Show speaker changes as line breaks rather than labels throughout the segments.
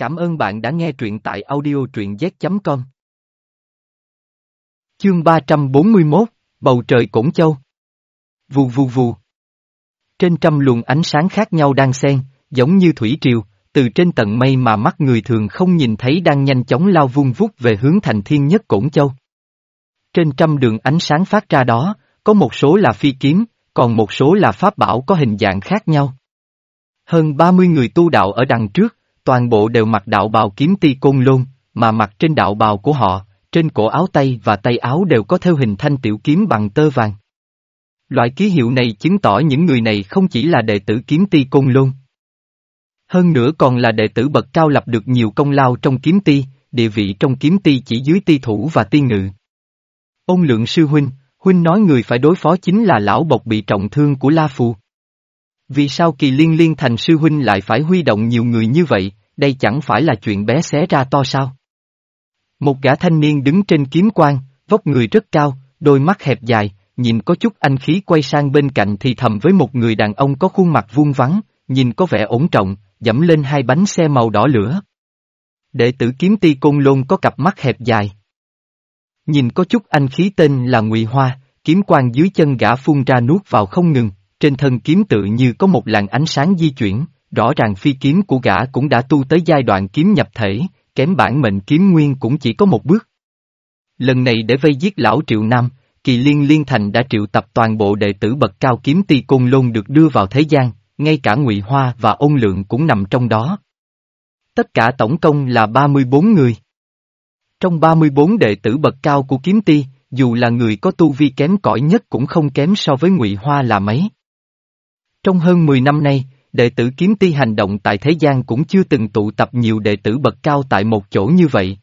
Cảm ơn bạn đã nghe truyện tại audio truyện z.com. Chương 341, Bầu trời Cổng Châu Vù vù vù Trên trăm luồng ánh sáng khác nhau đang xen, giống như thủy triều, từ trên tận mây mà mắt người thường không nhìn thấy đang nhanh chóng lao vung vút về hướng thành thiên nhất Cổng Châu. Trên trăm đường ánh sáng phát ra đó, có một số là phi kiếm, còn một số là pháp bảo có hình dạng khác nhau. Hơn 30 người tu đạo ở đằng trước, toàn bộ đều mặc đạo bào kiếm ti côn lôn, mà mặc trên đạo bào của họ, trên cổ áo tay và tay áo đều có theo hình thanh tiểu kiếm bằng tơ vàng. Loại ký hiệu này chứng tỏ những người này không chỉ là đệ tử kiếm ti côn lôn. Hơn nữa còn là đệ tử bậc cao lập được nhiều công lao trong kiếm ti, địa vị trong kiếm ti chỉ dưới ti thủ và ti ngự. Ông lượng sư huynh, huynh nói người phải đối phó chính là lão bộc bị trọng thương của La Phù. Vì sao kỳ liên liên thành sư huynh lại phải huy động nhiều người như vậy, đây chẳng phải là chuyện bé xé ra to sao? Một gã thanh niên đứng trên kiếm quan, vóc người rất cao, đôi mắt hẹp dài, nhìn có chút anh khí quay sang bên cạnh thì thầm với một người đàn ông có khuôn mặt vuông vắn, nhìn có vẻ ổn trọng, dẫm lên hai bánh xe màu đỏ lửa. Đệ tử kiếm ti côn lôn có cặp mắt hẹp dài. Nhìn có chút anh khí tên là Ngụy Hoa, kiếm quan dưới chân gã phun ra nuốt vào không ngừng, trên thân kiếm tự như có một làn ánh sáng di chuyển, rõ ràng phi kiếm của gã cũng đã tu tới giai đoạn kiếm nhập thể, kém bản mệnh kiếm nguyên cũng chỉ có một bước. Lần này để vây giết lão Triệu Nam, kỳ liên liên thành đã triệu tập toàn bộ đệ tử bậc cao kiếm ti côn lôn được đưa vào thế gian, ngay cả ngụy Hoa và ôn lượng cũng nằm trong đó. Tất cả tổng công là 34 người. Trong 34 đệ tử bậc cao của kiếm ti, dù là người có tu vi kém cỏi nhất cũng không kém so với ngụy Hoa là mấy. Trong hơn 10 năm nay, đệ tử kiếm ti hành động tại thế gian cũng chưa từng tụ tập nhiều đệ tử bậc cao tại một chỗ như vậy.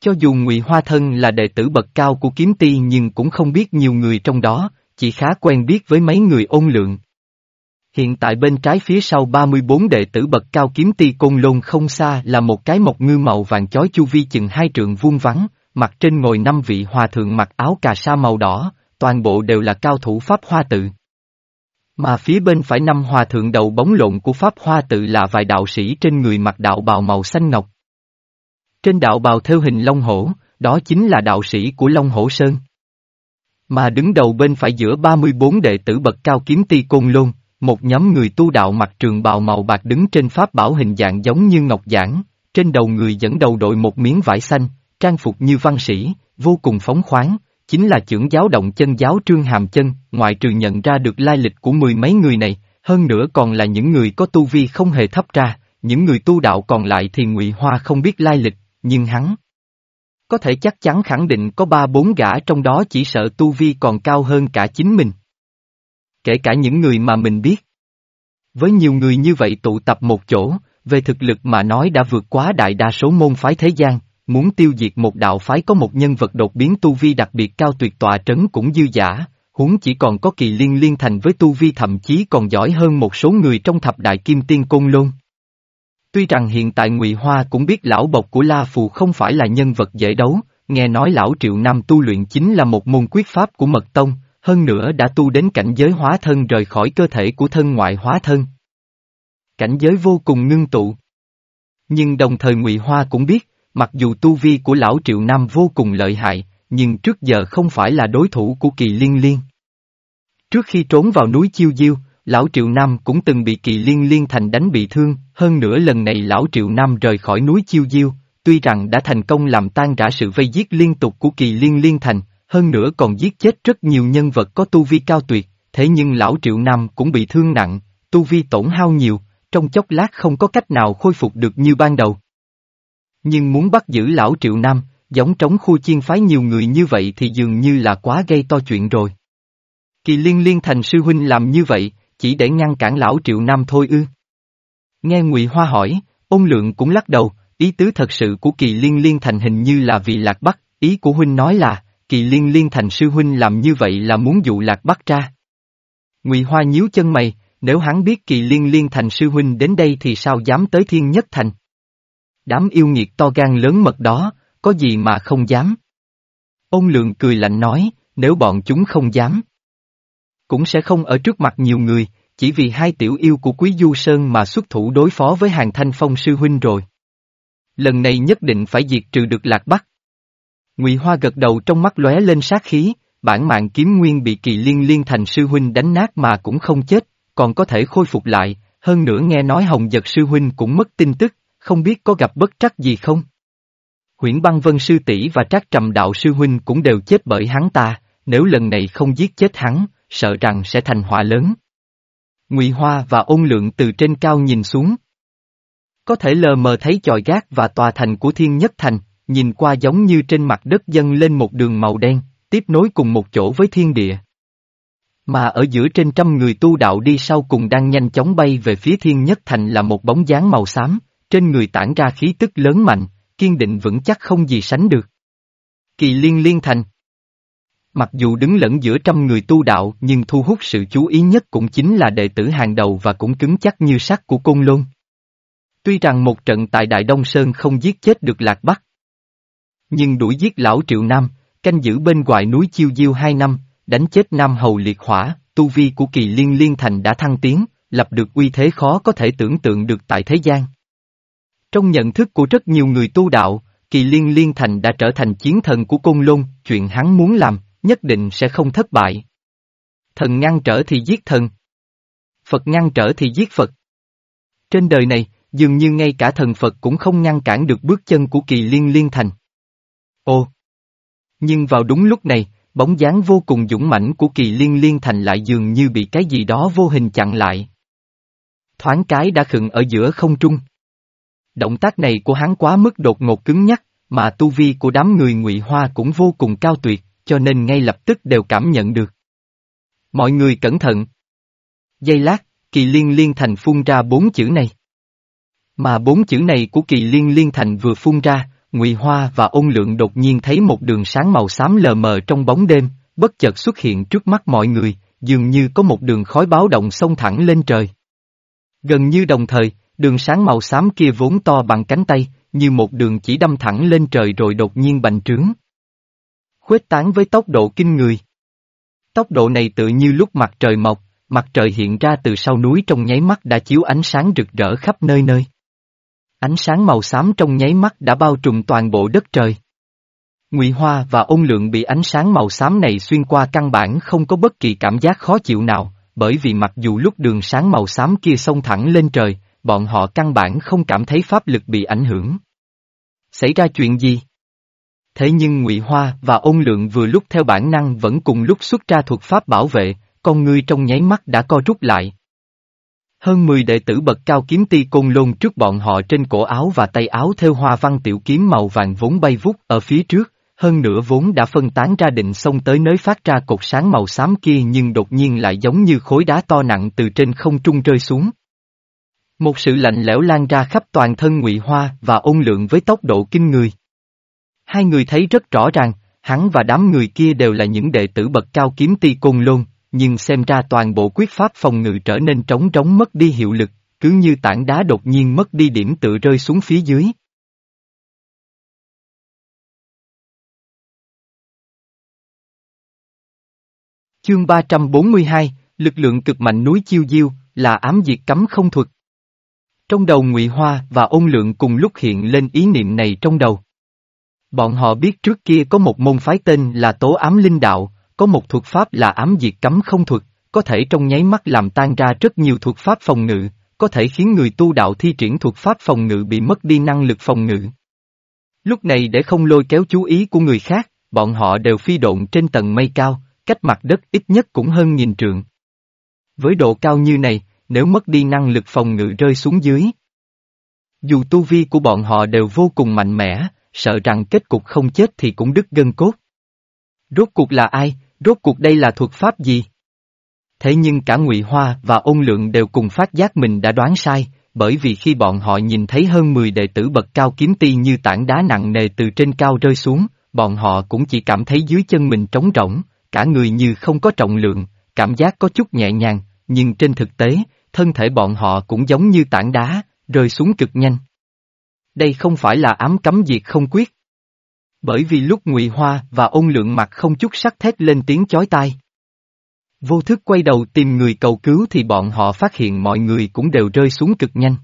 Cho dù Ngụy Hoa Thân là đệ tử bậc cao của kiếm ti nhưng cũng không biết nhiều người trong đó, chỉ khá quen biết với mấy người ôn lượng. Hiện tại bên trái phía sau 34 đệ tử bậc cao kiếm ti côn lôn không xa là một cái mộc ngư màu vàng chói chu vi chừng hai trượng vuông vắn, mặt trên ngồi năm vị hòa thượng mặc áo cà sa màu đỏ, toàn bộ đều là cao thủ pháp hoa tự. Mà phía bên phải năm hòa thượng đầu bóng lộn của Pháp Hoa tự là vài đạo sĩ trên người mặc đạo bào màu xanh ngọc. Trên đạo bào theo hình Long Hổ, đó chính là đạo sĩ của Long Hổ Sơn. Mà đứng đầu bên phải giữa 34 đệ tử bậc cao kiếm ti côn lôn, một nhóm người tu đạo mặc trường bào màu bạc đứng trên pháp bảo hình dạng giống như ngọc giảng, trên đầu người dẫn đầu đội một miếng vải xanh, trang phục như văn sĩ, vô cùng phóng khoáng, chính là trưởng giáo động chân giáo Trương Hàm Chân, ngoại trừ nhận ra được lai lịch của mười mấy người này, hơn nữa còn là những người có tu vi không hề thấp ra, những người tu đạo còn lại thì Ngụy Hoa không biết lai lịch, nhưng hắn có thể chắc chắn khẳng định có ba bốn gã trong đó chỉ sợ tu vi còn cao hơn cả chính mình. Kể cả những người mà mình biết. Với nhiều người như vậy tụ tập một chỗ, về thực lực mà nói đã vượt quá đại đa số môn phái thế gian, muốn tiêu diệt một đạo phái có một nhân vật đột biến tu vi đặc biệt cao tuyệt tọa trấn cũng dư giả, huống chỉ còn có kỳ liên liên thành với tu vi thậm chí còn giỏi hơn một số người trong thập đại kim tiên côn lôn. Tuy rằng hiện tại Ngụy Hoa cũng biết lão bộc của La Phù không phải là nhân vật dễ đấu, nghe nói lão Triệu Nam tu luyện chính là một môn quyết pháp của Mật Tông, hơn nữa đã tu đến cảnh giới hóa thân rời khỏi cơ thể của thân ngoại hóa thân. Cảnh giới vô cùng ngưng tụ. Nhưng đồng thời Ngụy Hoa cũng biết, Mặc dù tu vi của lão Triệu Nam vô cùng lợi hại, nhưng trước giờ không phải là đối thủ của kỳ liên liên. Trước khi trốn vào núi Chiêu Diêu, lão Triệu Nam cũng từng bị kỳ liên liên thành đánh bị thương, hơn nữa lần này lão Triệu Nam rời khỏi núi Chiêu Diêu, tuy rằng đã thành công làm tan rã sự vây giết liên tục của kỳ liên liên thành, hơn nữa còn giết chết rất nhiều nhân vật có tu vi cao tuyệt, thế nhưng lão Triệu Nam cũng bị thương nặng, tu vi tổn hao nhiều, trong chốc lát không có cách nào khôi phục được như ban đầu. Nhưng muốn bắt giữ lão Triệu Nam, giống trống khu chiên phái nhiều người như vậy thì dường như là quá gây to chuyện rồi. Kỳ liên liên thành sư huynh làm như vậy, chỉ để ngăn cản lão Triệu Nam thôi ư. Nghe Ngụy Hoa hỏi, ông lượng cũng lắc đầu, ý tứ thật sự của kỳ liên liên thành hình như là vì lạc bắc, ý của huynh nói là, kỳ liên liên thành sư huynh làm như vậy là muốn dụ lạc bắc ra. Ngụy Hoa nhíu chân mày, nếu hắn biết kỳ liên liên thành sư huynh đến đây thì sao dám tới thiên nhất thành. Đám yêu nghiệt to gan lớn mật đó, có gì mà không dám. Ông lượng cười lạnh nói, nếu bọn chúng không dám. Cũng sẽ không ở trước mặt nhiều người, chỉ vì hai tiểu yêu của Quý Du Sơn mà xuất thủ đối phó với hàng thanh phong sư huynh rồi. Lần này nhất định phải diệt trừ được Lạc Bắc. Ngụy Hoa gật đầu trong mắt lóe lên sát khí, bản mạng kiếm nguyên bị kỳ liên liên thành sư huynh đánh nát mà cũng không chết, còn có thể khôi phục lại, hơn nữa nghe nói Hồng Giật sư huynh cũng mất tin tức, không biết có gặp bất trắc gì không? Huyễn băng vân sư tỷ và trác trầm đạo sư huynh cũng đều chết bởi hắn ta, nếu lần này không giết chết hắn, sợ rằng sẽ thành họa lớn. Ngụy Hoa và ôn lượng từ trên cao nhìn xuống. Có thể lờ mờ thấy chòi gác và tòa thành của thiên nhất thành, nhìn qua giống như trên mặt đất dâng lên một đường màu đen, tiếp nối cùng một chỗ với thiên địa. Mà ở giữa trên trăm người tu đạo đi sau cùng đang nhanh chóng bay về phía thiên nhất thành là một bóng dáng màu xám, trên người tản ra khí tức lớn mạnh, kiên định vững chắc không gì sánh được. Kỳ liên liên thành Mặc dù đứng lẫn giữa trăm người tu đạo nhưng thu hút sự chú ý nhất cũng chính là đệ tử hàng đầu và cũng cứng chắc như sắt của Côn Lôn. Tuy rằng một trận tại Đại Đông Sơn không giết chết được Lạc Bắc. Nhưng đuổi giết lão Triệu Nam, canh giữ bên ngoài núi Chiêu Diêu hai năm, đánh chết Nam Hầu liệt hỏa, tu vi của kỳ liên liên thành đã thăng tiến, lập được uy thế khó có thể tưởng tượng được tại thế gian. Trong nhận thức của rất nhiều người tu đạo, kỳ liên liên thành đã trở thành chiến thần của Côn Lôn, chuyện hắn muốn làm, nhất định sẽ không thất bại. Thần ngăn trở thì giết thần. Phật ngăn trở thì giết Phật. Trên đời này, dường như ngay cả thần Phật cũng không ngăn cản được bước chân của kỳ liên liên thành. ô. Nhưng vào đúng lúc này, bóng dáng vô cùng dũng mãnh của kỳ liên liên thành lại dường như bị cái gì đó vô hình chặn lại. Thoáng cái đã khựng ở giữa không trung. Động tác này của hắn quá mức đột ngột cứng nhắc, mà tu vi của đám người ngụy Hoa cũng vô cùng cao tuyệt, cho nên ngay lập tức đều cảm nhận được. Mọi người cẩn thận. Giây lát, kỳ liên liên thành phun ra bốn chữ này. Mà bốn chữ này của kỳ liên liên thành vừa phun ra, Ngụy Hoa và ôn lượng đột nhiên thấy một đường sáng màu xám lờ mờ trong bóng đêm, bất chợt xuất hiện trước mắt mọi người, dường như có một đường khói báo động xông thẳng lên trời. Gần như đồng thời, đường sáng màu xám kia vốn to bằng cánh tay, như một đường chỉ đâm thẳng lên trời rồi đột nhiên bành trướng. Khuếch tán với tốc độ kinh người. Tốc độ này tự như lúc mặt trời mọc, mặt trời hiện ra từ sau núi trong nháy mắt đã chiếu ánh sáng rực rỡ khắp nơi nơi. Ánh sáng màu xám trong nháy mắt đã bao trùm toàn bộ đất trời. Ngụy Hoa và ôn lượng bị ánh sáng màu xám này xuyên qua căn bản không có bất kỳ cảm giác khó chịu nào, bởi vì mặc dù lúc đường sáng màu xám kia xông thẳng lên trời, bọn họ căn bản không cảm thấy pháp lực bị ảnh hưởng. Xảy ra chuyện gì? Thế nhưng Ngụy Hoa và ôn lượng vừa lúc theo bản năng vẫn cùng lúc xuất ra thuật pháp bảo vệ, con ngươi trong nháy mắt đã co rút lại. Hơn 10 đệ tử bậc cao kiếm ti côn lôn trước bọn họ trên cổ áo và tay áo theo hoa văn tiểu kiếm màu vàng vốn bay vút ở phía trước, hơn nữa vốn đã phân tán ra định xông tới nơi phát ra cột sáng màu xám kia nhưng đột nhiên lại giống như khối đá to nặng từ trên không trung rơi xuống. Một sự lạnh lẽo lan ra khắp toàn thân ngụy Hoa và ôn lượng với tốc độ kinh người. Hai người thấy rất rõ ràng, hắn và đám người kia đều là những đệ tử bậc cao kiếm ti côn lôn, nhưng xem ra toàn bộ quyết pháp phòng ngự trở nên trống trống mất đi hiệu lực, cứ như tảng đá đột nhiên mất đi điểm tự rơi xuống phía dưới. Chương 342, lực lượng cực mạnh núi Chiêu Diêu, là ám diệt cấm không thuật. Trong đầu Ngụy Hoa và ôn lượng cùng lúc hiện lên ý niệm này trong đầu. Bọn họ biết trước kia có một môn phái tên là Tố Ám Linh Đạo, có một thuật pháp là ám diệt cấm không thuật, có thể trong nháy mắt làm tan ra rất nhiều thuật pháp phòng ngự, có thể khiến người tu đạo thi triển thuật pháp phòng ngự bị mất đi năng lực phòng ngự. Lúc này để không lôi kéo chú ý của người khác, bọn họ đều phi độn trên tầng mây cao, cách mặt đất ít nhất cũng hơn nghìn trượng. Với độ cao như này, nếu mất đi năng lực phòng ngự rơi xuống dưới. Dù tu vi của bọn họ đều vô cùng mạnh mẽ, sợ rằng kết cục không chết thì cũng đứt gân cốt. Rốt cuộc là ai, rốt cuộc đây là thuật pháp gì? Thế nhưng cả Ngụy Hoa và ôn lượng đều cùng phát giác mình đã đoán sai, bởi vì khi bọn họ nhìn thấy hơn 10 đệ tử bậc cao kiếm ti như tảng đá nặng nề từ trên cao rơi xuống, bọn họ cũng chỉ cảm thấy dưới chân mình trống rỗng, cả người như không có trọng lượng, cảm giác có chút nhẹ nhàng, nhưng trên thực tế, thân thể bọn họ cũng giống như tảng đá, rơi xuống cực nhanh. Đây không phải là ám cấm diệt không quyết. Bởi vì lúc Ngụy Hoa và ôn lượng mặt không chút sắc thét lên tiếng chói tai. Vô thức quay đầu tìm người cầu cứu thì bọn họ phát hiện mọi người cũng đều rơi xuống cực nhanh.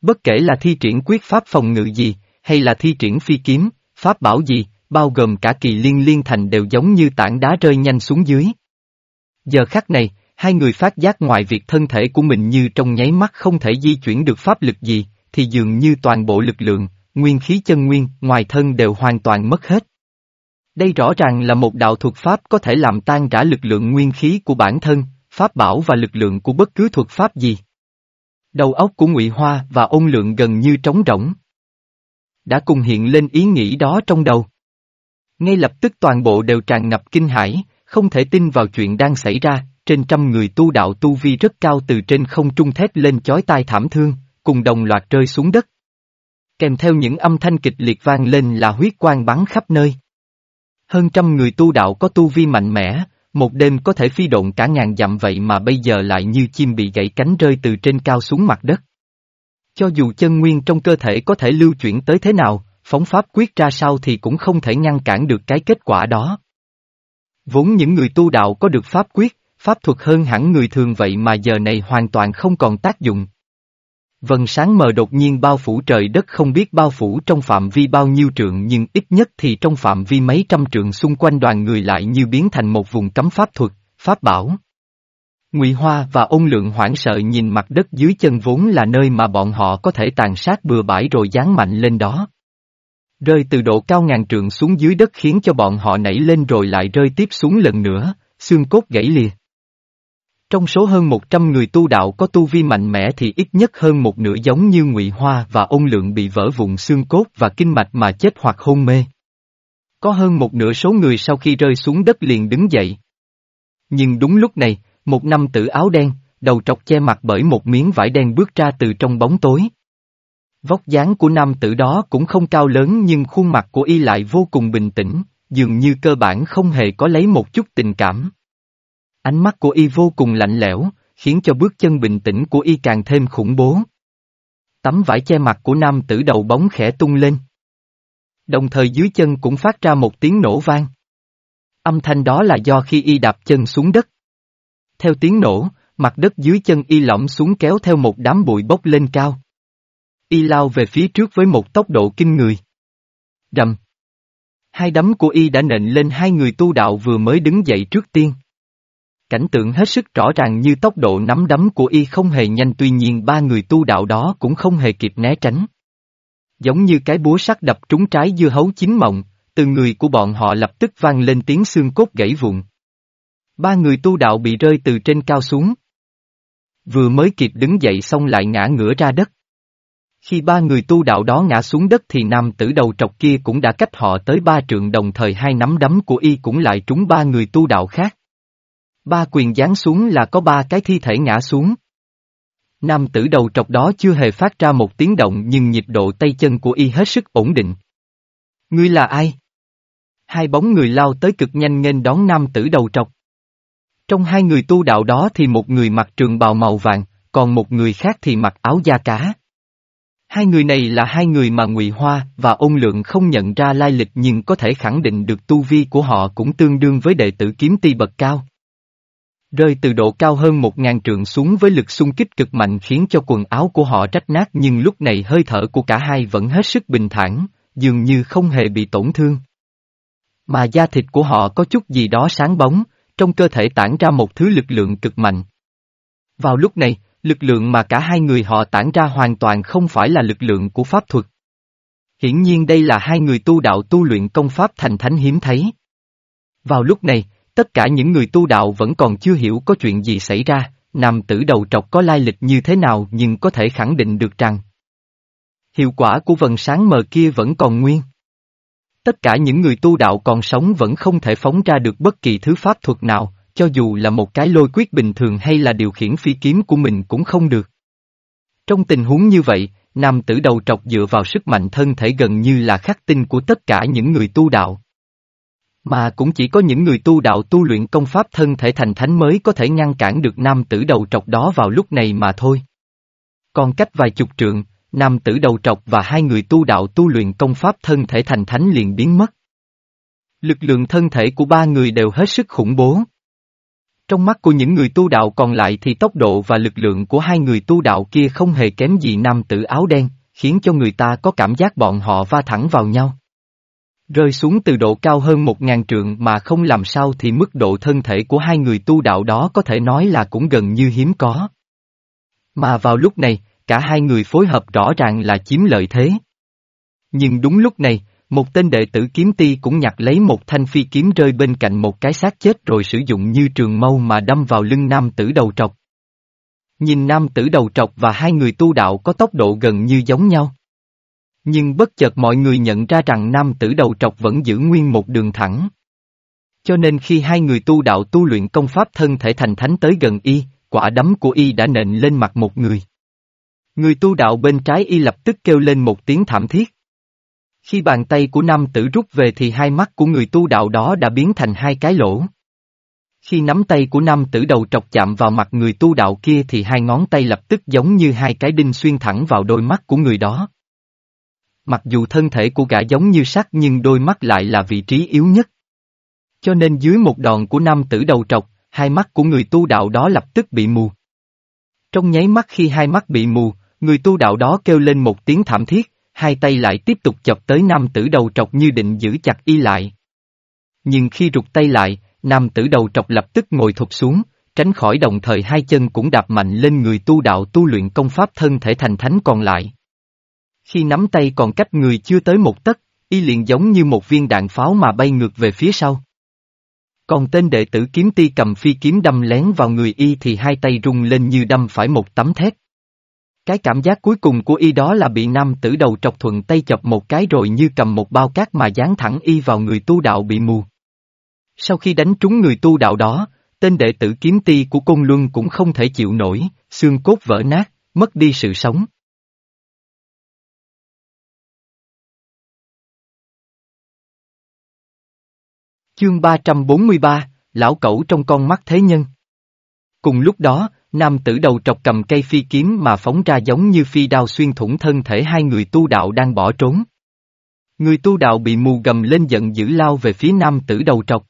Bất kể là thi triển quyết pháp phòng ngự gì, hay là thi triển phi kiếm, pháp bảo gì, bao gồm cả kỳ liên liên thành đều giống như tảng đá rơi nhanh xuống dưới. Giờ khắc này, hai người phát giác ngoài việc thân thể của mình như trong nháy mắt không thể di chuyển được pháp lực gì, thì dường như toàn bộ lực lượng, nguyên khí chân nguyên, ngoài thân đều hoàn toàn mất hết. Đây rõ ràng là một đạo thuật pháp có thể làm tan rã lực lượng nguyên khí của bản thân, pháp bảo và lực lượng của bất cứ thuật pháp gì. Đầu óc của Ngụy Hoa và ôn lượng gần như trống rỗng. Đã cùng hiện lên ý nghĩ đó trong đầu. Ngay lập tức toàn bộ đều tràn ngập kinh hãi, không thể tin vào chuyện đang xảy ra, trên trăm người tu đạo tu vi rất cao từ trên không trung thét lên chói tai thảm thương, cùng đồng loạt rơi xuống đất. Kèm theo những âm thanh kịch liệt vang lên là huyết quang bắn khắp nơi. Hơn trăm người tu đạo có tu vi mạnh mẽ, một đêm có thể phi độn cả ngàn dặm vậy mà bây giờ lại như chim bị gãy cánh rơi từ trên cao xuống mặt đất. Cho dù chân nguyên trong cơ thể có thể lưu chuyển tới thế nào, phóng pháp quyết ra sao thì cũng không thể ngăn cản được cái kết quả đó. Vốn những người tu đạo có được pháp quyết, pháp thuật hơn hẳn người thường vậy mà giờ này hoàn toàn không còn tác dụng. Vần sáng mờ đột nhiên bao phủ trời đất không biết bao phủ trong phạm vi bao nhiêu trượng nhưng ít nhất thì trong phạm vi mấy trăm trượng xung quanh đoàn người lại như biến thành một vùng cấm pháp thuật, pháp bảo. Ngụy Hoa và ông lượng hoảng sợ nhìn mặt đất dưới chân vốn là nơi mà bọn họ có thể tàn sát bừa bãi rồi dán mạnh lên đó. Rơi từ độ cao ngàn trượng xuống dưới đất khiến cho bọn họ nảy lên rồi lại rơi tiếp xuống lần nữa, xương cốt gãy lìa. Trong số hơn 100 người tu đạo có tu vi mạnh mẽ thì ít nhất hơn một nửa giống như Ngụy Hoa và ôn lượng bị vỡ vụn xương cốt và kinh mạch mà chết hoặc hôn mê. Có hơn một nửa số người sau khi rơi xuống đất liền đứng dậy. Nhưng đúng lúc này, một nam tử áo đen, đầu trọc che mặt bởi một miếng vải đen bước ra từ trong bóng tối. Vóc dáng của nam tử đó cũng không cao lớn nhưng khuôn mặt của y lại vô cùng bình tĩnh, dường như cơ bản không hề có lấy một chút tình cảm. Ánh mắt của y vô cùng lạnh lẽo, khiến cho bước chân bình tĩnh của y càng thêm khủng bố. Tấm vải che mặt của nam tử đầu bóng khẽ tung lên. Đồng thời dưới chân cũng phát ra một tiếng nổ vang. Âm thanh đó là do khi y đạp chân xuống đất. Theo tiếng nổ, mặt đất dưới chân y lõm xuống kéo theo một đám bụi bốc lên cao. Y lao về phía trước với một tốc độ kinh người. Rầm. Hai đấm của y đã nện lên hai người tu đạo vừa mới đứng dậy trước tiên. Cảnh tượng hết sức rõ ràng như tốc độ nắm đấm của y không hề nhanh tuy nhiên ba người tu đạo đó cũng không hề kịp né tránh. Giống như cái búa sắt đập trúng trái dưa hấu chín mộng, từ người của bọn họ lập tức vang lên tiếng xương cốt gãy vụn. Ba người tu đạo bị rơi từ trên cao xuống. Vừa mới kịp đứng dậy xong lại ngã ngửa ra đất. Khi ba người tu đạo đó ngã xuống đất thì nam tử đầu trọc kia cũng đã cách họ tới ba trượng đồng thời hai nắm đấm của y cũng lại trúng ba người tu đạo khác. Ba quyền giáng xuống là có ba cái thi thể ngã xuống. Nam tử đầu trọc đó chưa hề phát ra một tiếng động nhưng nhịp độ tay chân của y hết sức ổn định. Ngươi là ai? Hai bóng người lao tới cực nhanh nghênh đón nam tử đầu trọc. Trong hai người tu đạo đó thì một người mặc trường bào màu vàng, còn một người khác thì mặc áo da cá. Hai người này là hai người mà Ngụy Hoa và Ôn Lượng không nhận ra lai lịch nhưng có thể khẳng định được tu vi của họ cũng tương đương với đệ tử kiếm ti bậc cao. Rơi từ độ cao hơn một ngàn trượng xuống với lực xung kích cực mạnh khiến cho quần áo của họ rách nát nhưng lúc này hơi thở của cả hai vẫn hết sức bình thản, dường như không hề bị tổn thương. Mà da thịt của họ có chút gì đó sáng bóng, trong cơ thể tản ra một thứ lực lượng cực mạnh. Vào lúc này, lực lượng mà cả hai người họ tản ra hoàn toàn không phải là lực lượng của pháp thuật. Hiển nhiên đây là hai người tu đạo tu luyện công pháp thành thánh hiếm thấy. Vào lúc này, tất cả những người tu đạo vẫn còn chưa hiểu có chuyện gì xảy ra, nam tử đầu trọc có lai lịch như thế nào nhưng có thể khẳng định được rằng hiệu quả của vần sáng mờ kia vẫn còn nguyên. Tất cả những người tu đạo còn sống vẫn không thể phóng ra được bất kỳ thứ pháp thuật nào, cho dù là một cái lôi quyết bình thường hay là điều khiển phi kiếm của mình cũng không được. Trong tình huống như vậy, nam tử đầu trọc dựa vào sức mạnh thân thể gần như là khắc tinh của tất cả những người tu đạo. Mà cũng chỉ có những người tu đạo tu luyện công pháp thân thể thành thánh mới có thể ngăn cản được nam tử đầu trọc đó vào lúc này mà thôi. Còn cách vài chục trượng, nam tử đầu trọc và hai người tu đạo tu luyện công pháp thân thể thành thánh liền biến mất. Lực lượng thân thể của ba người đều hết sức khủng bố. Trong mắt của những người tu đạo còn lại thì tốc độ và lực lượng của hai người tu đạo kia không hề kém gì nam tử áo đen, khiến cho người ta có cảm giác bọn họ va thẳng vào nhau. Rơi xuống từ độ cao hơn một ngàn trượng mà không làm sao thì mức độ thân thể của hai người tu đạo đó có thể nói là cũng gần như hiếm có. Mà vào lúc này, cả hai người phối hợp rõ ràng là chiếm lợi thế. Nhưng đúng lúc này, một tên đệ tử kiếm ti cũng nhặt lấy một thanh phi kiếm rơi bên cạnh một cái xác chết rồi sử dụng như trường mâu mà đâm vào lưng nam tử đầu trọc. Nhìn nam tử đầu trọc và hai người tu đạo có tốc độ gần như giống nhau. Nhưng bất chợt mọi người nhận ra rằng nam tử đầu trọc vẫn giữ nguyên một đường thẳng. Cho nên khi hai người tu đạo tu luyện công pháp thân thể thành thánh tới gần y, quả đấm của y đã nện lên mặt một người. Người tu đạo bên trái y lập tức kêu lên một tiếng thảm thiết. Khi bàn tay của nam tử rút về thì hai mắt của người tu đạo đó đã biến thành hai cái lỗ. Khi nắm tay của nam tử đầu trọc chạm vào mặt người tu đạo kia thì hai ngón tay lập tức giống như hai cái đinh xuyên thẳng vào đôi mắt của người đó. Mặc dù thân thể của gã giống như sắt nhưng đôi mắt lại là vị trí yếu nhất. Cho nên dưới một đòn của nam tử đầu trọc, hai mắt của người tu đạo đó lập tức bị mù. Trong nháy mắt khi hai mắt bị mù, người tu đạo đó kêu lên một tiếng thảm thiết, hai tay lại tiếp tục chọc tới nam tử đầu trọc như định giữ chặt y lại. Nhưng khi rụt tay lại, nam tử đầu trọc lập tức ngồi thụt xuống, tránh khỏi đồng thời hai chân cũng đạp mạnh lên người tu đạo tu luyện công pháp thân thể thành thánh còn lại. Khi nắm tay còn cách người chưa tới một tấc, y liền giống như một viên đạn pháo mà bay ngược về phía sau. Còn tên đệ tử kiếm ti cầm phi kiếm đâm lén vào người y thì hai tay rung lên như đâm phải một tấm thép. Cái cảm giác cuối cùng của y đó là bị nam tử đầu trọc thuận tay chập một cái rồi như cầm một bao cát mà dán thẳng y vào người tu đạo bị mù. Sau khi đánh trúng người tu đạo đó, tên đệ tử kiếm ti của Côn Luân cũng không thể chịu nổi, xương cốt vỡ nát, mất đi sự sống. Chương 343, Lão Cẩu trong con mắt thế nhân. Cùng lúc đó, nam tử đầu trọc cầm cây phi kiếm mà phóng ra giống như phi đao xuyên thủng thân thể hai người tu đạo đang bỏ trốn. Người tu đạo bị mù gầm lên giận dữ lao về phía nam tử đầu trọc.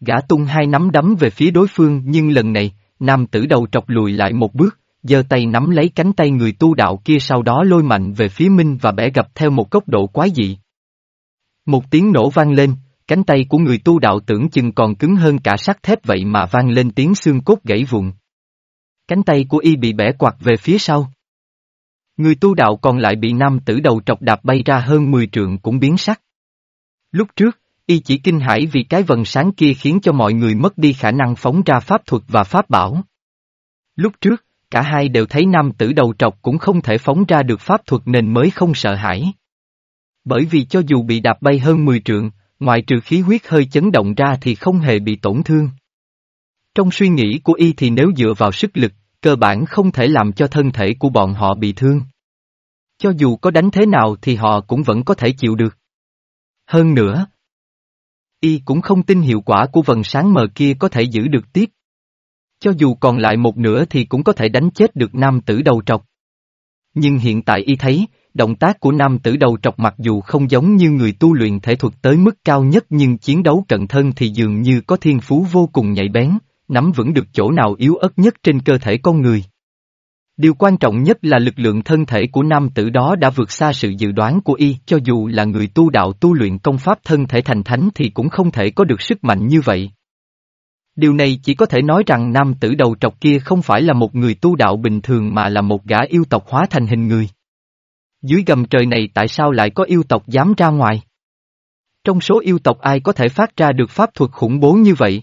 Gã tung hai nắm đấm về phía đối phương nhưng lần này, nam tử đầu trọc lùi lại một bước, giơ tay nắm lấy cánh tay người tu đạo kia sau đó lôi mạnh về phía Minh và bẻ gập theo một góc độ quái dị. Một tiếng nổ vang lên, cánh tay của người tu đạo tưởng chừng còn cứng hơn cả sắt thép vậy mà vang lên tiếng xương cốt gãy vụn. Cánh tay của y bị bẻ quạt về phía sau. Người tu đạo còn lại bị nam tử đầu trọc đạp bay ra hơn 10 trượng cũng biến sắc. Lúc trước, y chỉ kinh hãi vì cái vần sáng kia khiến cho mọi người mất đi khả năng phóng ra pháp thuật và pháp bảo. Lúc trước, cả hai đều thấy nam tử đầu trọc cũng không thể phóng ra được pháp thuật nên mới không sợ hãi. Bởi vì cho dù bị đạp bay hơn 10 trượng, ngoại trừ khí huyết hơi chấn động ra thì không hề bị tổn thương. Trong suy nghĩ của y thì nếu dựa vào sức lực, cơ bản không thể làm cho thân thể của bọn họ bị thương. Cho dù có đánh thế nào thì họ cũng vẫn có thể chịu được. Hơn nữa, y cũng không tin hiệu quả của vần sáng mờ kia có thể giữ được tiếp. Cho dù còn lại một nửa thì cũng có thể đánh chết được nam tử đầu trọc. Nhưng hiện tại y thấy, động tác của nam tử đầu trọc mặc dù không giống như người tu luyện thể thuật tới mức cao nhất nhưng chiến đấu cận thân thì dường như có thiên phú vô cùng nhạy bén, nắm vững được chỗ nào yếu ớt nhất trên cơ thể con người. Điều quan trọng nhất là lực lượng thân thể của nam tử đó đã vượt xa sự dự đoán của y, cho dù là người tu đạo tu luyện công pháp thân thể thành thánh thì cũng không thể có được sức mạnh như vậy. Điều này chỉ có thể nói rằng nam tử đầu trọc kia không phải là một người tu đạo bình thường mà là một gã yêu tộc hóa thành hình người. Dưới gầm trời này tại sao lại có yêu tộc dám ra ngoài? Trong số yêu tộc ai có thể phát ra được pháp thuật khủng bố như vậy?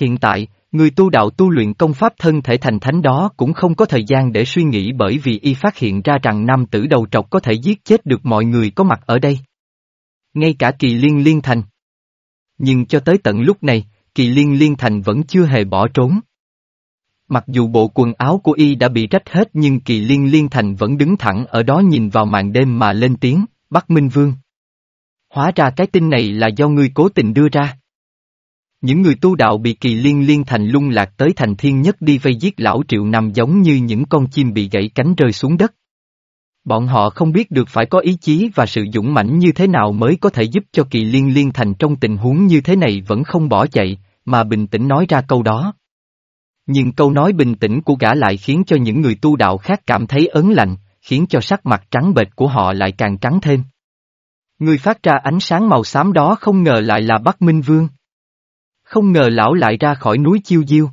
Hiện tại, người tu đạo tu luyện công pháp thân thể thành thánh đó cũng không có thời gian để suy nghĩ bởi vì y phát hiện ra rằng nam tử đầu trọc có thể giết chết được mọi người có mặt ở đây. Ngay cả kỳ liên liên thành. Nhưng cho tới tận lúc này, kỳ liên liên thành vẫn chưa hề bỏ trốn. Mặc dù bộ quần áo của y đã bị rách hết nhưng kỳ liên liên thành vẫn đứng thẳng ở đó nhìn vào màn đêm mà lên tiếng, Bắc Minh Vương. Hóa ra cái tin này là do ngươi cố tình đưa ra. Những người tu đạo bị kỳ liên liên thành lung lạc tới thành thiên nhất đi vây giết lão triệu nằm giống như những con chim bị gãy cánh rơi xuống đất. Bọn họ không biết được phải có ý chí và sự dũng mãnh như thế nào mới có thể giúp cho kỳ liên liên thành trong tình huống như thế này vẫn không bỏ chạy, mà bình tĩnh nói ra câu đó. Nhưng câu nói bình tĩnh của gã lại khiến cho những người tu đạo khác cảm thấy ớn lạnh, khiến cho sắc mặt trắng bệch của họ lại càng trắng thêm. Người phát ra ánh sáng màu xám đó không ngờ lại là Bắc Minh Vương. Không ngờ lão lại ra khỏi núi Chiêu Diêu.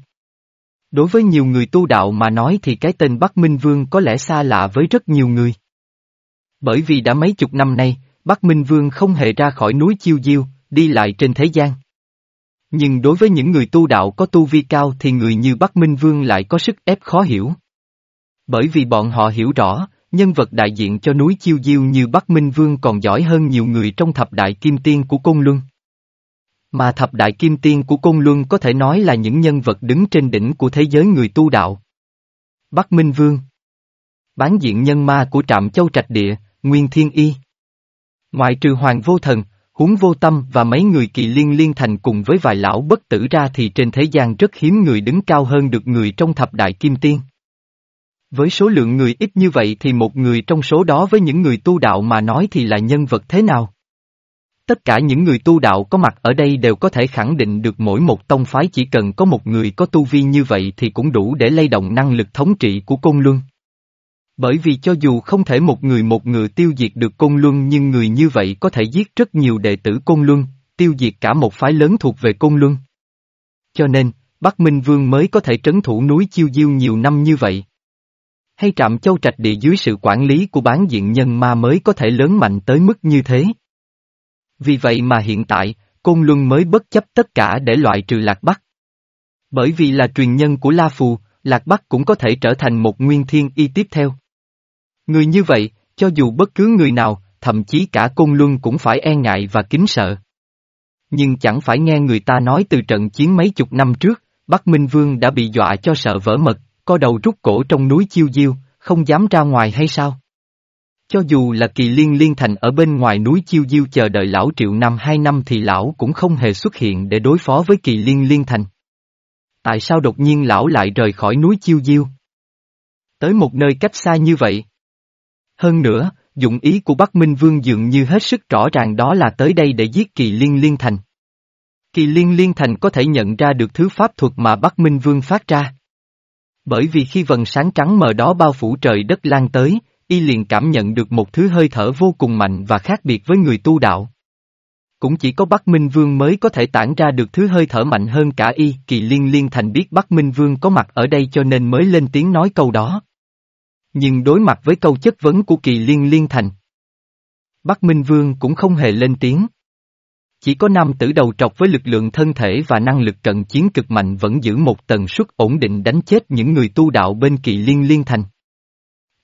Đối với nhiều người tu đạo mà nói thì cái tên Bắc Minh Vương có lẽ xa lạ với rất nhiều người. Bởi vì đã mấy chục năm nay, Bắc Minh Vương không hề ra khỏi núi Chiêu Diêu, đi lại trên thế gian. Nhưng đối với những người tu đạo có tu vi cao thì người như Bắc Minh Vương lại có sức ép khó hiểu. Bởi vì bọn họ hiểu rõ, nhân vật đại diện cho núi Chiêu Diêu như Bắc Minh Vương còn giỏi hơn nhiều người trong thập đại kim tiên của Côn Luân. Mà thập đại kim tiên của Côn Luân có thể nói là những nhân vật đứng trên đỉnh của thế giới người tu đạo. Bắc Minh Vương Bán diện nhân ma của trạm châu trạch địa, Nguyên Thiên Y Ngoại trừ Hoàng Vô Thần, Huống Vô Tâm và mấy người kỳ liên liên thành cùng với vài lão bất tử ra thì trên thế gian rất hiếm người đứng cao hơn được người trong thập đại kim tiên. Với số lượng người ít như vậy thì một người trong số đó với những người tu đạo mà nói thì là nhân vật thế nào? Tất cả những người tu đạo có mặt ở đây đều có thể khẳng định được mỗi một tông phái chỉ cần có một người có tu vi như vậy thì cũng đủ để lay động năng lực thống trị của Côn Luân. Bởi vì cho dù không thể một người một người tiêu diệt được Côn Luân nhưng người như vậy có thể giết rất nhiều đệ tử Côn Luân, tiêu diệt cả một phái lớn thuộc về Côn Luân. Cho nên, Bắc Minh Vương mới có thể trấn thủ núi Chiêu Diêu nhiều năm như vậy. Hay trạm châu trạch địa dưới sự quản lý của bán diện nhân ma mới có thể lớn mạnh tới mức như thế. Vì vậy mà hiện tại, Côn Luân mới bất chấp tất cả để loại trừ Lạc Bắc. Bởi vì là truyền nhân của La Phù, Lạc Bắc cũng có thể trở thành một nguyên thiên y tiếp theo. Người như vậy, cho dù bất cứ người nào, thậm chí cả Côn Luân cũng phải e ngại và kính sợ. Nhưng chẳng phải nghe người ta nói từ trận chiến mấy chục năm trước, Bắc Minh Vương đã bị dọa cho sợ vỡ mật, co đầu rút cổ trong núi chiêu diêu, không dám ra ngoài hay sao? Cho dù là kỳ liên liên thành ở bên ngoài núi chiêu diêu chờ đợi lão triệu năm hai năm thì lão cũng không hề xuất hiện để đối phó với kỳ liên liên thành. Tại sao đột nhiên lão lại rời khỏi núi chiêu diêu? Tới một nơi cách xa như vậy. Hơn nữa, dụng ý của Bắc Minh Vương dường như hết sức rõ ràng đó là tới đây để giết kỳ liên liên thành. Kỳ liên liên thành có thể nhận ra được thứ pháp thuật mà Bắc Minh Vương phát ra. Bởi vì khi vần sáng trắng mờ đó bao phủ trời đất lan tới, y liền cảm nhận được một thứ hơi thở vô cùng mạnh và khác biệt với người tu đạo. Cũng chỉ có Bắc Minh Vương mới có thể tản ra được thứ hơi thở mạnh hơn cả y, kỳ liên liên thành biết Bắc Minh Vương có mặt ở đây cho nên mới lên tiếng nói câu đó. Nhưng đối mặt với câu chất vấn của kỳ liên liên thành. Bắc Minh Vương cũng không hề lên tiếng. Chỉ có nam tử đầu trọc với lực lượng thân thể và năng lực cận chiến cực mạnh vẫn giữ một tần suất ổn định đánh chết những người tu đạo bên kỳ liên liên thành.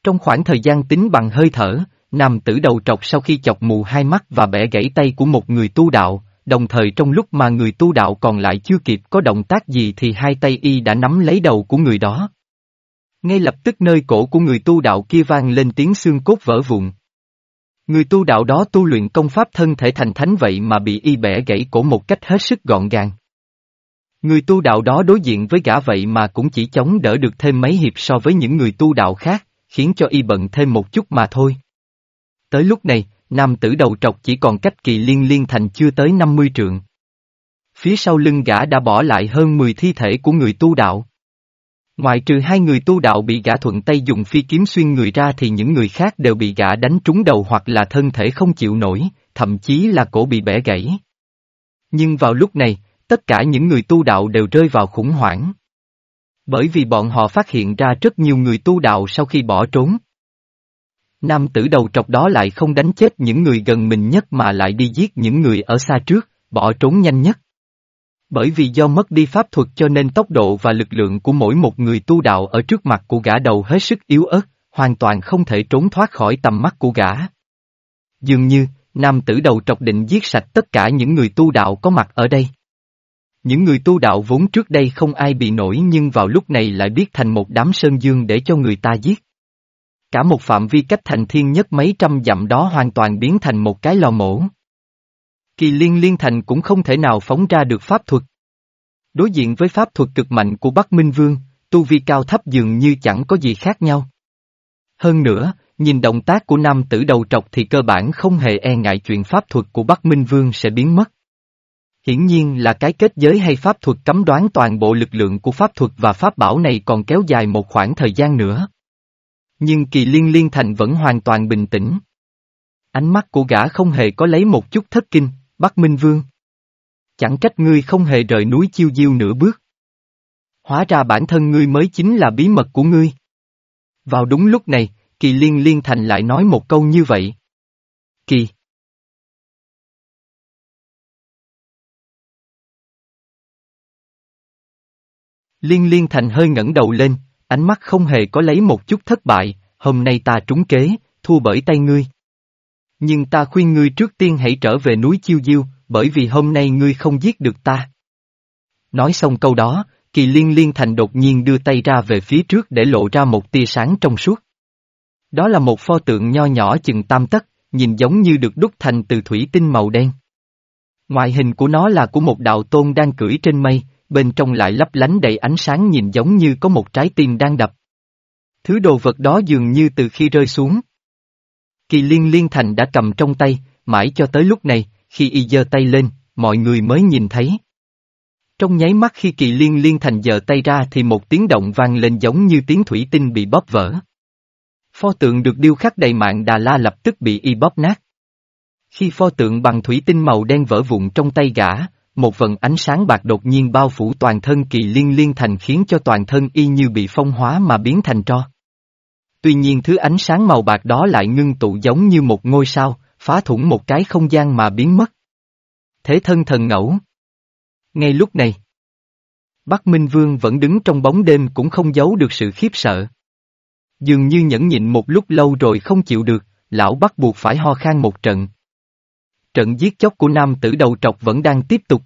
Trong khoảng thời gian tính bằng hơi thở, nam tử đầu trọc sau khi chọc mù hai mắt và bẻ gãy tay của một người tu đạo, đồng thời trong lúc mà người tu đạo còn lại chưa kịp có động tác gì thì hai tay y đã nắm lấy đầu của người đó. Ngay lập tức nơi cổ của người tu đạo kia vang lên tiếng xương cốt vỡ vụn. Người tu đạo đó tu luyện công pháp thân thể thành thánh vậy mà bị y bẻ gãy cổ một cách hết sức gọn gàng. Người tu đạo đó đối diện với gã vậy mà cũng chỉ chống đỡ được thêm mấy hiệp so với những người tu đạo khác, khiến cho y bận thêm một chút mà thôi. Tới lúc này, nam tử đầu trọc chỉ còn cách kỳ liên liên thành chưa tới 50 trượng. Phía sau lưng gã đã bỏ lại hơn 10 thi thể của người tu đạo ngoại trừ hai người tu đạo bị gã thuận tay dùng phi kiếm xuyên người ra thì những người khác đều bị gã đánh trúng đầu hoặc là thân thể không chịu nổi, thậm chí là cổ bị bẻ gãy. Nhưng vào lúc này, tất cả những người tu đạo đều rơi vào khủng hoảng. Bởi vì bọn họ phát hiện ra rất nhiều người tu đạo sau khi bỏ trốn. Nam tử đầu trọc đó lại không đánh chết những người gần mình nhất mà lại đi giết những người ở xa trước, bỏ trốn nhanh nhất. Bởi vì do mất đi pháp thuật cho nên tốc độ và lực lượng của mỗi một người tu đạo ở trước mặt của gã đầu hết sức yếu ớt, hoàn toàn không thể trốn thoát khỏi tầm mắt của gã. Dường như, nam tử đầu trọc định giết sạch tất cả những người tu đạo có mặt ở đây. Những người tu đạo vốn trước đây không ai bị nổi nhưng vào lúc này lại biết thành một đám sơn dương để cho người ta giết. Cả một phạm vi cách thành thiên nhất mấy trăm dặm đó hoàn toàn biến thành một cái lò mổ. Kỳ liên liên thành cũng không thể nào phóng ra được pháp thuật. Đối diện với pháp thuật cực mạnh của Bắc Minh Vương, tu vi cao thấp dường như chẳng có gì khác nhau. Hơn nữa, nhìn động tác của nam tử đầu trọc thì cơ bản không hề e ngại chuyện pháp thuật của Bắc Minh Vương sẽ biến mất. Hiển nhiên là cái kết giới hay pháp thuật cấm đoán toàn bộ lực lượng của pháp thuật và pháp bảo này còn kéo dài một khoảng thời gian nữa. Nhưng kỳ liên liên thành vẫn hoàn toàn bình tĩnh. Ánh mắt của gã không hề có lấy một chút thất kinh, Bắc Minh Vương. Chẳng trách ngươi không hề rời núi chiêu diêu nửa bước. Hóa ra bản thân ngươi mới chính là bí mật của ngươi. Vào đúng lúc này, kỳ liên liên thành lại nói một câu như vậy. Kỳ. Liên liên thành hơi ngẩng đầu lên, ánh mắt không hề có lấy một chút thất bại, hôm nay ta trúng kế, thua bởi tay ngươi. Nhưng ta khuyên ngươi trước tiên hãy trở về núi Chiêu Diêu, bởi vì hôm nay ngươi không giết được ta. Nói xong câu đó, kỳ liên liên thành đột nhiên đưa tay ra về phía trước để lộ ra một tia sáng trong suốt. Đó là một pho tượng nho nhỏ chừng tam tấc, nhìn giống như được đúc thành từ thủy tinh màu đen. Ngoại hình của nó là của một đạo tôn đang cưỡi trên mây, bên trong lại lấp lánh đầy ánh sáng nhìn giống như có một trái tim đang đập. Thứ đồ vật đó dường như từ khi rơi xuống. Kỳ liên liên thành đã cầm trong tay, mãi cho tới lúc này, khi y giơ tay lên, mọi người mới nhìn thấy. Trong nháy mắt khi kỳ liên liên thành giơ tay ra thì một tiếng động vang lên giống như tiếng thủy tinh bị bóp vỡ. Pho tượng được điêu khắc đầy mạng Đà La lập tức bị y bóp nát. Khi pho tượng bằng thủy tinh màu đen vỡ vụn trong tay gã, một vần ánh sáng bạc đột nhiên bao phủ toàn thân kỳ liên liên thành khiến cho toàn thân y như bị phong hóa mà biến thành tro. Tuy nhiên thứ ánh sáng màu bạc đó lại ngưng tụ giống như một ngôi sao, phá thủng một cái không gian mà biến mất. Thế thân thần ngẫu. Ngay lúc này, Bắc Minh Vương vẫn đứng trong bóng đêm cũng không giấu được sự khiếp sợ. Dường như nhẫn nhịn một lúc lâu rồi không chịu được, lão bắt buộc phải ho khan một trận. Trận giết chóc của nam tử đầu trọc vẫn đang tiếp tục.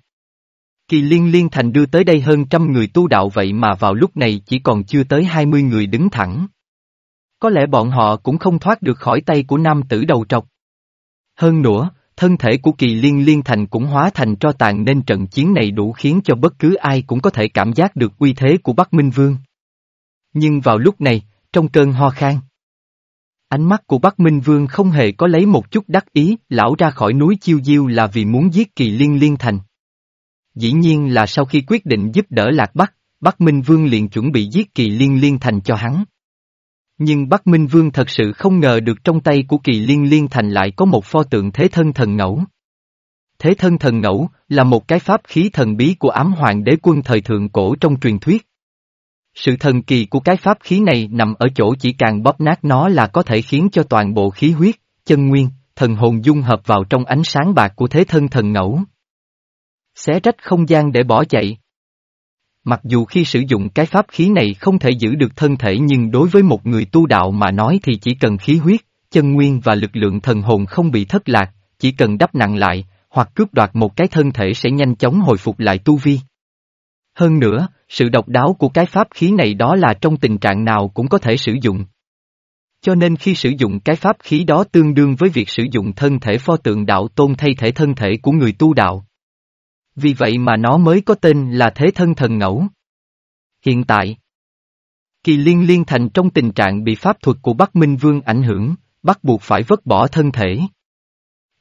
Kỳ liên liên thành đưa tới đây hơn trăm người tu đạo vậy mà vào lúc này chỉ còn chưa tới hai mươi người đứng thẳng. Có lẽ bọn họ cũng không thoát được khỏi tay của nam tử đầu trọc. Hơn nữa, thân thể của kỳ liên liên thành cũng hóa thành tro tàn nên trận chiến này đủ khiến cho bất cứ ai cũng có thể cảm giác được uy thế của Bắc Minh Vương. Nhưng vào lúc này, trong cơn ho khan. Ánh mắt của Bắc Minh Vương không hề có lấy một chút đắc ý, lão ra khỏi núi Chiêu Diêu là vì muốn giết kỳ liên liên thành. Dĩ nhiên là sau khi quyết định giúp đỡ Lạc Bắc, Bắc Minh Vương liền chuẩn bị giết kỳ liên liên thành cho hắn. Nhưng Bắc Minh Vương thật sự không ngờ được trong tay của kỳ liên liên thành lại có một pho tượng thế thân thần ngẫu. Thế thân thần ngẫu là một cái pháp khí thần bí của ám hoàng đế quân thời thượng cổ trong truyền thuyết. Sự thần kỳ của cái pháp khí này nằm ở chỗ chỉ càng bóp nát nó là có thể khiến cho toàn bộ khí huyết, chân nguyên, thần hồn dung hợp vào trong ánh sáng bạc của thế thân thần ngẫu. Xé rách không gian để bỏ chạy. Mặc dù khi sử dụng cái pháp khí này không thể giữ được thân thể nhưng đối với một người tu đạo mà nói thì chỉ cần khí huyết, chân nguyên và lực lượng thần hồn không bị thất lạc, chỉ cần đắp nặng lại, hoặc cướp đoạt một cái thân thể sẽ nhanh chóng hồi phục lại tu vi. Hơn nữa, sự độc đáo của cái pháp khí này đó là trong tình trạng nào cũng có thể sử dụng. Cho nên khi sử dụng cái pháp khí đó tương đương với việc sử dụng thân thể pho tượng đạo tôn thay thể thân thể của người tu đạo. Vì vậy mà nó mới có tên là Thế Thân Thần Ngẫu. Hiện tại, Kỳ Liên Liên Thành trong tình trạng bị pháp thuật của Bắc Minh Vương ảnh hưởng, bắt buộc phải vứt bỏ thân thể.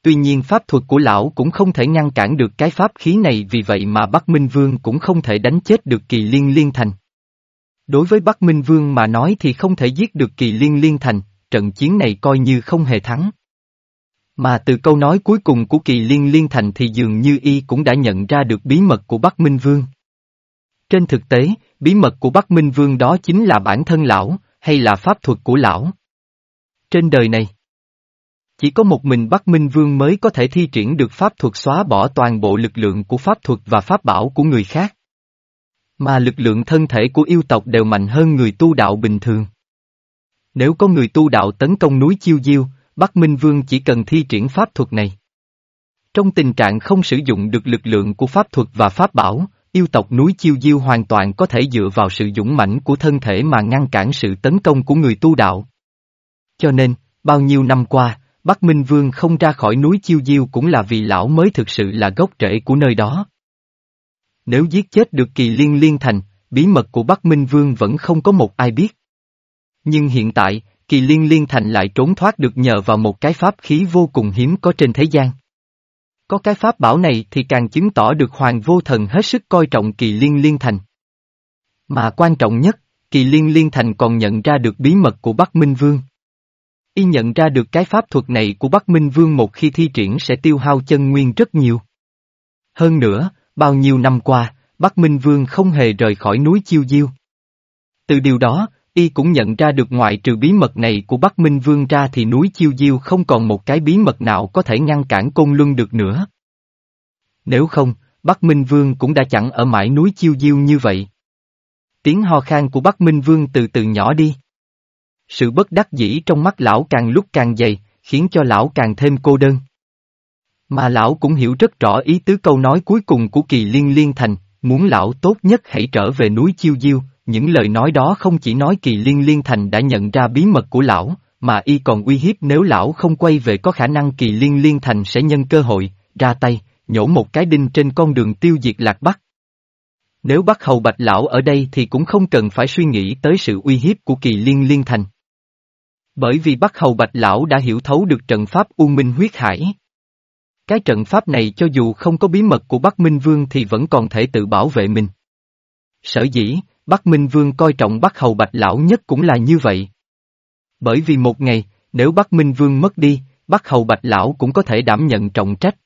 Tuy nhiên pháp thuật của lão cũng không thể ngăn cản được cái pháp khí này vì vậy mà Bắc Minh Vương cũng không thể đánh chết được kỳ liên liên thành. Đối với Bắc Minh Vương mà nói thì không thể giết được kỳ liên liên thành, trận chiến này coi như không hề thắng. Mà từ câu nói cuối cùng của kỳ liên liên thành thì dường như y cũng đã nhận ra được bí mật của Bắc Minh Vương. Trên thực tế, bí mật của Bắc Minh Vương đó chính là bản thân lão, hay là pháp thuật của lão. Trên đời này, chỉ có một mình Bắc Minh Vương mới có thể thi triển được pháp thuật xóa bỏ toàn bộ lực lượng của pháp thuật và pháp bảo của người khác. Mà lực lượng thân thể của yêu tộc đều mạnh hơn người tu đạo bình thường. Nếu có người tu đạo tấn công núi Chiêu Diêu, Bắc Minh Vương chỉ cần thi triển pháp thuật này. Trong tình trạng không sử dụng được lực lượng của pháp thuật và pháp bảo, yêu tộc núi Chiêu Diêu hoàn toàn có thể dựa vào sự dũng mãnh của thân thể mà ngăn cản sự tấn công của người tu đạo. Cho nên, bao nhiêu năm qua, Bắc Minh Vương không ra khỏi núi Chiêu Diêu cũng là vì lão mới thực sự là gốc rễ của nơi đó. Nếu giết chết được kỳ liên liên thành, bí mật của Bắc Minh Vương vẫn không có một ai biết. Nhưng hiện tại, kỳ liên liên thành lại trốn thoát được nhờ vào một cái pháp khí vô cùng hiếm có trên thế gian. Có cái pháp bảo này thì càng chứng tỏ được Hoàng Vô Thần hết sức coi trọng kỳ liên liên thành. Mà quan trọng nhất, kỳ liên liên thành còn nhận ra được bí mật của Bắc Minh Vương. Y nhận ra được cái pháp thuật này của Bắc Minh Vương một khi thi triển sẽ tiêu hao chân nguyên rất nhiều. Hơn nữa, bao nhiêu năm qua, Bắc Minh Vương không hề rời khỏi núi Chiêu Diêu. Từ điều đó, y cũng nhận ra được ngoại trừ bí mật này của Bắc Minh Vương ra thì núi Chiêu Diêu không còn một cái bí mật nào có thể ngăn cản Côn Luân được nữa. Nếu không, Bắc Minh Vương cũng đã chẳng ở mãi núi Chiêu Diêu như vậy. Tiếng ho khan của Bắc Minh Vương từ từ nhỏ đi. Sự bất đắc dĩ trong mắt lão càng lúc càng dày, khiến cho lão càng thêm cô đơn. Mà lão cũng hiểu rất rõ ý tứ câu nói cuối cùng của kỳ liên liên thành, muốn lão tốt nhất hãy trở về núi Chiêu Diêu, những lời nói đó không chỉ nói kỳ liên liên thành đã nhận ra bí mật của lão, mà y còn uy hiếp nếu lão không quay về có khả năng kỳ liên liên thành sẽ nhân cơ hội, ra tay, nhổ một cái đinh trên con đường tiêu diệt lạc bắc. Nếu bắt hầu bạch lão ở đây thì cũng không cần phải suy nghĩ tới sự uy hiếp của kỳ liên liên thành. Bởi vì bắt Hầu Bạch Lão đã hiểu thấu được trận pháp U Minh huyết hải. Cái trận pháp này cho dù không có bí mật của Bắc Minh Vương thì vẫn còn thể tự bảo vệ mình. Sở dĩ, Bắc Minh Vương coi trọng Bắc Hầu Bạch Lão nhất cũng là như vậy. Bởi vì một ngày, nếu Bắc Minh Vương mất đi, Bắc Hầu Bạch Lão cũng có thể đảm nhận trọng trách.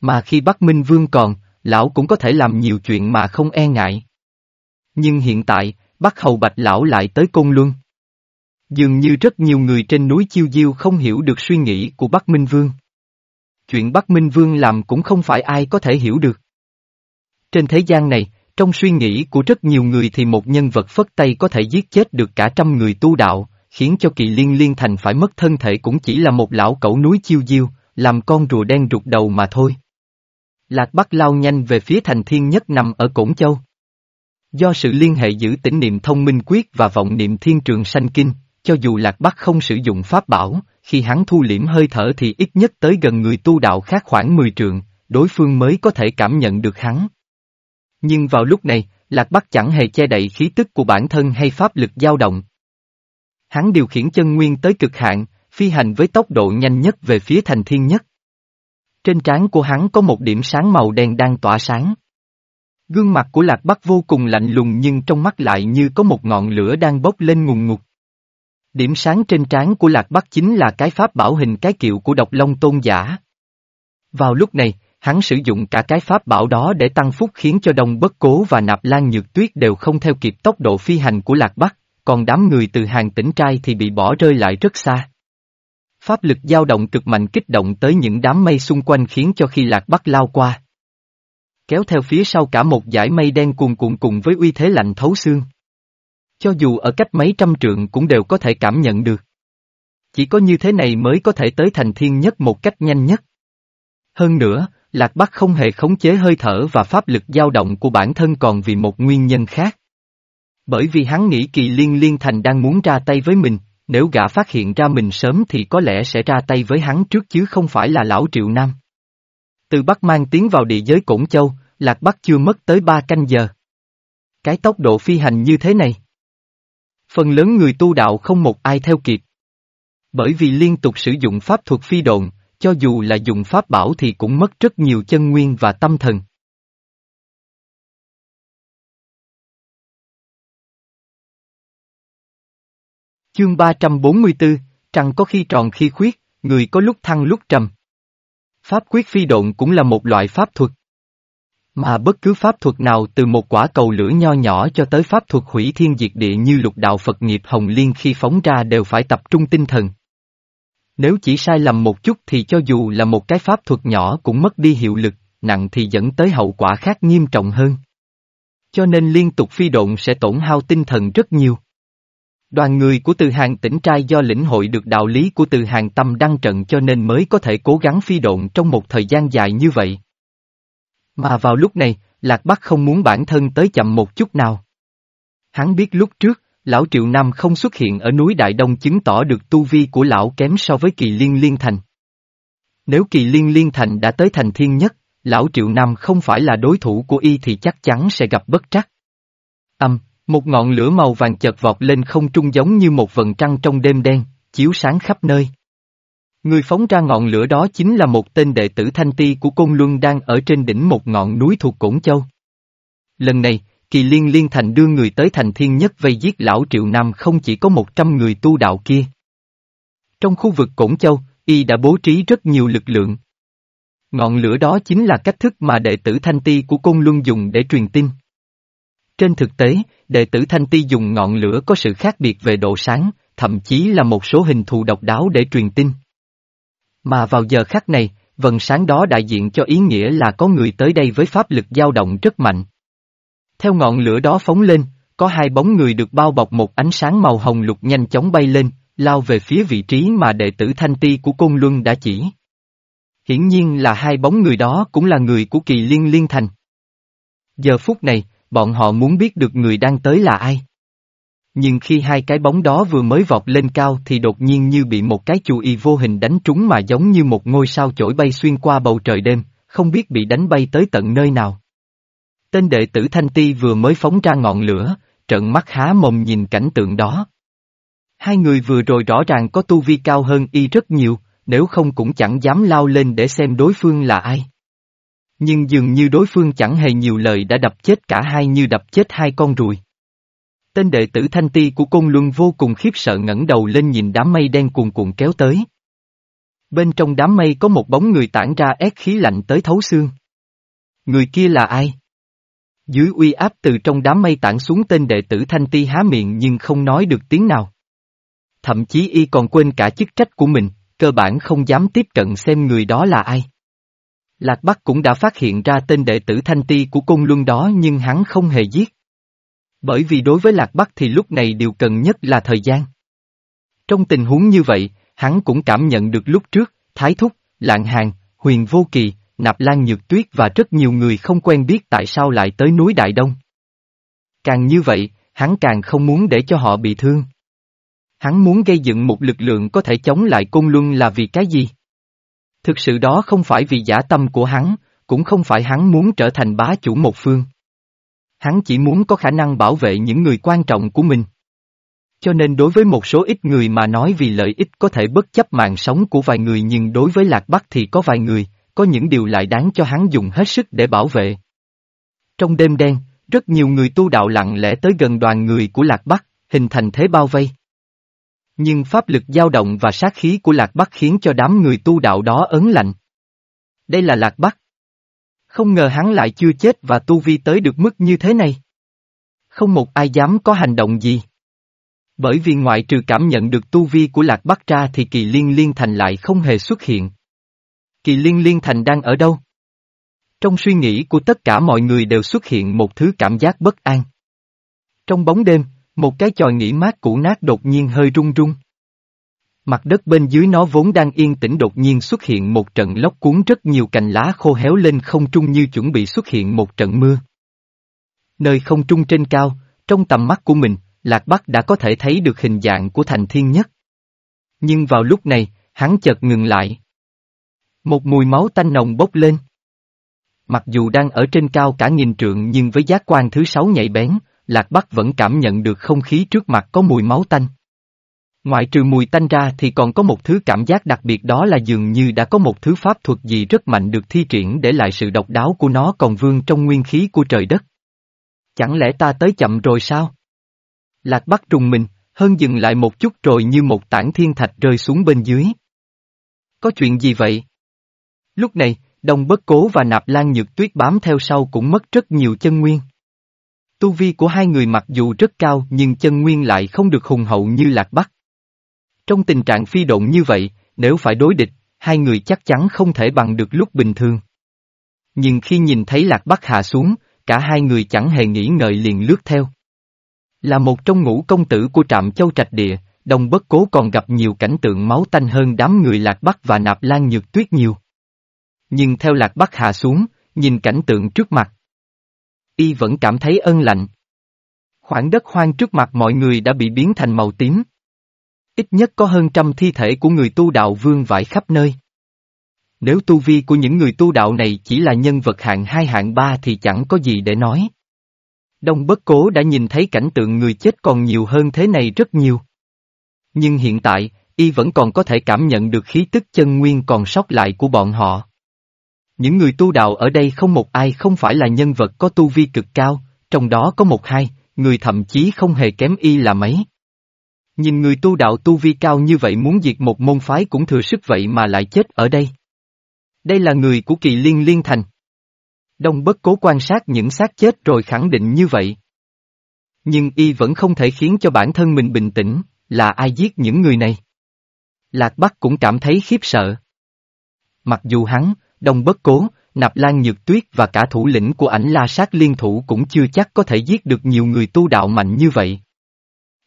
Mà khi Bắc Minh Vương còn, Lão cũng có thể làm nhiều chuyện mà không e ngại. Nhưng hiện tại, Bắc Hầu Bạch Lão lại tới Côn Luân. Dường như rất nhiều người trên núi Chiêu Diêu không hiểu được suy nghĩ của Bắc Minh Vương. Chuyện Bắc Minh Vương làm cũng không phải ai có thể hiểu được. Trên thế gian này, trong suy nghĩ của rất nhiều người thì một nhân vật phất tay có thể giết chết được cả trăm người tu đạo, khiến cho kỳ liên liên thành phải mất thân thể cũng chỉ là một lão cẩu núi chiêu diêu, làm con rùa đen rụt đầu mà thôi. Lạc Bắc lao nhanh về phía thành thiên nhất nằm ở Cổng Châu. Do sự liên hệ giữa tỉnh niệm thông minh quyết và vọng niệm thiên trường sanh kinh, cho dù Lạc Bắc không sử dụng pháp bảo, khi hắn thu liễm hơi thở thì ít nhất tới gần người tu đạo khác khoảng 10 trường đối phương mới có thể cảm nhận được hắn. Nhưng vào lúc này, Lạc Bắc chẳng hề che đậy khí tức của bản thân hay pháp lực dao động. Hắn điều khiển chân nguyên tới cực hạn, phi hành với tốc độ nhanh nhất về phía thành thiên nhất. Trên trán của hắn có một điểm sáng màu đen đang tỏa sáng. Gương mặt của Lạc Bắc vô cùng lạnh lùng nhưng trong mắt lại như có một ngọn lửa đang bốc lên ngùng ngục. Điểm sáng trên trán của Lạc Bắc chính là cái pháp bảo hình cái kiệu của độc long tôn giả. Vào lúc này, hắn sử dụng cả cái pháp bảo đó để tăng phúc khiến cho Đông Bất Cố và Nạp Lan Nhược Tuyết đều không theo kịp tốc độ phi hành của Lạc Bắc, còn đám người từ hàng tỉnh trai thì bị bỏ rơi lại rất xa. Pháp lực dao động cực mạnh kích động tới những đám mây xung quanh khiến cho khi Lạc Bắc lao qua. Kéo theo phía sau cả một dải mây đen cuồn cuộn cùng với uy thế lạnh thấu xương. Cho dù ở cách mấy trăm trượng cũng đều có thể cảm nhận được. Chỉ có như thế này mới có thể tới thành thiên nhất một cách nhanh nhất. Hơn nữa, Lạc Bắc không hề khống chế hơi thở và pháp lực dao động của bản thân còn vì một nguyên nhân khác. Bởi vì hắn nghĩ kỳ liên liên thành đang muốn ra tay với mình, nếu gã phát hiện ra mình sớm thì có lẽ sẽ ra tay với hắn trước chứ không phải là lão triệu nam. Từ Bắc mang tiến vào địa giới Cổng Châu, Lạc Bắc chưa mất tới ba canh giờ. Cái tốc độ phi hành như thế này. Phần lớn người tu đạo không một ai theo kịp. Bởi vì liên tục sử dụng pháp thuật phi độn, cho dù là dùng pháp bảo thì cũng mất rất nhiều chân nguyên và tâm thần. Chương 344, trăng có khi tròn khi khuyết, người có lúc thăng lúc trầm. Pháp quyết phi độn cũng là một loại pháp thuật. Mà bất cứ pháp thuật nào từ một quả cầu lửa nho nhỏ cho tới pháp thuật hủy thiên diệt địa như lục đạo Phật nghiệp hồng liên khi phóng ra đều phải tập trung tinh thần. Nếu chỉ sai lầm một chút thì cho dù là một cái pháp thuật nhỏ cũng mất đi hiệu lực, nặng thì dẫn tới hậu quả khác nghiêm trọng hơn. Cho nên liên tục phi độn sẽ tổn hao tinh thần rất nhiều. Đoàn người của từ hàng tỉnh trai do lĩnh hội được đạo lý của từ hàng tâm đăng trận cho nên mới có thể cố gắng phi độn trong một thời gian dài như vậy. Mà vào lúc này, Lạc Bắc không muốn bản thân tới chậm một chút nào. Hắn biết lúc trước, lão Triệu Nam không xuất hiện ở núi Đại Đông chứng tỏ được tu vi của lão kém so với kỳ liên liên thành. Nếu kỳ liên liên thành đã tới thành thiên nhất, lão Triệu Nam không phải là đối thủ của y thì chắc chắn sẽ gặp bất trắc. Âm, một ngọn lửa màu vàng chợt vọt lên không trung giống như một vần trăng trong đêm đen, chiếu sáng khắp nơi. Người phóng ra ngọn lửa đó chính là một tên đệ tử thanh ti của Côn Luân đang ở trên đỉnh một ngọn núi thuộc Cổn Châu. Lần này, Kỳ Liên Liên Thành đưa người tới thành thiên nhất vây giết lão Triệu Nam không chỉ có một trăm người tu đạo kia. Trong khu vực cổng Châu, y đã bố trí rất nhiều lực lượng. Ngọn lửa đó chính là cách thức mà đệ tử Thanh Ti của Côn Luân dùng để truyền tin. Trên thực tế, đệ tử Thanh Ti dùng ngọn lửa có sự khác biệt về độ sáng, thậm chí là một số hình thù độc đáo để truyền tin. Mà vào giờ khắc này, vần sáng đó đại diện cho ý nghĩa là có người tới đây với pháp lực dao động rất mạnh. Theo ngọn lửa đó phóng lên, có hai bóng người được bao bọc một ánh sáng màu hồng lục nhanh chóng bay lên, lao về phía vị trí mà đệ tử Thanh Ti của Côn Luân đã chỉ. Hiển nhiên là hai bóng người đó cũng là người của kỳ liên liên thành. Giờ phút này, bọn họ muốn biết được người đang tới là ai. Nhưng khi hai cái bóng đó vừa mới vọt lên cao thì đột nhiên như bị một cái chù y vô hình đánh trúng mà giống như một ngôi sao chổi bay xuyên qua bầu trời đêm, không biết bị đánh bay tới tận nơi nào. Tên đệ tử Thanh Ti vừa mới phóng ra ngọn lửa, trận mắt há mồm nhìn cảnh tượng đó. Hai người vừa rồi rõ ràng có tu vi cao hơn y rất nhiều, nếu không cũng chẳng dám lao lên để xem đối phương là ai. Nhưng dường như đối phương chẳng hề nhiều lời đã đập chết cả hai như đập chết hai con ruồi. Tên đệ tử Thanh Ti của Côn Luân vô cùng khiếp sợ ngẩng đầu lên nhìn đám mây đen cuồn cuộn kéo tới. Bên trong đám mây có một bóng người tản ra ép khí lạnh tới thấu xương. Người kia là ai? Dưới uy áp từ trong đám mây tản xuống tên đệ tử Thanh Ti há miệng nhưng không nói được tiếng nào. Thậm chí y còn quên cả chức trách của mình, cơ bản không dám tiếp cận xem người đó là ai. Lạc Bắc cũng đã phát hiện ra tên đệ tử Thanh Ti của cung Luân đó nhưng hắn không hề giết. Bởi vì đối với Lạc Bắc thì lúc này điều cần nhất là thời gian. Trong tình huống như vậy, hắn cũng cảm nhận được lúc trước, Thái Thúc, Lạng Hàng, Huyền Vô Kỳ, Nạp Lan Nhược Tuyết và rất nhiều người không quen biết tại sao lại tới núi Đại Đông. Càng như vậy, hắn càng không muốn để cho họ bị thương. Hắn muốn gây dựng một lực lượng có thể chống lại Côn Luân là vì cái gì? Thực sự đó không phải vì giả tâm của hắn, cũng không phải hắn muốn trở thành bá chủ một phương. Hắn chỉ muốn có khả năng bảo vệ những người quan trọng của mình. Cho nên đối với một số ít người mà nói vì lợi ích có thể bất chấp mạng sống của vài người nhưng đối với Lạc Bắc thì có vài người, có những điều lại đáng cho hắn dùng hết sức để bảo vệ. Trong đêm đen, rất nhiều người tu đạo lặng lẽ tới gần đoàn người của Lạc Bắc, hình thành thế bao vây. Nhưng pháp lực dao động và sát khí của Lạc Bắc khiến cho đám người tu đạo đó ấn lạnh. Đây là Lạc Bắc. Không ngờ hắn lại chưa chết và tu vi tới được mức như thế này. Không một ai dám có hành động gì. Bởi vì ngoại trừ cảm nhận được tu vi của Lạc Bắc ra thì kỳ liên liên thành lại không hề xuất hiện. Kỳ liên liên thành đang ở đâu? Trong suy nghĩ của tất cả mọi người đều xuất hiện một thứ cảm giác bất an. Trong bóng đêm, một cái chòi nghỉ mát cũ nát đột nhiên hơi rung rung. Mặt đất bên dưới nó vốn đang yên tĩnh đột nhiên xuất hiện một trận lốc cuốn rất nhiều cành lá khô héo lên không trung như chuẩn bị xuất hiện một trận mưa. Nơi không trung trên cao, trong tầm mắt của mình, Lạc Bắc đã có thể thấy được hình dạng của thành thiên nhất. Nhưng vào lúc này, hắn chợt ngừng lại. Một mùi máu tanh nồng bốc lên. Mặc dù đang ở trên cao cả nghìn trượng nhưng với giác quan thứ sáu nhạy bén, Lạc Bắc vẫn cảm nhận được không khí trước mặt có mùi máu tanh. Ngoại trừ mùi tanh ra thì còn có một thứ cảm giác đặc biệt đó là dường như đã có một thứ pháp thuật gì rất mạnh được thi triển để lại sự độc đáo của nó còn vương trong nguyên khí của trời đất. Chẳng lẽ ta tới chậm rồi sao? Lạc Bắc trùng mình, hơn dừng lại một chút rồi như một tảng thiên thạch rơi xuống bên dưới. Có chuyện gì vậy? Lúc này, đồng Bất Cố và Nạp Lan Nhược Tuyết bám theo sau cũng mất rất nhiều chân nguyên. Tu vi của hai người mặc dù rất cao nhưng chân nguyên lại không được hùng hậu như Lạc Bắc. Trong tình trạng phi độn như vậy, nếu phải đối địch, hai người chắc chắn không thể bằng được lúc bình thường. Nhưng khi nhìn thấy Lạc Bắc hạ xuống, cả hai người chẳng hề nghĩ ngợi liền lướt theo. Là một trong ngũ công tử của trạm châu trạch địa, đồng Bất Cố còn gặp nhiều cảnh tượng máu tanh hơn đám người Lạc Bắc và Nạp Lan Nhược Tuyết nhiều. Nhưng theo Lạc Bắc hạ xuống, nhìn cảnh tượng trước mặt, y vẫn cảm thấy ân lạnh. Khoảng đất hoang trước mặt mọi người đã bị biến thành màu tím. Ít nhất có hơn trăm thi thể của người tu đạo vương vãi khắp nơi. Nếu tu vi của những người tu đạo này chỉ là nhân vật hạng hai hạng ba thì chẳng có gì để nói. Đông bất cố đã nhìn thấy cảnh tượng người chết còn nhiều hơn thế này rất nhiều. Nhưng hiện tại, y vẫn còn có thể cảm nhận được khí tức chân nguyên còn sót lại của bọn họ. Những người tu đạo ở đây không một ai không phải là nhân vật có tu vi cực cao, trong đó có một hai, người thậm chí không hề kém y là mấy. Nhìn người tu đạo tu vi cao như vậy muốn diệt một môn phái cũng thừa sức vậy mà lại chết ở đây. Đây là người của kỳ liên liên thành. Đông bất cố quan sát những xác chết rồi khẳng định như vậy. Nhưng y vẫn không thể khiến cho bản thân mình bình tĩnh, là ai giết những người này. Lạc Bắc cũng cảm thấy khiếp sợ. Mặc dù hắn, đông bất cố, nạp lan nhược tuyết và cả thủ lĩnh của ảnh la sát liên thủ cũng chưa chắc có thể giết được nhiều người tu đạo mạnh như vậy.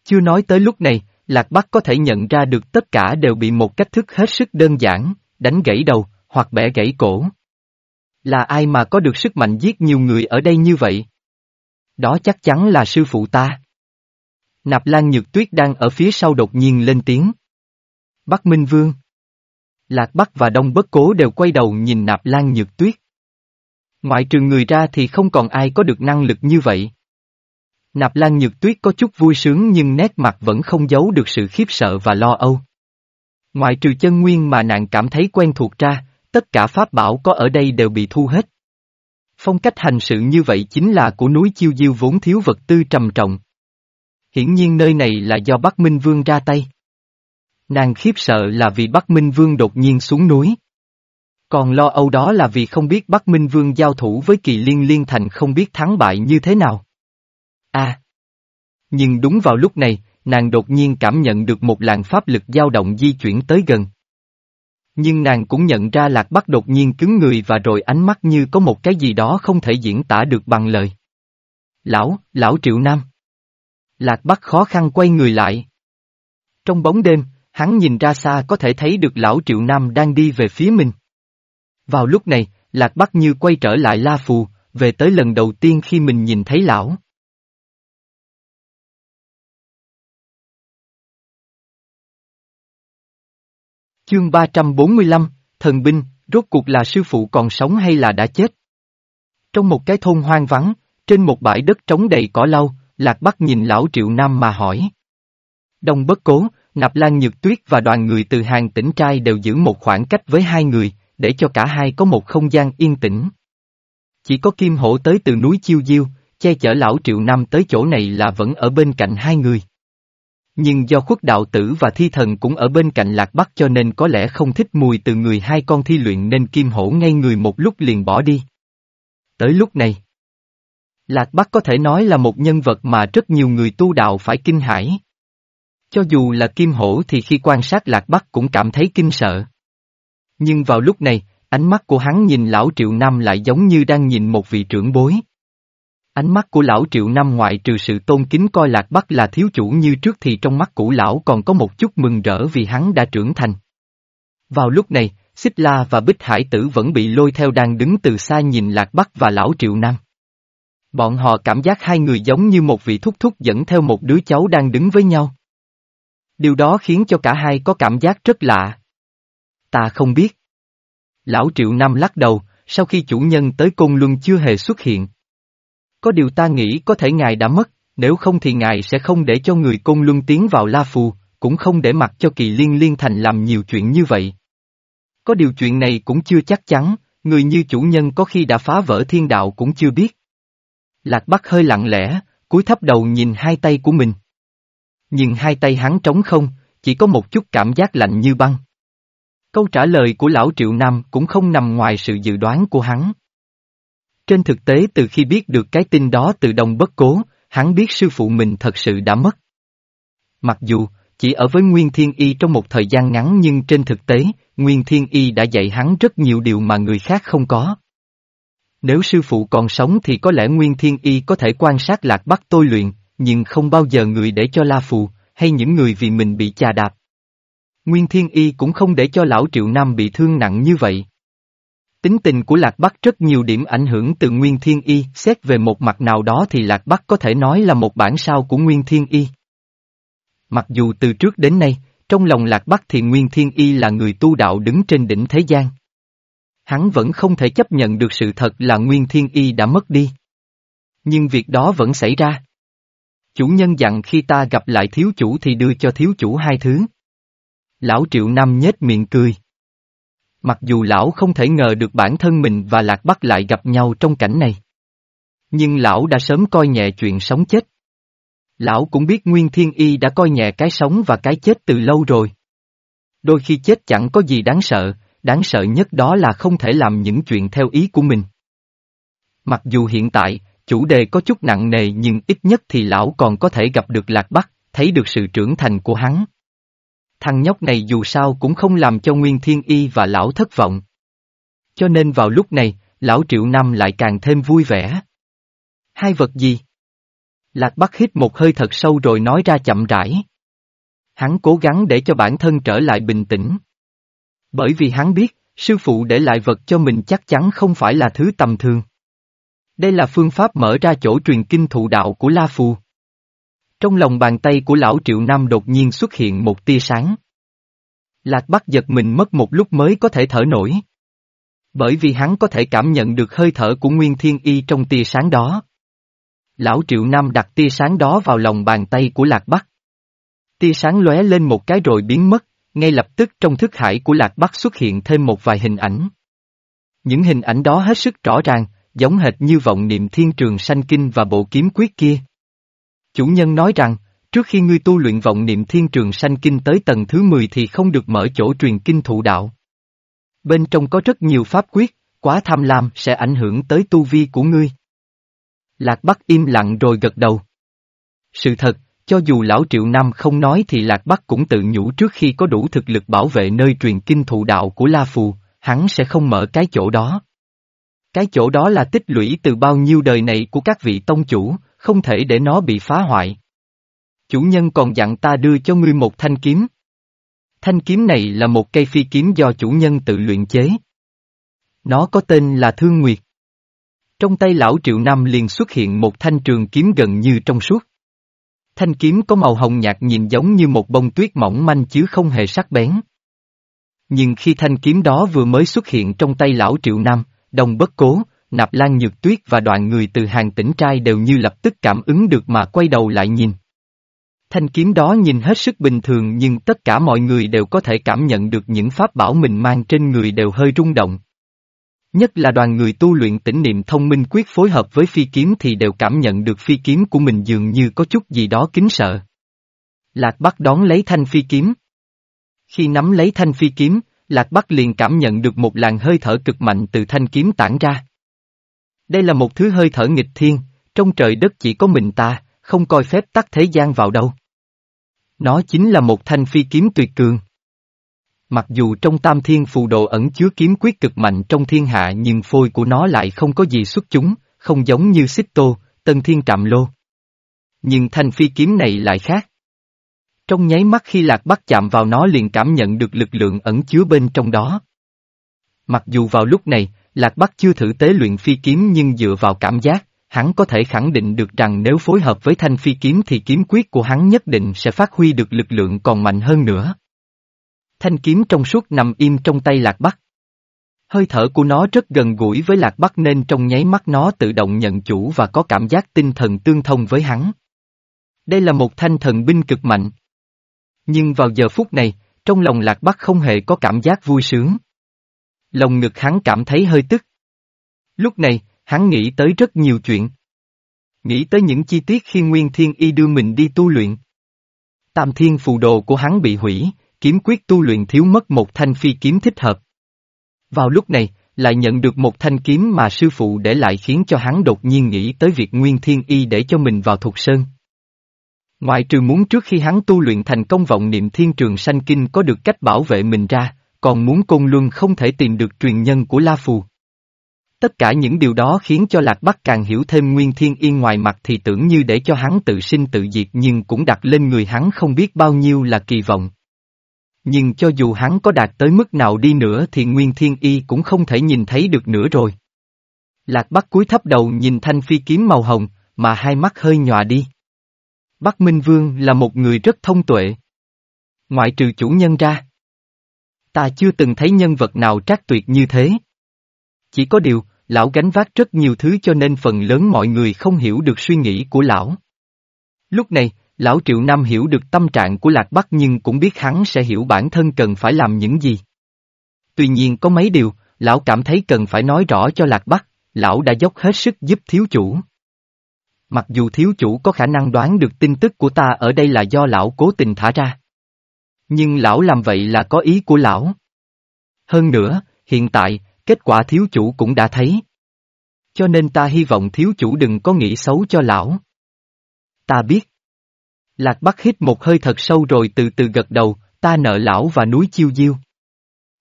Chưa nói tới lúc này, Lạc Bắc có thể nhận ra được tất cả đều bị một cách thức hết sức đơn giản, đánh gãy đầu, hoặc bẻ gãy cổ. Là ai mà có được sức mạnh giết nhiều người ở đây như vậy? Đó chắc chắn là sư phụ ta. Nạp Lan Nhược Tuyết đang ở phía sau đột nhiên lên tiếng. Bắc Minh Vương. Lạc Bắc và Đông Bất Cố đều quay đầu nhìn Nạp Lan Nhược Tuyết. Ngoại trừ người ra thì không còn ai có được năng lực như vậy. Nạp Lan Nhược Tuyết có chút vui sướng nhưng nét mặt vẫn không giấu được sự khiếp sợ và lo âu. Ngoại trừ chân nguyên mà nàng cảm thấy quen thuộc ra, tất cả pháp bảo có ở đây đều bị thu hết. Phong cách hành sự như vậy chính là của núi Chiêu Diêu vốn thiếu vật tư trầm trọng. Hiển nhiên nơi này là do Bắc Minh Vương ra tay. Nàng khiếp sợ là vì Bắc Minh Vương đột nhiên xuống núi. Còn lo âu đó là vì không biết Bắc Minh Vương giao thủ với kỳ liên liên thành không biết thắng bại như thế nào. À! Nhưng đúng vào lúc này, nàng đột nhiên cảm nhận được một làn pháp lực dao động di chuyển tới gần. Nhưng nàng cũng nhận ra Lạc Bắc đột nhiên cứng người và rồi ánh mắt như có một cái gì đó không thể diễn tả được bằng lời. Lão, lão Triệu Nam. Lạc Bắc khó khăn quay người lại. Trong bóng đêm, hắn nhìn ra xa có thể thấy được lão Triệu Nam đang đi về phía mình. Vào lúc này, Lạc Bắc như quay trở lại La Phù, về tới lần đầu tiên khi mình nhìn thấy lão. Chương 345, Thần binh, rốt cuộc là sư phụ còn sống hay là đã chết? Trong một cái thôn hoang vắng, trên một bãi đất trống đầy cỏ lau, Lạc Bắc nhìn lão Triệu Nam mà hỏi. Đông bất cố, Nạp Lan Nhược Tuyết và đoàn người từ hàng tỉnh trai đều giữ một khoảng cách với hai người, để cho cả hai có một không gian yên tĩnh. Chỉ có Kim Hổ tới từ núi Chiêu Diêu, che chở lão Triệu Nam tới chỗ này là vẫn ở bên cạnh hai người. Nhưng do khuất đạo tử và thi thần cũng ở bên cạnh lạc bắc cho nên có lẽ không thích mùi từ người hai con thi luyện nên kim hổ ngay người một lúc liền bỏ đi. Tới lúc này, Lạc Bắc có thể nói là một nhân vật mà rất nhiều người tu đạo phải kinh hãi. Cho dù là kim hổ thì khi quan sát Lạc Bắc cũng cảm thấy kinh sợ. Nhưng vào lúc này, ánh mắt của hắn nhìn lão Triệu Nam lại giống như đang nhìn một vị trưởng bối. Ánh mắt của lão triệu năm ngoại trừ sự tôn kính coi lạc bắc là thiếu chủ như trước thì trong mắt cũ lão còn có một chút mừng rỡ vì hắn đã trưởng thành. Vào lúc này, Xích La và Bích Hải Tử vẫn bị lôi theo đang đứng từ xa nhìn lạc bắc và lão triệu nam. Bọn họ cảm giác hai người giống như một vị thúc thúc dẫn theo một đứa cháu đang đứng với nhau. Điều đó khiến cho cả hai có cảm giác rất lạ. Ta không biết. Lão Triệu Nam lắc đầu, sau khi chủ nhân tới Côn Luân chưa hề xuất hiện. Có điều ta nghĩ có thể ngài đã mất, nếu không thì ngài sẽ không để cho người côn luân tiến vào La Phù, cũng không để mặc cho kỳ liên liên thành làm nhiều chuyện như vậy. Có điều chuyện này cũng chưa chắc chắn, người như chủ nhân có khi đã phá vỡ thiên đạo cũng chưa biết. Lạc Bắc hơi lặng lẽ, cúi thấp đầu nhìn hai tay của mình. Nhưng hai tay hắn trống không, chỉ có một chút cảm giác lạnh như băng. Câu trả lời của lão Triệu Nam cũng không nằm ngoài sự dự đoán của hắn. Trên thực tế từ khi biết được cái tin đó từ đồng bất cố, hắn biết sư phụ mình thật sự đã mất. Mặc dù, chỉ ở với Nguyên Thiên Y trong một thời gian ngắn nhưng trên thực tế, Nguyên Thiên Y đã dạy hắn rất nhiều điều mà người khác không có. Nếu sư phụ còn sống thì có lẽ Nguyên Thiên Y có thể quan sát lạc bắc tôi luyện, nhưng không bao giờ người để cho La Phù, hay những người vì mình bị chà đạp. Nguyên Thiên Y cũng không để cho lão Triệu Nam bị thương nặng như vậy. Tính tình của Lạc Bắc rất nhiều điểm ảnh hưởng từ Nguyên Thiên Y, xét về một mặt nào đó thì Lạc Bắc có thể nói là một bản sao của Nguyên Thiên Y. Mặc dù từ trước đến nay, trong lòng Lạc Bắc thì Nguyên Thiên Y là người tu đạo đứng trên đỉnh thế gian. Hắn vẫn không thể chấp nhận được sự thật là Nguyên Thiên Y đã mất đi. Nhưng việc đó vẫn xảy ra. Chủ nhân dặn khi ta gặp lại thiếu chủ thì đưa cho thiếu chủ hai thứ. Lão Triệu năm nhếch miệng cười. Mặc dù lão không thể ngờ được bản thân mình và Lạc Bắc lại gặp nhau trong cảnh này. Nhưng lão đã sớm coi nhẹ chuyện sống chết. Lão cũng biết Nguyên Thiên Y đã coi nhẹ cái sống và cái chết từ lâu rồi. Đôi khi chết chẳng có gì đáng sợ, đáng sợ nhất đó là không thể làm những chuyện theo ý của mình. Mặc dù hiện tại, chủ đề có chút nặng nề nhưng ít nhất thì lão còn có thể gặp được Lạc Bắc, thấy được sự trưởng thành của hắn. Thằng nhóc này dù sao cũng không làm cho Nguyên Thiên Y và lão thất vọng. Cho nên vào lúc này, lão Triệu Năm lại càng thêm vui vẻ. Hai vật gì? Lạc Bắc hít một hơi thật sâu rồi nói ra chậm rãi. Hắn cố gắng để cho bản thân trở lại bình tĩnh. Bởi vì hắn biết, sư phụ để lại vật cho mình chắc chắn không phải là thứ tầm thường. Đây là phương pháp mở ra chỗ truyền kinh thụ đạo của La Phù. Trong lòng bàn tay của lão Triệu Nam đột nhiên xuất hiện một tia sáng. Lạc Bắc giật mình mất một lúc mới có thể thở nổi. Bởi vì hắn có thể cảm nhận được hơi thở của Nguyên Thiên Y trong tia sáng đó. Lão Triệu Nam đặt tia sáng đó vào lòng bàn tay của Lạc Bắc. Tia sáng lóe lên một cái rồi biến mất, ngay lập tức trong thức hải của Lạc Bắc xuất hiện thêm một vài hình ảnh. Những hình ảnh đó hết sức rõ ràng, giống hệt như vọng niệm thiên trường sanh kinh và bộ kiếm quyết kia. Chủ nhân nói rằng, trước khi ngươi tu luyện vọng niệm thiên trường sanh kinh tới tầng thứ 10 thì không được mở chỗ truyền kinh thụ đạo. Bên trong có rất nhiều pháp quyết, quá tham lam sẽ ảnh hưởng tới tu vi của ngươi. Lạc Bắc im lặng rồi gật đầu. Sự thật, cho dù lão Triệu Nam không nói thì Lạc Bắc cũng tự nhủ trước khi có đủ thực lực bảo vệ nơi truyền kinh thụ đạo của La Phù, hắn sẽ không mở cái chỗ đó. Cái chỗ đó là tích lũy từ bao nhiêu đời này của các vị tông chủ, không thể để nó bị phá hoại. Chủ nhân còn dặn ta đưa cho ngươi một thanh kiếm. Thanh kiếm này là một cây phi kiếm do chủ nhân tự luyện chế. Nó có tên là Thương Nguyệt. Trong tay lão Triệu Nam liền xuất hiện một thanh trường kiếm gần như trong suốt. Thanh kiếm có màu hồng nhạt nhìn giống như một bông tuyết mỏng manh chứ không hề sắc bén. Nhưng khi thanh kiếm đó vừa mới xuất hiện trong tay lão Triệu Nam, đồng bất cố, nạp lan nhược tuyết và đoạn người từ hàng tỉnh trai đều như lập tức cảm ứng được mà quay đầu lại nhìn. Thanh kiếm đó nhìn hết sức bình thường nhưng tất cả mọi người đều có thể cảm nhận được những pháp bảo mình mang trên người đều hơi rung động. Nhất là đoàn người tu luyện tỉnh niệm thông minh quyết phối hợp với phi kiếm thì đều cảm nhận được phi kiếm của mình dường như có chút gì đó kính sợ. Lạc Bắc đón lấy thanh phi kiếm. Khi nắm lấy thanh phi kiếm, Lạc Bắc liền cảm nhận được một làn hơi thở cực mạnh từ thanh kiếm tản ra. Đây là một thứ hơi thở nghịch thiên, trong trời đất chỉ có mình ta, không coi phép tắc thế gian vào đâu. Nó chính là một thanh phi kiếm tuyệt cường. Mặc dù trong tam thiên phù đồ ẩn chứa kiếm quyết cực mạnh trong thiên hạ nhưng phôi của nó lại không có gì xuất chúng, không giống như xích tô, tân thiên trạm lô. Nhưng thanh phi kiếm này lại khác. Trong nháy mắt khi lạc bắc chạm vào nó liền cảm nhận được lực lượng ẩn chứa bên trong đó. Mặc dù vào lúc này, Lạc Bắc chưa thử tế luyện phi kiếm nhưng dựa vào cảm giác, hắn có thể khẳng định được rằng nếu phối hợp với thanh phi kiếm thì kiếm quyết của hắn nhất định sẽ phát huy được lực lượng còn mạnh hơn nữa. Thanh kiếm trong suốt nằm im trong tay Lạc Bắc. Hơi thở của nó rất gần gũi với Lạc Bắc nên trong nháy mắt nó tự động nhận chủ và có cảm giác tinh thần tương thông với hắn. Đây là một thanh thần binh cực mạnh. Nhưng vào giờ phút này, trong lòng Lạc Bắc không hề có cảm giác vui sướng. Lòng ngực hắn cảm thấy hơi tức. Lúc này, hắn nghĩ tới rất nhiều chuyện. Nghĩ tới những chi tiết khi Nguyên Thiên Y đưa mình đi tu luyện. Tam thiên phù đồ của hắn bị hủy, kiếm quyết tu luyện thiếu mất một thanh phi kiếm thích hợp. Vào lúc này, lại nhận được một thanh kiếm mà sư phụ để lại khiến cho hắn đột nhiên nghĩ tới việc Nguyên Thiên Y để cho mình vào thuộc sơn. Ngoại trừ muốn trước khi hắn tu luyện thành công vọng niệm thiên trường sanh kinh có được cách bảo vệ mình ra, còn muốn Côn Luân không thể tìm được truyền nhân của La Phù. Tất cả những điều đó khiến cho Lạc Bắc càng hiểu thêm Nguyên Thiên Yên ngoài mặt thì tưởng như để cho hắn tự sinh tự diệt nhưng cũng đặt lên người hắn không biết bao nhiêu là kỳ vọng. Nhưng cho dù hắn có đạt tới mức nào đi nữa thì Nguyên Thiên Y cũng không thể nhìn thấy được nữa rồi. Lạc Bắc cúi thấp đầu nhìn thanh phi kiếm màu hồng, mà hai mắt hơi nhòa đi. Bắc Minh Vương là một người rất thông tuệ. Ngoại trừ chủ nhân ra. Ta chưa từng thấy nhân vật nào trác tuyệt như thế. Chỉ có điều, lão gánh vác rất nhiều thứ cho nên phần lớn mọi người không hiểu được suy nghĩ của lão. Lúc này, lão Triệu Nam hiểu được tâm trạng của Lạc Bắc nhưng cũng biết hắn sẽ hiểu bản thân cần phải làm những gì. Tuy nhiên có mấy điều, lão cảm thấy cần phải nói rõ cho Lạc Bắc, lão đã dốc hết sức giúp thiếu chủ. Mặc dù thiếu chủ có khả năng đoán được tin tức của ta ở đây là do lão cố tình thả ra. Nhưng lão làm vậy là có ý của lão. Hơn nữa, hiện tại, kết quả thiếu chủ cũng đã thấy. Cho nên ta hy vọng thiếu chủ đừng có nghĩ xấu cho lão. Ta biết. Lạc Bắc hít một hơi thật sâu rồi từ từ gật đầu, ta nợ lão và núi chiêu diêu.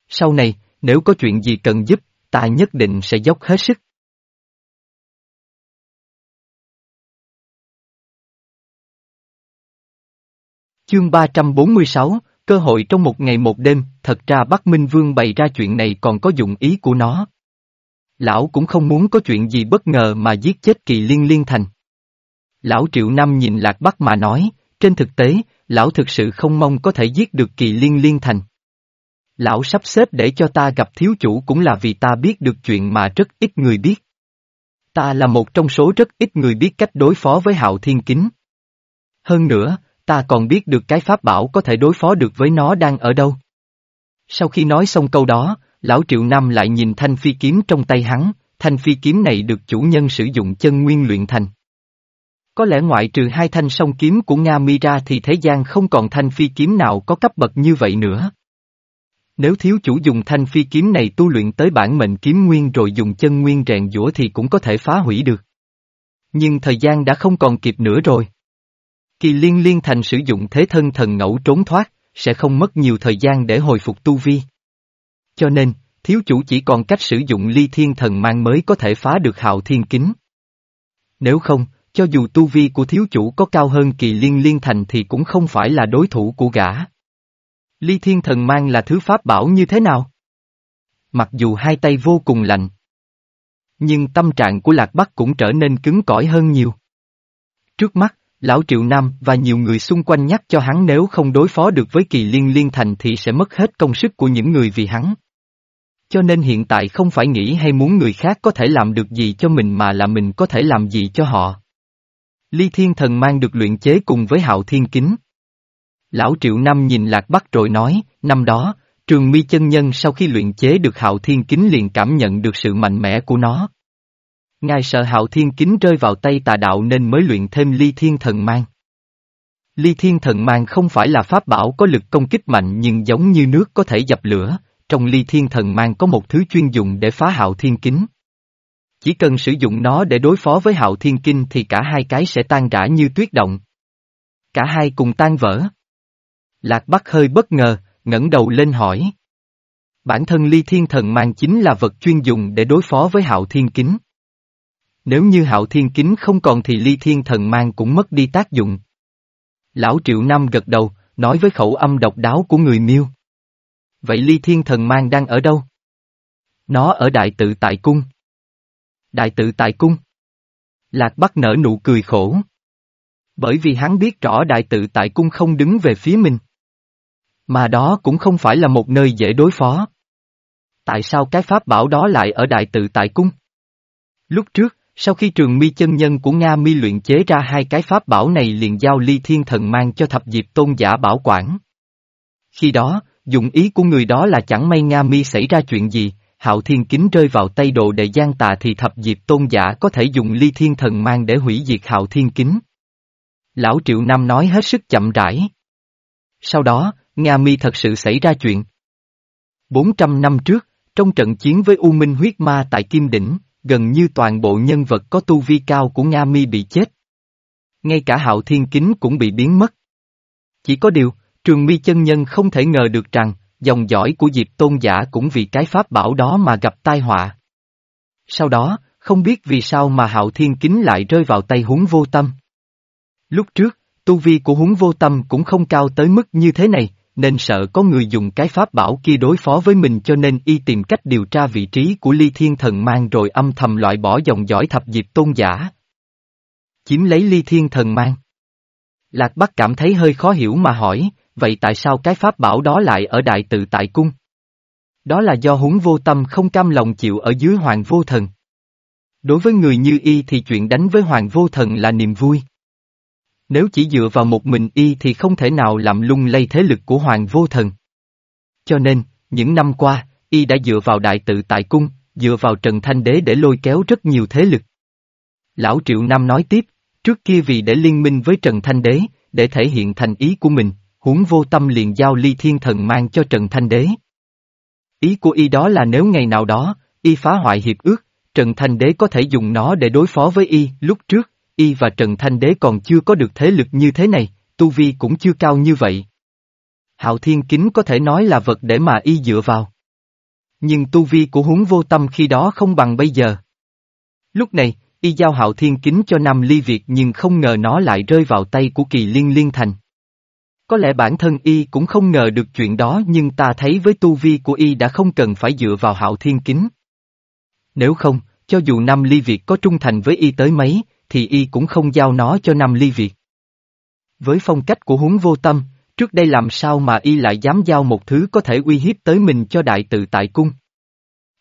Sau này, nếu có chuyện gì cần giúp, ta nhất định sẽ dốc hết sức. Chương 346, cơ hội trong một ngày một đêm, thật ra Bắc Minh Vương bày ra chuyện này còn có dụng ý của nó. Lão cũng không muốn có chuyện gì bất ngờ mà giết chết kỳ liên liên thành. Lão Triệu Năm nhìn Lạc Bắc mà nói, trên thực tế, lão thực sự không mong có thể giết được kỳ liên liên thành. Lão sắp xếp để cho ta gặp thiếu chủ cũng là vì ta biết được chuyện mà rất ít người biết. Ta là một trong số rất ít người biết cách đối phó với hạo thiên kính. Hơn nữa, ta còn biết được cái pháp bảo có thể đối phó được với nó đang ở đâu. Sau khi nói xong câu đó, lão Triệu Nam lại nhìn thanh phi kiếm trong tay hắn, thanh phi kiếm này được chủ nhân sử dụng chân nguyên luyện thành. Có lẽ ngoại trừ hai thanh song kiếm của Nga Mi ra thì thế gian không còn thanh phi kiếm nào có cấp bậc như vậy nữa. Nếu thiếu chủ dùng thanh phi kiếm này tu luyện tới bản mệnh kiếm nguyên rồi dùng chân nguyên rèn giũa thì cũng có thể phá hủy được. Nhưng thời gian đã không còn kịp nữa rồi. Kỳ liên liên thành sử dụng thế thân thần ngẫu trốn thoát, sẽ không mất nhiều thời gian để hồi phục tu vi. Cho nên, thiếu chủ chỉ còn cách sử dụng ly thiên thần mang mới có thể phá được hạo thiên kính. Nếu không, cho dù tu vi của thiếu chủ có cao hơn kỳ liên liên thành thì cũng không phải là đối thủ của gã. Ly thiên thần mang là thứ pháp bảo như thế nào? Mặc dù hai tay vô cùng lạnh. Nhưng tâm trạng của Lạc Bắc cũng trở nên cứng cỏi hơn nhiều. Trước mắt, Lão Triệu Nam và nhiều người xung quanh nhắc cho hắn nếu không đối phó được với kỳ liên liên thành thì sẽ mất hết công sức của những người vì hắn. Cho nên hiện tại không phải nghĩ hay muốn người khác có thể làm được gì cho mình mà là mình có thể làm gì cho họ. Ly Thiên Thần mang được luyện chế cùng với Hạo Thiên Kính. Lão Triệu Năm nhìn Lạc Bắc rồi nói, năm đó, Trường Mi chân nhân sau khi luyện chế được Hạo Thiên Kính liền cảm nhận được sự mạnh mẽ của nó. Ngài sợ Hạo Thiên Kính rơi vào tay tà đạo nên mới luyện thêm Ly Thiên Thần Mang. Ly Thiên Thần Mang không phải là pháp bảo có lực công kích mạnh nhưng giống như nước có thể dập lửa, trong Ly Thiên Thần Mang có một thứ chuyên dụng để phá Hạo Thiên Kính. Chỉ cần sử dụng nó để đối phó với hạo thiên kinh thì cả hai cái sẽ tan rã như tuyết động. Cả hai cùng tan vỡ. Lạc Bắc hơi bất ngờ, ngẩng đầu lên hỏi. Bản thân ly thiên thần mang chính là vật chuyên dùng để đối phó với hạo thiên kính. Nếu như hạo thiên kính không còn thì ly thiên thần mang cũng mất đi tác dụng. Lão Triệu Năm gật đầu, nói với khẩu âm độc đáo của người miêu. Vậy ly thiên thần mang đang ở đâu? Nó ở đại tự tại cung. Đại tự tại cung. Lạc Bắc nở nụ cười khổ. Bởi vì hắn biết rõ đại tự tại cung không đứng về phía mình. Mà đó cũng không phải là một nơi dễ đối phó. Tại sao cái pháp bảo đó lại ở đại tự tại cung? Lúc trước, sau khi trường mi chân nhân của Nga mi luyện chế ra hai cái pháp bảo này liền giao ly thiên thần mang cho thập diệp tôn giả bảo quản. Khi đó, dụng ý của người đó là chẳng may Nga mi xảy ra chuyện gì, hạo thiên kính rơi vào tay đồ đệ gian tà thì thập diệp tôn giả có thể dùng ly thiên thần mang để hủy diệt hạo thiên kính. Lão Triệu Nam nói hết sức chậm rãi. Sau đó, Nga Mi thật sự xảy ra chuyện. 400 năm trước, trong trận chiến với U Minh huyết ma tại Kim Đỉnh, gần như toàn bộ nhân vật có tu vi cao của Nga Mi bị chết. Ngay cả hạo thiên kính cũng bị biến mất. Chỉ có điều, trường mi chân nhân không thể ngờ được rằng, dòng dõi của Diệp Tôn giả cũng vì cái pháp bảo đó mà gặp tai họa. Sau đó, không biết vì sao mà hạo thiên kính lại rơi vào tay huống vô tâm. Lúc trước, tu vi của huống vô tâm cũng không cao tới mức như thế này, nên sợ có người dùng cái pháp bảo kia đối phó với mình cho nên y tìm cách điều tra vị trí của ly thiên thần mang rồi âm thầm loại bỏ dòng dõi thập diệp tôn giả. Chiếm lấy ly thiên thần mang. Lạc Bắc cảm thấy hơi khó hiểu mà hỏi, vậy tại sao cái pháp bảo đó lại ở đại tự tại cung? Đó là do huống vô tâm không cam lòng chịu ở dưới hoàng vô thần. Đối với người như y thì chuyện đánh với hoàng vô thần là niềm vui. Nếu chỉ dựa vào một mình y thì không thể nào làm lung lay thế lực của Hoàng Vô Thần. Cho nên, những năm qua, y đã dựa vào đại tự tại cung, dựa vào Trần Thanh Đế để lôi kéo rất nhiều thế lực. Lão Triệu Nam nói tiếp, trước kia vì để liên minh với Trần Thanh Đế, để thể hiện thành ý của mình, huống vô tâm liền giao ly thiên thần mang cho Trần Thanh Đế. Ý của y đó là nếu ngày nào đó, y phá hoại hiệp ước, Trần Thanh Đế có thể dùng nó để đối phó với y, lúc trước, y và Trần Thanh Đế còn chưa có được thế lực như thế này, tu vi cũng chưa cao như vậy. Hạo Thiên Kính có thể nói là vật để mà y dựa vào. Nhưng tu vi của huống vô tâm khi đó không bằng bây giờ. Lúc này, y giao Hạo Thiên Kính cho Nam Ly Việt nhưng không ngờ nó lại rơi vào tay của kỳ liên liên thành. Có lẽ bản thân y cũng không ngờ được chuyện đó nhưng ta thấy với tu vi của y đã không cần phải dựa vào Hạo Thiên Kính. Nếu không, cho dù Nam Ly Việt có trung thành với y tới mấy, thì y cũng không giao nó cho Nam Ly Việt. Với phong cách của huống vô tâm, trước đây làm sao mà y lại dám giao một thứ có thể uy hiếp tới mình cho đại tự tại cung.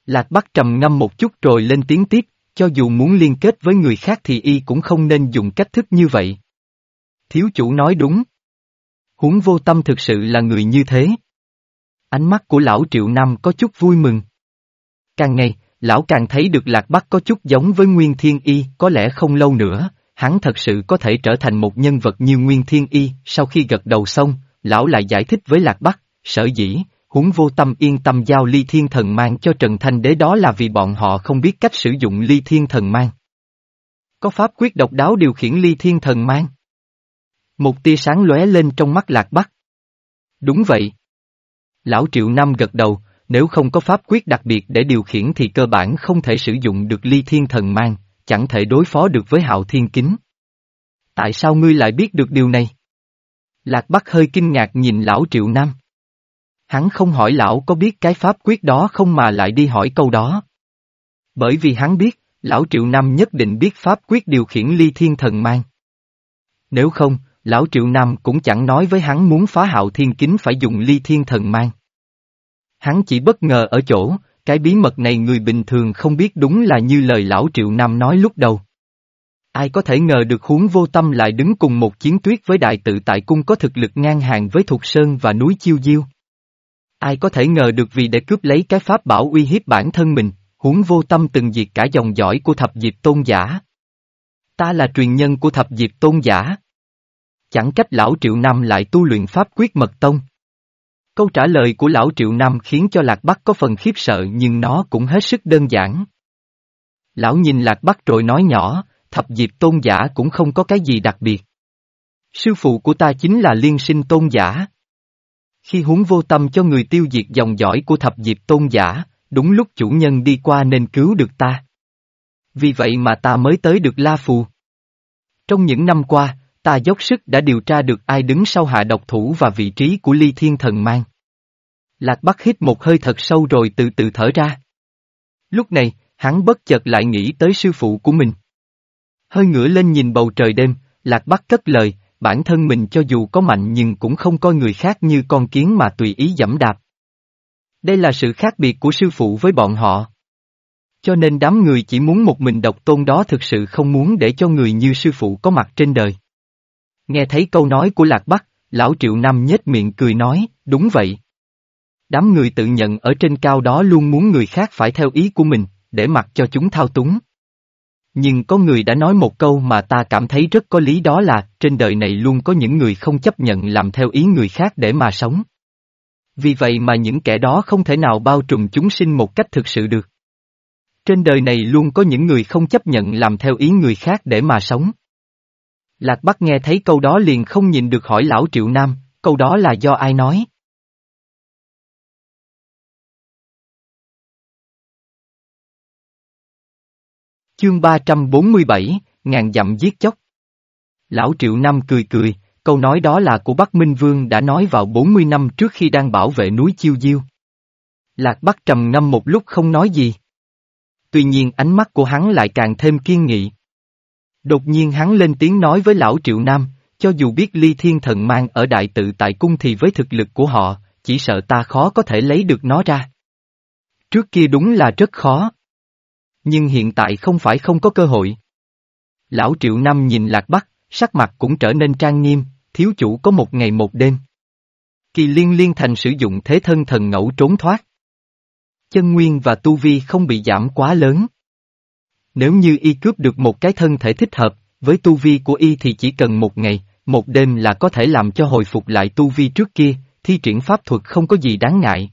Lạc Bắc trầm ngâm một chút rồi lên tiếng tiếp, cho dù muốn liên kết với người khác thì y cũng không nên dùng cách thức như vậy. Thiếu chủ nói đúng. Huống vô tâm thực sự là người như thế. Ánh mắt của lão Triệu Nam có chút vui mừng. Càng ngày, lão càng thấy được Lạc Bắc có chút giống với Nguyên Thiên Y, có lẽ không lâu nữa, hắn thật sự có thể trở thành một nhân vật như Nguyên Thiên Y, sau khi gật đầu xong, lão lại giải thích với Lạc Bắc, sở dĩ, huống vô tâm yên tâm giao ly thiên thần mang cho Trần Thanh Đế đó là vì bọn họ không biết cách sử dụng ly thiên thần mang. Có pháp quyết độc đáo điều khiển ly thiên thần mang. Một tia sáng lóe lên trong mắt Lạc Bắc. Đúng vậy. Lão Triệu Năm gật đầu, nếu không có pháp quyết đặc biệt để điều khiển thì cơ bản không thể sử dụng được ly thiên thần mang, chẳng thể đối phó được với hạo thiên kính. Tại sao ngươi lại biết được điều này? Lạc Bắc hơi kinh ngạc nhìn lão Triệu Nam. Hắn không hỏi lão có biết cái pháp quyết đó không mà lại đi hỏi câu đó. Bởi vì hắn biết, lão Triệu Nam nhất định biết pháp quyết điều khiển ly thiên thần mang. Nếu không, lão Triệu Nam cũng chẳng nói với hắn muốn phá hạo thiên kính phải dùng ly thiên thần mang. Hắn chỉ bất ngờ ở chỗ, cái bí mật này người bình thường không biết đúng là như lời lão Triệu Nam nói lúc đầu. Ai có thể ngờ được huống vô tâm lại đứng cùng một chiến tuyết với đại tự tại cung có thực lực ngang hàng với Thục Sơn và núi Chiêu Diêu. Ai có thể ngờ được vì để cướp lấy cái pháp bảo uy hiếp bản thân mình, huống vô tâm từng diệt cả dòng dõi của thập diệp tôn giả. Ta là truyền nhân của thập diệp tôn giả. Chẳng cách lão Triệu năm lại tu luyện pháp quyết mật tông. Câu trả lời của lão Triệu Nam khiến cho Lạc Bắc có phần khiếp sợ nhưng nó cũng hết sức đơn giản. Lão nhìn Lạc Bắc rồi nói nhỏ, thập diệp tôn giả cũng không có cái gì đặc biệt. Sư phụ của ta chính là liên sinh tôn giả. Khi huống vô tâm cho người tiêu diệt dòng dõi của thập diệp tôn giả, đúng lúc chủ nhân đi qua nên cứu được ta. Vì vậy mà ta mới tới được La Phù. Trong những năm qua, ta dốc sức đã điều tra được ai đứng sau hạ độc thủ và vị trí của ly thiên thần mang. Lạc Bắc hít một hơi thật sâu rồi từ từ thở ra. Lúc này, hắn bất chợt lại nghĩ tới sư phụ của mình. Hơi ngửa lên nhìn bầu trời đêm, Lạc Bắc cất lời, bản thân mình cho dù có mạnh nhưng cũng không coi người khác như con kiến mà tùy ý dẫm đạp. Đây là sự khác biệt của sư phụ với bọn họ. Cho nên đám người chỉ muốn một mình độc tôn đó thực sự không muốn để cho người như sư phụ có mặt trên đời. Nghe thấy câu nói của Lạc Bắc, lão Triệu Năm nhếch miệng cười nói, đúng vậy. Đám người tự nhận ở trên cao đó luôn muốn người khác phải theo ý của mình, để mặc cho chúng thao túng. Nhưng có người đã nói một câu mà ta cảm thấy rất có lý đó là, trên đời này luôn có những người không chấp nhận làm theo ý người khác để mà sống. Vì vậy mà những kẻ đó không thể nào bao trùm chúng sinh một cách thực sự được. Trên đời này luôn có những người không chấp nhận làm theo ý người khác để mà sống. Lạc Bắc nghe thấy câu đó liền không nhìn được hỏi lão Triệu Nam, câu đó là do ai nói? Chương 347, ngàn dặm giết chóc. Lão Triệu Nam cười cười, câu nói đó là của Bắc Minh Vương đã nói vào 40 năm trước khi đang bảo vệ núi Chiêu Diêu. Lạc Bắc trầm ngâm một lúc không nói gì. Tuy nhiên ánh mắt của hắn lại càng thêm kiên nghị. Đột nhiên hắn lên tiếng nói với lão Triệu Nam, cho dù biết ly thiên thần mang ở đại tự tại cung thì với thực lực của họ, chỉ sợ ta khó có thể lấy được nó ra. Trước kia đúng là rất khó. Nhưng hiện tại không phải không có cơ hội. Lão Triệu Nam nhìn Lạc Bắc, sắc mặt cũng trở nên trang nghiêm, thiếu chủ có một ngày một đêm. Kỳ liên liên thành sử dụng thế thân thần ngẫu trốn thoát. Chân nguyên và tu vi không bị giảm quá lớn. Nếu như y cướp được một cái thân thể thích hợp, với tu vi của y thì chỉ cần một ngày, một đêm là có thể làm cho hồi phục lại tu vi trước kia, thi triển pháp thuật không có gì đáng ngại.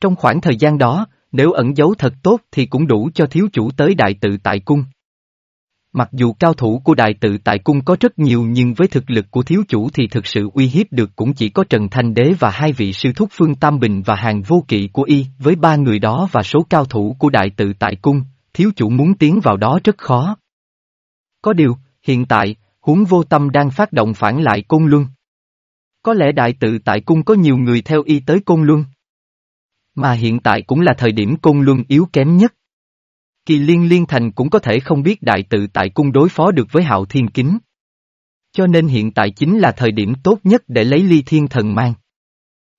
Trong khoảng thời gian đó, nếu ẩn giấu thật tốt thì cũng đủ cho thiếu chủ tới đại tự tại cung. Mặc dù cao thủ của đại tự tại cung có rất nhiều nhưng với thực lực của thiếu chủ thì thực sự uy hiếp được cũng chỉ có Trần Thanh Đế và hai vị sư thúc Phương Tam Bình và hàng vô kỵ của y, với ba người đó và số cao thủ của đại tự tại cung, thiếu chủ muốn tiến vào đó rất khó. Có điều, hiện tại, huống vô tâm đang phát động phản lại Côn Luân. Có lẽ đại tự tại cung có nhiều người theo y tới Côn Luân. Mà hiện tại cũng là thời điểm Côn Luân yếu kém nhất. Kỳ liên liên thành cũng có thể không biết đại tự tại cung đối phó được với hạo thiên kính. Cho nên hiện tại chính là thời điểm tốt nhất để lấy ly thiên thần mang.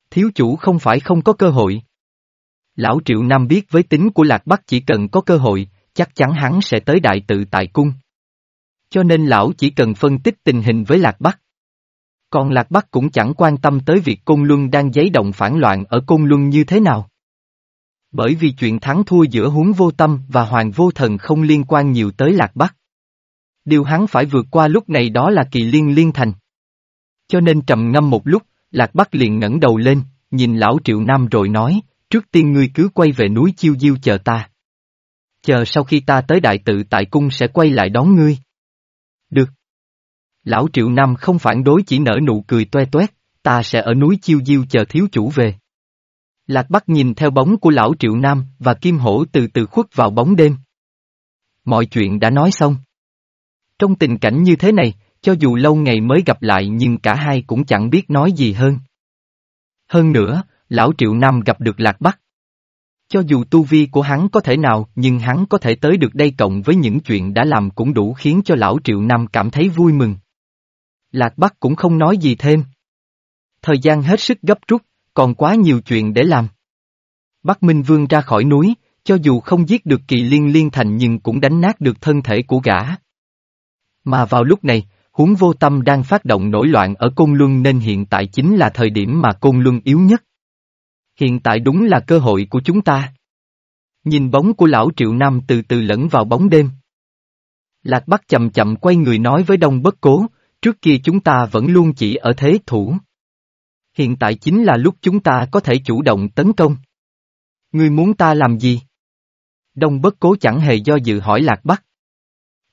Thiếu chủ không phải không có cơ hội. Lão Triệu Nam biết với tính của Lạc Bắc chỉ cần có cơ hội, chắc chắn hắn sẽ tới đại tự tại cung. Cho nên lão chỉ cần phân tích tình hình với Lạc Bắc. Còn Lạc Bắc cũng chẳng quan tâm tới việc Côn Luân đang giấy động phản loạn ở Côn Luân như thế nào. Bởi vì chuyện thắng thua giữa huống vô tâm và hoàng vô thần không liên quan nhiều tới Lạc Bắc. Điều hắn phải vượt qua lúc này đó là kỳ liên liên thành. Cho nên trầm ngâm một lúc, Lạc Bắc liền ngẩng đầu lên, nhìn lão Triệu Nam rồi nói, trước tiên ngươi cứ quay về núi Chiêu Diêu chờ ta. Chờ sau khi ta tới đại tự tại cung sẽ quay lại đón ngươi. Được. Lão Triệu Nam không phản đối chỉ nở nụ cười toe toét, ta sẽ ở núi Chiêu Diêu chờ thiếu chủ về. Lạc Bắc nhìn theo bóng của lão Triệu Nam và Kim Hổ từ từ khuất vào bóng đêm. Mọi chuyện đã nói xong. Trong tình cảnh như thế này, cho dù lâu ngày mới gặp lại nhưng cả hai cũng chẳng biết nói gì hơn. Hơn nữa, lão Triệu Nam gặp được Lạc Bắc. Cho dù tu vi của hắn có thể nào nhưng hắn có thể tới được đây cộng với những chuyện đã làm cũng đủ khiến cho lão Triệu Nam cảm thấy vui mừng. Lạc Bắc cũng không nói gì thêm. Thời gian hết sức gấp rút, còn quá nhiều chuyện để làm. Bắc Minh Vương ra khỏi núi, cho dù không giết được kỳ liên liên thành nhưng cũng đánh nát được thân thể của gã. Mà vào lúc này, huống vô tâm đang phát động nổi loạn ở Côn Luân nên hiện tại chính là thời điểm mà Côn Luân yếu nhất. Hiện tại đúng là cơ hội của chúng ta. Nhìn bóng của lão Triệu Nam từ từ lẫn vào bóng đêm. Lạc Bắc chậm chậm quay người nói với Đông Bất Cố, trước kia chúng ta vẫn luôn chỉ ở thế thủ. Hiện tại chính là lúc chúng ta có thể chủ động tấn công. Ngươi muốn ta làm gì? Đông Bất Cố chẳng hề do dự hỏi Lạc Bắc.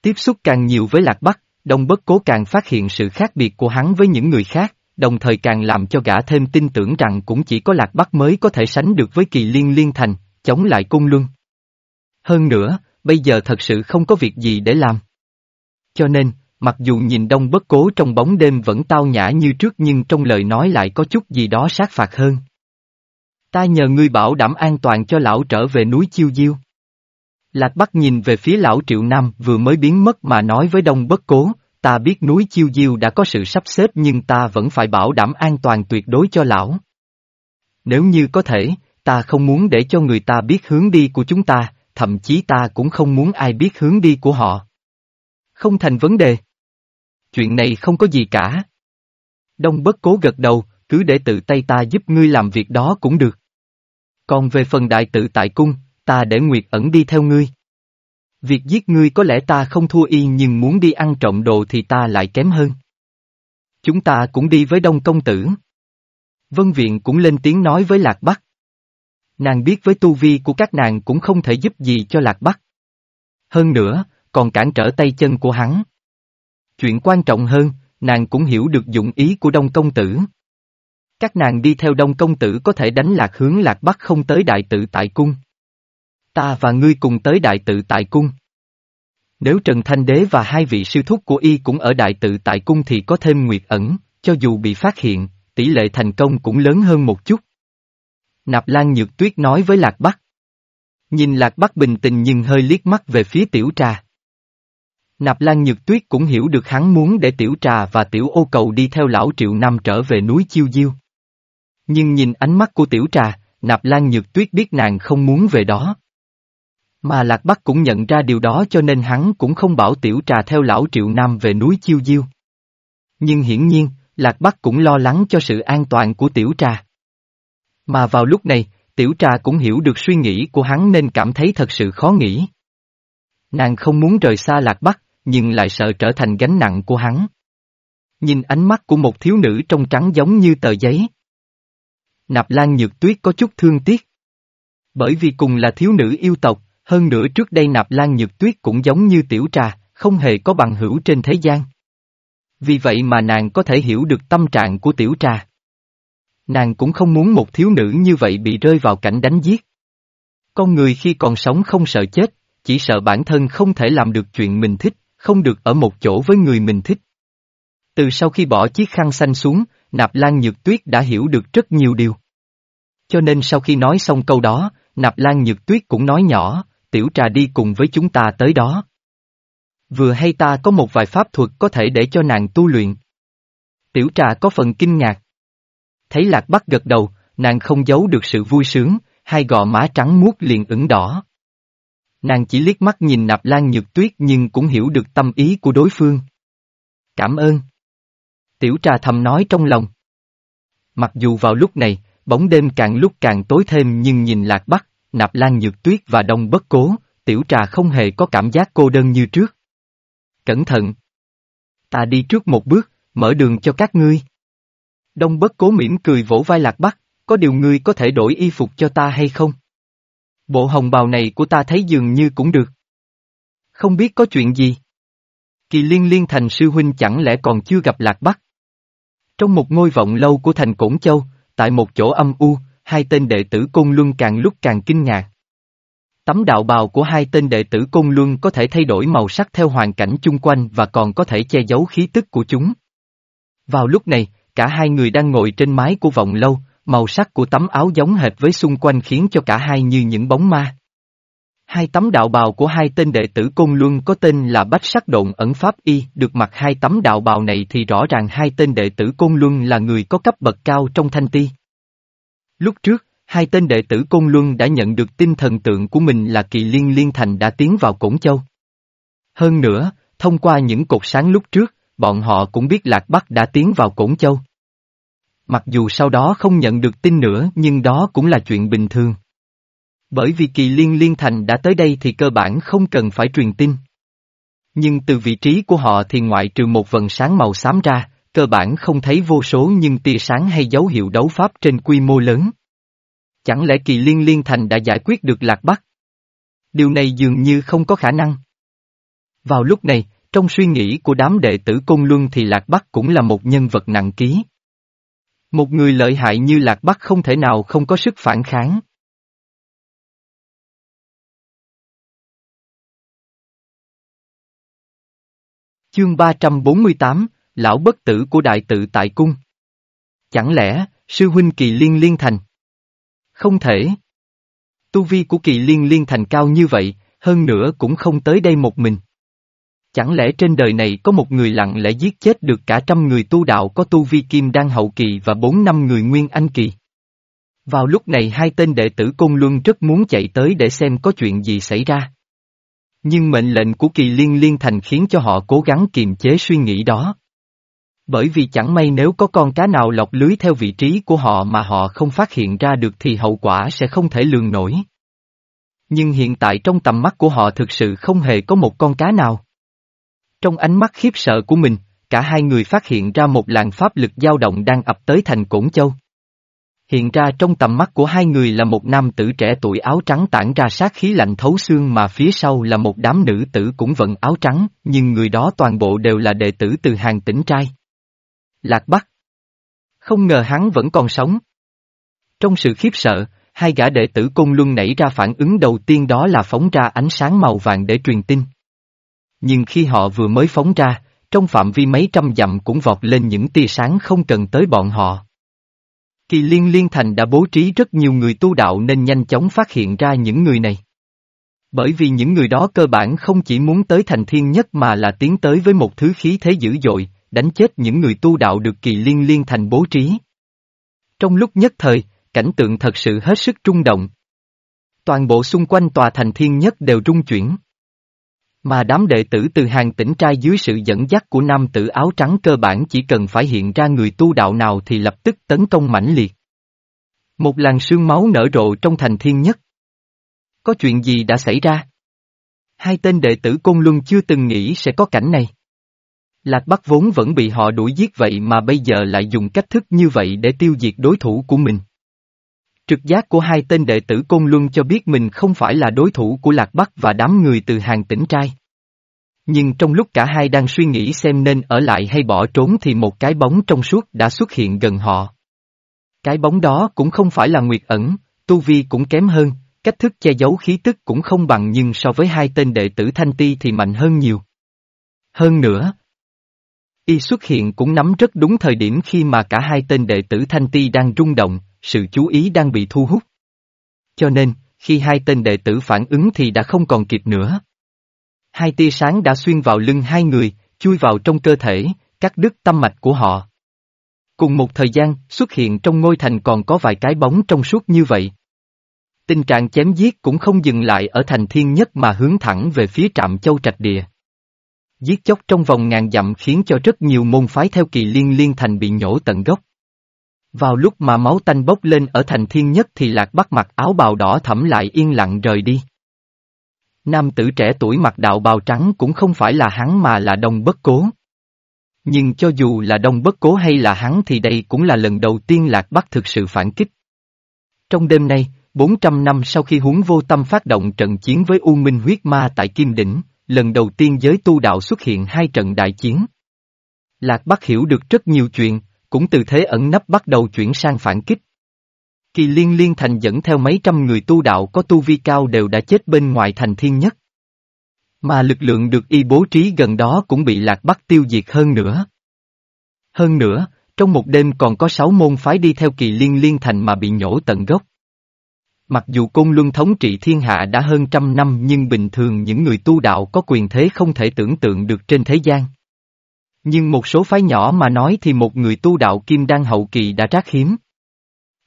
Tiếp xúc càng nhiều với Lạc Bắc, Đông Bất Cố càng phát hiện sự khác biệt của hắn với những người khác, đồng thời càng làm cho gã thêm tin tưởng rằng cũng chỉ có Lạc Bắc mới có thể sánh được với kỳ liên liên thành, chống lại cung luân. Hơn nữa, bây giờ thật sự không có việc gì để làm. Cho nên, mặc dù nhìn đông bất cố trong bóng đêm vẫn tao nhã như trước nhưng trong lời nói lại có chút gì đó sát phạt hơn. Ta nhờ ngươi bảo đảm an toàn cho lão trở về núi Chiêu Diêu. Lạc Bắc nhìn về phía lão Triệu Nam vừa mới biến mất mà nói với đông bất cố, ta biết núi Chiêu Diêu đã có sự sắp xếp nhưng ta vẫn phải bảo đảm an toàn tuyệt đối cho lão. Nếu như có thể, ta không muốn để cho người ta biết hướng đi của chúng ta, thậm chí ta cũng không muốn ai biết hướng đi của họ. Không thành vấn đề. Chuyện này không có gì cả. Đông bất cố gật đầu, cứ để tự tay ta giúp ngươi làm việc đó cũng được. Còn về phần đại tự tại cung, ta để Nguyệt ẩn đi theo ngươi. Việc giết ngươi có lẽ ta không thua y nhưng muốn đi ăn trộm đồ thì ta lại kém hơn. Chúng ta cũng đi với đông công tử. Vân Viện cũng lên tiếng nói với Lạc Bắc. Nàng biết với tu vi của các nàng cũng không thể giúp gì cho Lạc Bắc. Hơn nữa, còn cản trở tay chân của hắn. Chuyện quan trọng hơn, nàng cũng hiểu được dụng ý của Đông Công Tử. Các nàng đi theo Đông Công Tử có thể đánh lạc hướng lạc bắc không tới Đại tự tại cung. Ta và ngươi cùng tới Đại tự tại cung. Nếu Trần Thanh Đế và hai vị sư thúc của y cũng ở Đại tự tại cung thì có thêm nguyệt ẩn, cho dù bị phát hiện, tỷ lệ thành công cũng lớn hơn một chút. Nạp Lan Nhược Tuyết nói với Lạc Bắc. Nhìn Lạc Bắc bình tĩnh nhưng hơi liếc mắt về phía tiểu trà. Nạp Lan Nhược Tuyết cũng hiểu được hắn muốn để tiểu trà và tiểu ô cầu đi theo lão Triệu năm trở về núi Chiêu Diêu. Nhưng nhìn ánh mắt của tiểu trà, Nạp Lan Nhược Tuyết biết nàng không muốn về đó. Mà Lạc Bắc cũng nhận ra điều đó cho nên hắn cũng không bảo tiểu trà theo lão Triệu Nam về núi Chiêu Diêu. Nhưng hiển nhiên, Lạc Bắc cũng lo lắng cho sự an toàn của tiểu trà. Mà vào lúc này, tiểu trà cũng hiểu được suy nghĩ của hắn nên cảm thấy thật sự khó nghĩ. Nàng không muốn rời xa Lạc Bắc, nhưng lại sợ trở thành gánh nặng của hắn. Nhìn ánh mắt của một thiếu nữ trong trắng giống như tờ giấy. Nạp Lan Nhược Tuyết có chút thương tiếc. Bởi vì cùng là thiếu nữ yêu tộc, hơn nữa trước đây Nạp Lan Nhược Tuyết cũng giống như tiểu trà, không hề có bằng hữu trên thế gian. Vì vậy mà nàng có thể hiểu được tâm trạng của tiểu trà. Nàng cũng không muốn một thiếu nữ như vậy bị rơi vào cảnh đánh giết. Con người khi còn sống không sợ chết, chỉ sợ bản thân không thể làm được chuyện mình thích, không được ở một chỗ với người mình thích. Từ sau khi bỏ chiếc khăn xanh xuống, Nạp Lan Nhược Tuyết đã hiểu được rất nhiều điều. Cho nên sau khi nói xong câu đó, Nạp Lan Nhược Tuyết cũng nói nhỏ, tiểu trà đi cùng với chúng ta tới đó. Vừa hay ta có một vài pháp thuật có thể để cho nàng tu luyện. Tiểu trà có phần kinh ngạc. Thấy lạc bắc gật đầu, nàng không giấu được sự vui sướng, hai gò má trắng muốt liền ửng đỏ. Nàng chỉ liếc mắt nhìn nạp lan nhược tuyết nhưng cũng hiểu được tâm ý của đối phương. Cảm ơn. Tiểu trà thầm nói trong lòng. Mặc dù vào lúc này, bóng đêm càng lúc càng tối thêm nhưng nhìn lạc bắc, nạp lan nhược tuyết và đông bất cố, tiểu trà không hề có cảm giác cô đơn như trước. Cẩn thận! Ta đi trước một bước, mở đường cho các ngươi. Đông bất cố mỉm cười vỗ vai lạc bắc, có điều ngươi có thể đổi y phục cho ta hay không? Bộ hồng bào này của ta thấy dường như cũng được. Không biết có chuyện gì? Kỳ liên liên thành sư huynh chẳng lẽ còn chưa gặp lạc bắc? Trong một ngôi vọng lâu của thành Cổn Châu, tại một chỗ âm u, hai tên đệ tử Côn Luân càng lúc càng kinh ngạc. Tấm đạo bào của hai tên đệ tử Côn Luân có thể thay đổi màu sắc theo hoàn cảnh chung quanh và còn có thể che giấu khí tức của chúng. Vào lúc này, cả hai người đang ngồi trên mái của vọng lâu, màu sắc của tấm áo giống hệt với xung quanh khiến cho cả hai như những bóng ma. Hai tấm đạo bào của hai tên đệ tử Côn Luân có tên là Bách Sắc Độn ẩn Pháp Y, được mặc hai tấm đạo bào này thì rõ ràng hai tên đệ tử Côn Luân là người có cấp bậc cao trong thanh ti. Lúc trước, hai tên đệ tử Côn Luân đã nhận được tin thần tượng của mình là kỳ liên liên thành đã tiến vào Cổng Châu. Hơn nữa, thông qua những cột sáng lúc trước, bọn họ cũng biết Lạc Bắc đã tiến vào Cổng Châu. Mặc dù sau đó không nhận được tin nữa nhưng đó cũng là chuyện bình thường. Bởi vì kỳ liên liên thành đã tới đây thì cơ bản không cần phải truyền tin. Nhưng từ vị trí của họ thì ngoại trừ một vần sáng màu xám ra, cơ bản không thấy vô số nhưng tia sáng hay dấu hiệu đấu pháp trên quy mô lớn. Chẳng lẽ kỳ liên liên thành đã giải quyết được lạc bắc? Điều này dường như không có khả năng. Vào lúc này, trong suy nghĩ của đám đệ tử Côn Luân thì Lạc Bắc cũng là một nhân vật nặng ký. Một người lợi hại như Lạc Bắc không thể nào không có sức phản kháng. Chương 348, Lão bất tử của đại tự tại cung. Chẳng lẽ, sư huynh kỳ liên liên thành? Không thể. Tu vi của kỳ liên liên thành cao như vậy, hơn nữa cũng không tới đây một mình. Chẳng lẽ trên đời này có một người lặng lẽ giết chết được cả trăm người tu đạo có tu vi kim đan hậu kỳ và bốn năm người nguyên anh kỳ? Vào lúc này hai tên đệ tử Côn Luân rất muốn chạy tới để xem có chuyện gì xảy ra. Nhưng mệnh lệnh của kỳ liên liên thành khiến cho họ cố gắng kiềm chế suy nghĩ đó. Bởi vì chẳng may nếu có con cá nào lọc lưới theo vị trí của họ mà họ không phát hiện ra được thì hậu quả sẽ không thể lường nổi. Nhưng hiện tại trong tầm mắt của họ thực sự không hề có một con cá nào. Trong ánh mắt khiếp sợ của mình, cả hai người phát hiện ra một làn pháp lực dao động đang ập tới thành Cổn Châu. Hiện ra trong tầm mắt của hai người là một nam tử trẻ tuổi áo trắng tản ra sát khí lạnh thấu xương mà phía sau là một đám nữ tử cũng vận áo trắng, nhưng người đó toàn bộ đều là đệ tử từ hàng tỉnh trai. Lạc Bắc. Không ngờ hắn vẫn còn sống. Trong sự khiếp sợ, hai gã đệ tử cung Luân nảy ra phản ứng đầu tiên đó là phóng ra ánh sáng màu vàng để truyền tin. Nhưng khi họ vừa mới phóng ra, trong phạm vi mấy trăm dặm cũng vọt lên những tia sáng không cần tới bọn họ. Kỳ liên liên thành đã bố trí rất nhiều người tu đạo nên nhanh chóng phát hiện ra những người này. Bởi vì những người đó cơ bản không chỉ muốn tới thành thiên nhất mà là tiến tới với một thứ khí thế dữ dội, đánh chết những người tu đạo được kỳ liên liên thành bố trí. Trong lúc nhất thời, cảnh tượng thật sự hết sức trung động. Toàn bộ xung quanh tòa thành thiên nhất đều rung chuyển. Mà đám đệ tử từ hàng tỉnh trai dưới sự dẫn dắt của nam tử áo trắng cơ bản chỉ cần phải hiện ra người tu đạo nào thì lập tức tấn công mãnh liệt. Một làn sương máu nở rộ trong thành thiên nhất. Có chuyện gì đã xảy ra? Hai tên đệ tử Côn Luân chưa từng nghĩ sẽ có cảnh này. Lạc Bắc vốn vẫn bị họ đuổi giết vậy mà bây giờ lại dùng cách thức như vậy để tiêu diệt đối thủ của mình. Trực giác của hai tên đệ tử Côn Luân cho biết mình không phải là đối thủ của Lạc Bắc và đám người từ hàng tỉnh trai. Nhưng trong lúc cả hai đang suy nghĩ xem nên ở lại hay bỏ trốn thì một cái bóng trong suốt đã xuất hiện gần họ. Cái bóng đó cũng không phải là Nguyệt ẩn, tu vi cũng kém hơn, cách thức che giấu khí tức cũng không bằng nhưng so với hai tên đệ tử Thanh Ti thì mạnh hơn nhiều. Hơn nữa, y xuất hiện cũng nắm rất đúng thời điểm khi mà cả hai tên đệ tử Thanh Ti đang rung động, sự chú ý đang bị thu hút. Cho nên, khi hai tên đệ tử phản ứng thì đã không còn kịp nữa. Hai tia sáng đã xuyên vào lưng hai người, chui vào trong cơ thể, cắt đứt tâm mạch của họ. Cùng một thời gian, xuất hiện trong ngôi thành còn có vài cái bóng trong suốt như vậy. Tình trạng chém giết cũng không dừng lại ở thành thiên nhất mà hướng thẳng về phía trạm châu trạch địa. Giết chóc trong vòng ngàn dặm khiến cho rất nhiều môn phái theo kỳ liên liên thành bị nhổ tận gốc. Vào lúc mà máu tanh bốc lên ở thành thiên nhất thì lạc bắt mặc áo bào đỏ thẫm lại yên lặng rời đi. Nam tử trẻ tuổi mặc đạo bào trắng cũng không phải là hắn mà là đông bất cố. Nhưng cho dù là đông bất cố hay là hắn thì đây cũng là lần đầu tiên lạc bắc thực sự phản kích. Trong đêm nay, 400 năm sau khi huống vô tâm phát động trận chiến với U Minh huyết ma tại Kim Đỉnh, lần đầu tiên giới tu đạo xuất hiện hai trận đại chiến. Lạc Bắc hiểu được rất nhiều chuyện, cũng từ thế ẩn nấp bắt đầu chuyển sang phản kích. Kỳ liên liên thành dẫn theo mấy trăm người tu đạo có tu vi cao đều đã chết bên ngoài thành thiên nhất. Mà lực lượng được y bố trí gần đó cũng bị lạc bắc tiêu diệt hơn nữa. Hơn nữa, trong một đêm còn có sáu môn phái đi theo kỳ liên liên thành mà bị nhổ tận gốc. Mặc dù Côn Luân thống trị thiên hạ đã hơn trăm năm nhưng bình thường những người tu đạo có quyền thế không thể tưởng tượng được trên thế gian. Nhưng một số phái nhỏ mà nói thì một người tu đạo kim đan hậu kỳ đã rác hiếm.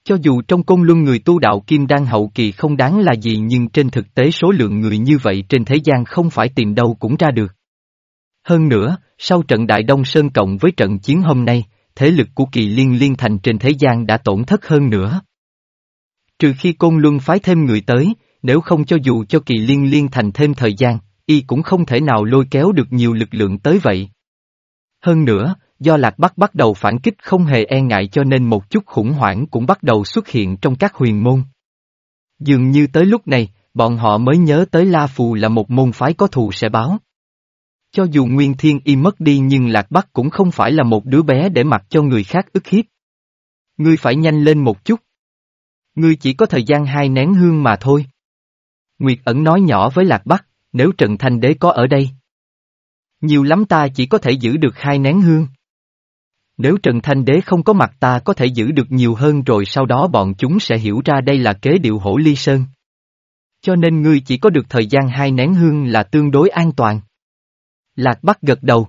Cho dù trong công Luân người tu đạo kim đan hậu kỳ không đáng là gì nhưng trên thực tế số lượng người như vậy trên thế gian không phải tìm đâu cũng ra được. Hơn nữa, sau trận Đại Đông Sơn cộng với trận chiến hôm nay, thế lực của kỳ liên liên thành trên thế gian đã tổn thất hơn nữa. Trừ khi Côn Luân phái thêm người tới, nếu không cho dù cho kỳ liên liên thành thêm thời gian, y cũng không thể nào lôi kéo được nhiều lực lượng tới vậy. Hơn nữa, do Lạc Bắc bắt đầu phản kích không hề e ngại cho nên một chút khủng hoảng cũng bắt đầu xuất hiện trong các huyền môn. Dường như tới lúc này, bọn họ mới nhớ tới La Phù là một môn phái có thù sẽ báo. Cho dù Nguyên Thiên Y mất đi nhưng Lạc Bắc cũng không phải là một đứa bé để mặc cho người khác ức hiếp. Ngươi phải nhanh lên một chút. Ngươi chỉ có thời gian hai nén hương mà thôi. Nguyệt ẩn nói nhỏ với Lạc Bắc, nếu Trần Thanh Đế có ở đây. Nhiều lắm ta chỉ có thể giữ được hai nén hương. Nếu Trần Thanh Đế không có mặt ta có thể giữ được nhiều hơn rồi sau đó bọn chúng sẽ hiểu ra đây là kế điệu hổ ly sơn. Cho nên ngươi chỉ có được thời gian hai nén hương là tương đối an toàn. Lạc Bắc gật đầu.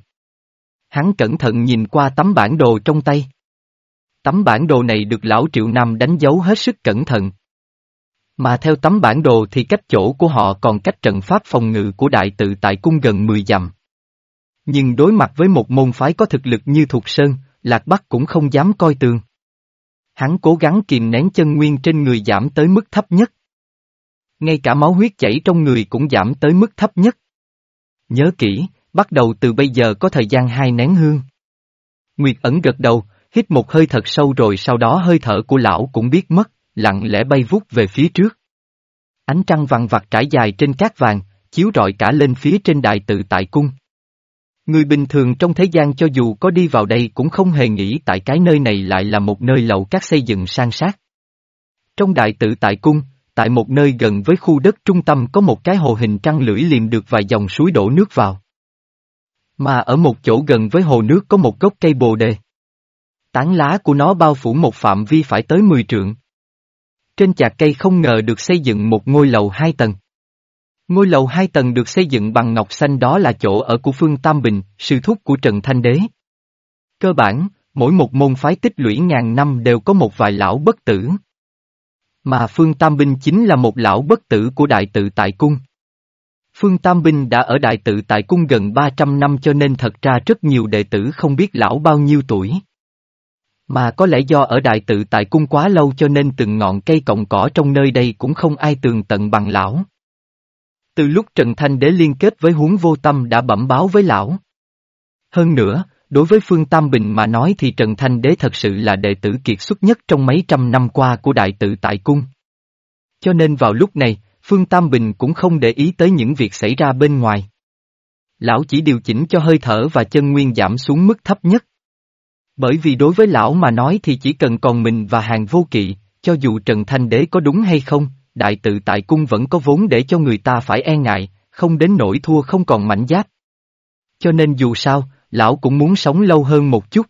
Hắn cẩn thận nhìn qua tấm bản đồ trong tay. Tấm bản đồ này được lão Triệu Nam đánh dấu hết sức cẩn thận. Mà theo tấm bản đồ thì cách chỗ của họ còn cách trận pháp phòng ngự của đại tự tại cung gần 10 dặm. Nhưng đối mặt với một môn phái có thực lực như Thục Sơn, Lạc Bắc cũng không dám coi tường. Hắn cố gắng kìm nén chân nguyên trên người giảm tới mức thấp nhất. Ngay cả máu huyết chảy trong người cũng giảm tới mức thấp nhất. Nhớ kỹ, bắt đầu từ bây giờ có thời gian hai nén hương. Nguyệt ẩn gật đầu, hít một hơi thật sâu rồi sau đó hơi thở của lão cũng biết mất, lặng lẽ bay vút về phía trước. Ánh trăng vằn vặt trải dài trên cát vàng, chiếu rọi cả lên phía trên đại tự tại cung. Người bình thường trong thế gian cho dù có đi vào đây cũng không hề nghĩ tại cái nơi này lại là một nơi lậu các xây dựng sang sát. Trong đại tự tại cung, tại một nơi gần với khu đất trung tâm có một cái hồ hình trăng lưỡi liềm được vài dòng suối đổ nước vào. Mà ở một chỗ gần với hồ nước có một gốc cây bồ đề. Tán lá của nó bao phủ một phạm vi phải tới 10 trượng. Trên chạc cây không ngờ được xây dựng một ngôi lầu hai tầng. Ngôi lầu hai tầng được xây dựng bằng ngọc xanh đó là chỗ ở của Phương Tam Bình, sư thúc của Trần Thanh Đế. Cơ bản, mỗi một môn phái tích lũy ngàn năm đều có một vài lão bất tử. Mà Phương Tam bình chính là một lão bất tử của đại tự tại cung. Phương Tam Binh đã ở đại tự tại cung gần 300 năm cho nên thật ra rất nhiều đệ tử không biết lão bao nhiêu tuổi. Mà có lẽ do ở đại tự tại cung quá lâu cho nên từng ngọn cây cọng cỏ trong nơi đây cũng không ai tường tận bằng lão. Từ lúc Trần Thanh Đế liên kết với huống vô tâm đã bẩm báo với lão. Hơn nữa, đối với Phương Tam Bình mà nói thì Trần Thanh Đế thật sự là đệ tử kiệt xuất nhất trong mấy trăm năm qua của đại tự tại cung. Cho nên vào lúc này, Phương Tam Bình cũng không để ý tới những việc xảy ra bên ngoài. Lão chỉ điều chỉnh cho hơi thở và chân nguyên giảm xuống mức thấp nhất. Bởi vì đối với lão mà nói thì chỉ cần còn mình và hàng vô kỵ, cho dù Trần Thanh Đế có đúng hay không, đại tự tại cung vẫn có vốn để cho người ta phải e ngại, không đến nỗi thua không còn mảnh giáp. Cho nên dù sao, lão cũng muốn sống lâu hơn một chút.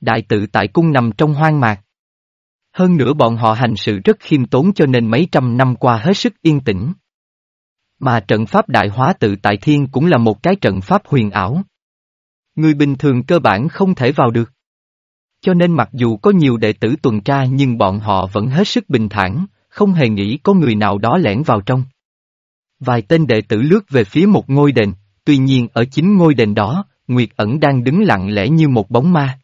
Đại tự tại cung nằm trong hoang mạc. Hơn nữa bọn họ hành sự rất khiêm tốn cho nên mấy trăm năm qua hết sức yên tĩnh. Mà trận pháp đại hóa tự tại thiên cũng là một cái trận pháp huyền ảo. Người bình thường cơ bản không thể vào được. Cho nên mặc dù có nhiều đệ tử tuần tra nhưng bọn họ vẫn hết sức bình thản, không hề nghĩ có người nào đó lẻn vào trong. Vài tên đệ tử lướt về phía một ngôi đền, tuy nhiên ở chính ngôi đền đó, Nguyệt ẩn đang đứng lặng lẽ như một bóng ma.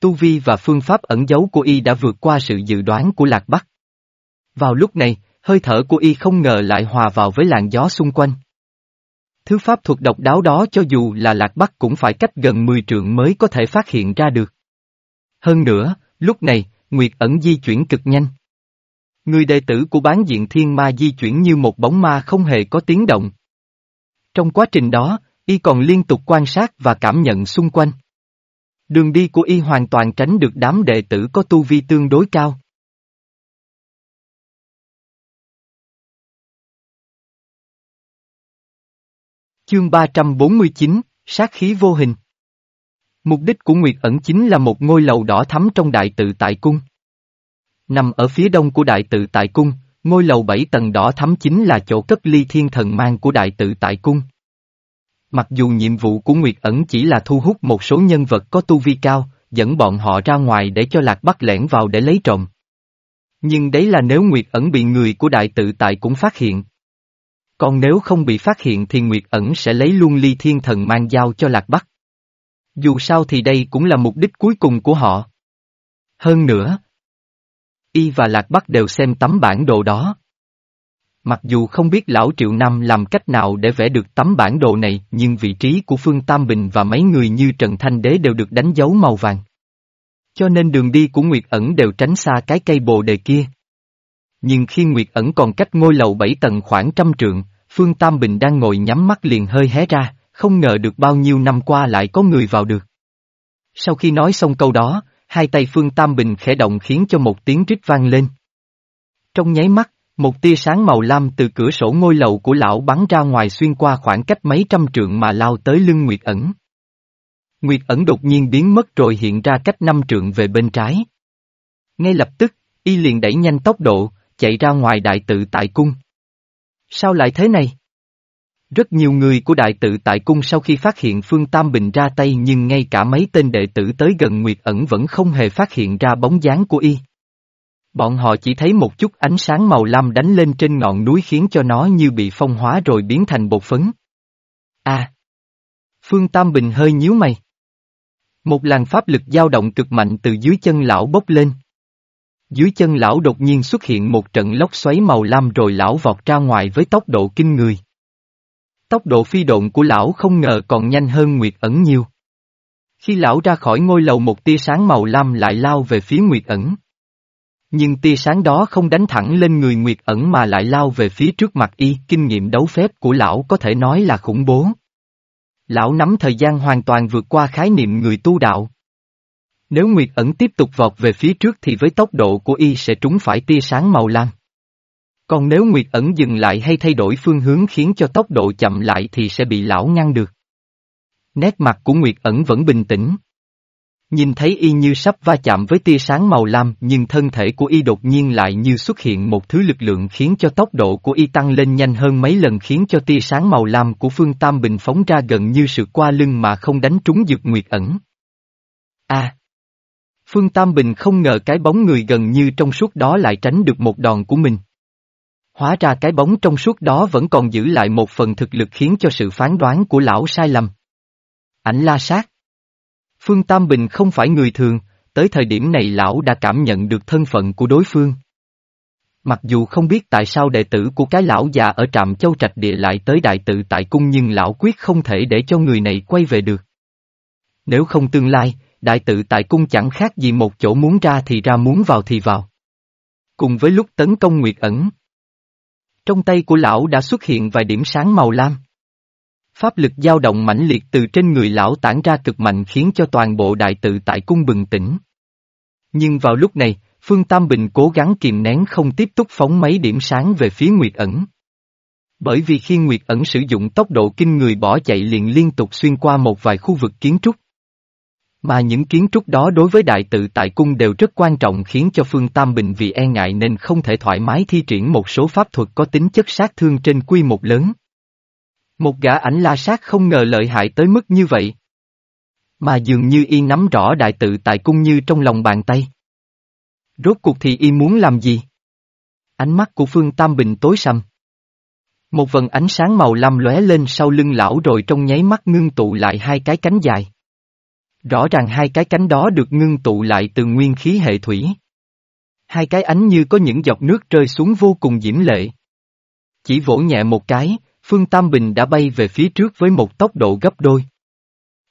Tu vi và phương pháp ẩn giấu của y đã vượt qua sự dự đoán của Lạc Bắc. Vào lúc này, hơi thở của y không ngờ lại hòa vào với làn gió xung quanh. Thứ pháp thuật độc đáo đó cho dù là Lạc Bắc cũng phải cách gần 10 trượng mới có thể phát hiện ra được. Hơn nữa, lúc này, Nguyệt ẩn di chuyển cực nhanh. Người đệ tử của bán diện thiên ma di chuyển như một bóng ma không hề có tiếng động. Trong quá trình đó, y còn liên tục quan sát và cảm nhận xung quanh. Đường đi của y hoàn toàn tránh được đám đệ tử có tu vi tương đối cao. Chương 349, Sát khí vô hình Mục đích của Nguyệt ẩn chính là một ngôi lầu đỏ thắm trong đại tự tại cung. Nằm ở phía đông của đại tự tại cung, ngôi lầu bảy tầng đỏ thắm chính là chỗ cất ly thiên thần mang của đại tự tại cung. Mặc dù nhiệm vụ của Nguyệt ẩn chỉ là thu hút một số nhân vật có tu vi cao, dẫn bọn họ ra ngoài để cho Lạc Bắc lẻn vào để lấy trộm. Nhưng đấy là nếu Nguyệt ẩn bị người của đại tự tại cũng phát hiện. Còn nếu không bị phát hiện thì Nguyệt ẩn sẽ lấy luôn ly thiên thần mang giao cho Lạc Bắc. Dù sao thì đây cũng là mục đích cuối cùng của họ. Hơn nữa, Y và Lạc Bắc đều xem tấm bản đồ đó. Mặc dù không biết lão Triệu Nam làm cách nào để vẽ được tấm bản đồ này nhưng vị trí của Phương Tam Bình và mấy người như Trần Thanh Đế đều được đánh dấu màu vàng. Cho nên đường đi của Nguyệt ẩn đều tránh xa cái cây bồ đề kia. Nhưng khi Nguyệt ẩn còn cách ngôi lầu bảy tầng khoảng trăm trượng, Phương Tam Bình đang ngồi nhắm mắt liền hơi hé ra, không ngờ được bao nhiêu năm qua lại có người vào được. Sau khi nói xong câu đó, hai tay Phương Tam Bình khẽ động khiến cho một tiếng rít vang lên. Trong nháy mắt, một tia sáng màu lam từ cửa sổ ngôi lầu của lão bắn ra ngoài xuyên qua khoảng cách mấy trăm trượng mà lao tới lưng Nguyệt ẩn. Nguyệt ẩn đột nhiên biến mất rồi hiện ra cách năm trượng về bên trái. Ngay lập tức, y liền đẩy nhanh tốc độ, chạy ra ngoài đại tự tại cung. Sao lại thế này? Rất nhiều người của đại tự tại cung sau khi phát hiện Phương Tam Bình ra tay nhưng ngay cả mấy tên đệ tử tới gần Nguyệt ẩn vẫn không hề phát hiện ra bóng dáng của y. Bọn họ chỉ thấy một chút ánh sáng màu lam đánh lên trên ngọn núi khiến cho nó như bị phong hóa rồi biến thành bột phấn. À! Phương Tam Bình hơi nhíu mày. Một làn pháp lực dao động cực mạnh từ dưới chân lão bốc lên. Dưới chân lão đột nhiên xuất hiện một trận lốc xoáy màu lam rồi lão vọt ra ngoài với tốc độ kinh người. Tốc độ phi độn của lão không ngờ còn nhanh hơn Nguyệt ẩn nhiều. Khi lão ra khỏi ngôi lầu một tia sáng màu lam lại lao về phía Nguyệt ẩn. Nhưng tia sáng đó không đánh thẳng lên người Nguyệt ẩn mà lại lao về phía trước mặt y, kinh nghiệm đấu phép của lão có thể nói là khủng bố. Lão nắm thời gian hoàn toàn vượt qua khái niệm người tu đạo. Nếu Nguyệt ẩn tiếp tục vọt về phía trước thì với tốc độ của y sẽ trúng phải tia sáng màu lam. Còn nếu Nguyệt ẩn dừng lại hay thay đổi phương hướng khiến cho tốc độ chậm lại thì sẽ bị lão ngăn được. Nét mặt của Nguyệt ẩn vẫn bình tĩnh. Nhìn thấy y như sắp va chạm với tia sáng màu lam, nhưng thân thể của y đột nhiên lại như xuất hiện một thứ lực lượng khiến cho tốc độ của y tăng lên nhanh hơn mấy lần khiến cho tia sáng màu lam của Phương Tam Bình phóng ra gần như sự qua lưng mà không đánh trúng dược Nguyệt ẩn. A. Phương Tam Bình không ngờ cái bóng người gần như trong suốt đó lại tránh được một đòn của mình. Hóa ra cái bóng trong suốt đó vẫn còn giữ lại một phần thực lực khiến cho sự phán đoán của lão sai lầm. Ảnh la sát. Phương Tam Bình không phải người thường, tới thời điểm này lão đã cảm nhận được thân phận của đối phương. Mặc dù không biết tại sao đệ tử của cái lão già ở trạm châu trạch địa lại tới đại tự tại cung nhưng lão quyết không thể để cho người này quay về được. Nếu không tương lai, đại tự tại cung chẳng khác gì một chỗ muốn ra thì ra muốn vào thì vào. Cùng với lúc tấn công Nguyệt ẩn. Trong tay của lão đã xuất hiện vài điểm sáng màu lam. Pháp lực dao động mãnh liệt từ trên người lão tản ra cực mạnh khiến cho toàn bộ đại tự tại cung bừng tỉnh. Nhưng vào lúc này, Phương Tam Bình cố gắng kìm nén không tiếp tục phóng mấy điểm sáng về phía Nguyệt ẩn. Bởi vì khi Nguyệt ẩn sử dụng tốc độ kinh người bỏ chạy liền liên tục xuyên qua một vài khu vực kiến trúc. Mà những kiến trúc đó đối với đại tự tại cung đều rất quan trọng khiến cho Phương Tam Bình vì e ngại nên không thể thoải mái thi triển một số pháp thuật có tính chất sát thương trên quy một lớn. Một gã ảnh la sát không ngờ lợi hại tới mức như vậy. Mà dường như y nắm rõ đại tự tại cung như trong lòng bàn tay. Rốt cuộc thì y muốn làm gì? Ánh mắt của Phương Tam Bình tối sầm. Một vần ánh sáng màu lam lóe lên sau lưng lão rồi trong nháy mắt ngưng tụ lại hai cái cánh dài. Rõ ràng hai cái cánh đó được ngưng tụ lại từ nguyên khí hệ thủy. Hai cái ánh như có những giọt nước rơi xuống vô cùng diễm lệ. Chỉ vỗ nhẹ một cái, Phương Tam Bình đã bay về phía trước với một tốc độ gấp đôi.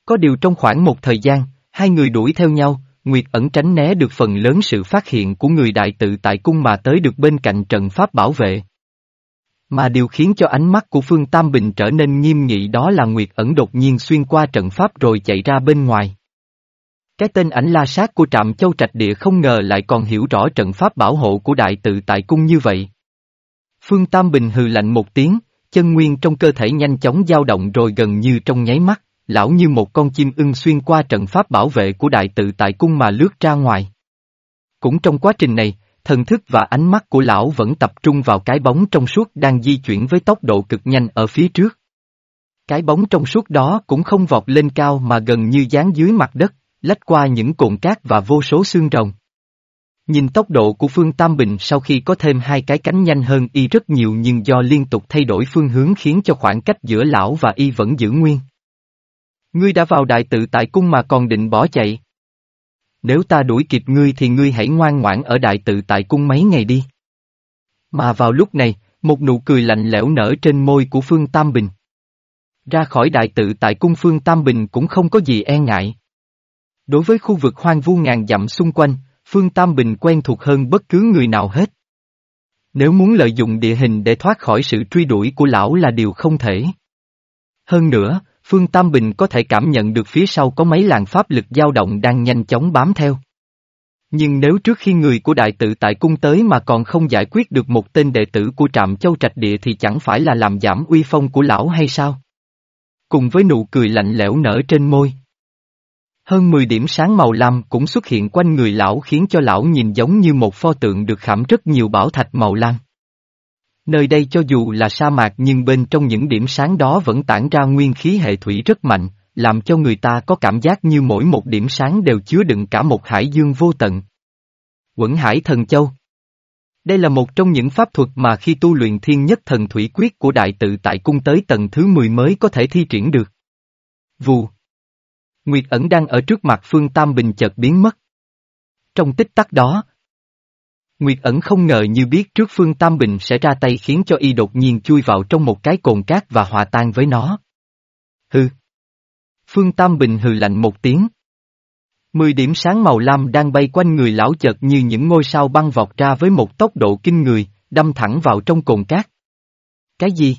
Có điều trong khoảng một thời gian, hai người đuổi theo nhau, Nguyệt ẩn tránh né được phần lớn sự phát hiện của người đại tự tại cung mà tới được bên cạnh trận pháp bảo vệ. Mà điều khiến cho ánh mắt của Phương Tam Bình trở nên nghiêm nghị đó là Nguyệt ẩn đột nhiên xuyên qua trận pháp rồi chạy ra bên ngoài. Cái tên ảnh la sát của trạm châu trạch địa không ngờ lại còn hiểu rõ trận pháp bảo hộ của đại tự tại cung như vậy. Phương Tam Bình hừ lạnh một tiếng, chân nguyên trong cơ thể nhanh chóng dao động rồi gần như trong nháy mắt, lão như một con chim ưng xuyên qua trận pháp bảo vệ của đại tự tại cung mà lướt ra ngoài. Cũng trong quá trình này, thần thức và ánh mắt của lão vẫn tập trung vào cái bóng trong suốt đang di chuyển với tốc độ cực nhanh ở phía trước. Cái bóng trong suốt đó cũng không vọt lên cao mà gần như dán dưới mặt đất, lách qua những cồn cát và vô số xương rồng. Nhìn tốc độ của Phương Tam Bình sau khi có thêm hai cái cánh nhanh hơn y rất nhiều nhưng do liên tục thay đổi phương hướng khiến cho khoảng cách giữa lão và y vẫn giữ nguyên. Ngươi đã vào đại tự tại cung mà còn định bỏ chạy. Nếu ta đuổi kịp ngươi thì ngươi hãy ngoan ngoãn ở đại tự tại cung mấy ngày đi. Mà vào lúc này, một nụ cười lạnh lẽo nở trên môi của Phương Tam Bình. Ra khỏi đại tự tại cung Phương Tam Bình cũng không có gì e ngại. Đối với khu vực hoang vu ngàn dặm xung quanh, Phương Tam Bình quen thuộc hơn bất cứ người nào hết. Nếu muốn lợi dụng địa hình để thoát khỏi sự truy đuổi của lão là điều không thể. Hơn nữa, Phương Tam Bình có thể cảm nhận được phía sau có mấy làn pháp lực dao động đang nhanh chóng bám theo. Nhưng nếu trước khi người của đại tự tại cung tới mà còn không giải quyết được một tên đệ tử của trạm châu trạch địa thì chẳng phải là làm giảm uy phong của lão hay sao? Cùng với nụ cười lạnh lẽo nở trên môi. Hơn 10 điểm sáng màu lam cũng xuất hiện quanh người lão khiến cho lão nhìn giống như một pho tượng được khảm rất nhiều bảo thạch màu lam. Nơi đây cho dù là sa mạc nhưng bên trong những điểm sáng đó vẫn tản ra nguyên khí hệ thủy rất mạnh, làm cho người ta có cảm giác như mỗi một điểm sáng đều chứa đựng cả một hải dương vô tận. Quẩn hải thần châu Đây là một trong những pháp thuật mà khi tu luyện thiên nhất thần thủy quyết của đại tự tại cung tới tầng thứ 10 mới có thể thi triển được. Vù Nguyệt ẩn đang ở trước mặt Phương Tam Bình chợt biến mất. Trong tích tắc đó, Nguyệt ẩn không ngờ như biết trước Phương Tam Bình sẽ ra tay khiến cho y đột nhiên chui vào trong một cái cồn cát và hòa tan với nó. Hừ. Phương Tam Bình hừ lạnh một tiếng. Mười điểm sáng màu lam đang bay quanh người lão chợt như những ngôi sao băng vọt ra với một tốc độ kinh người, đâm thẳng vào trong cồn cát. Cái gì?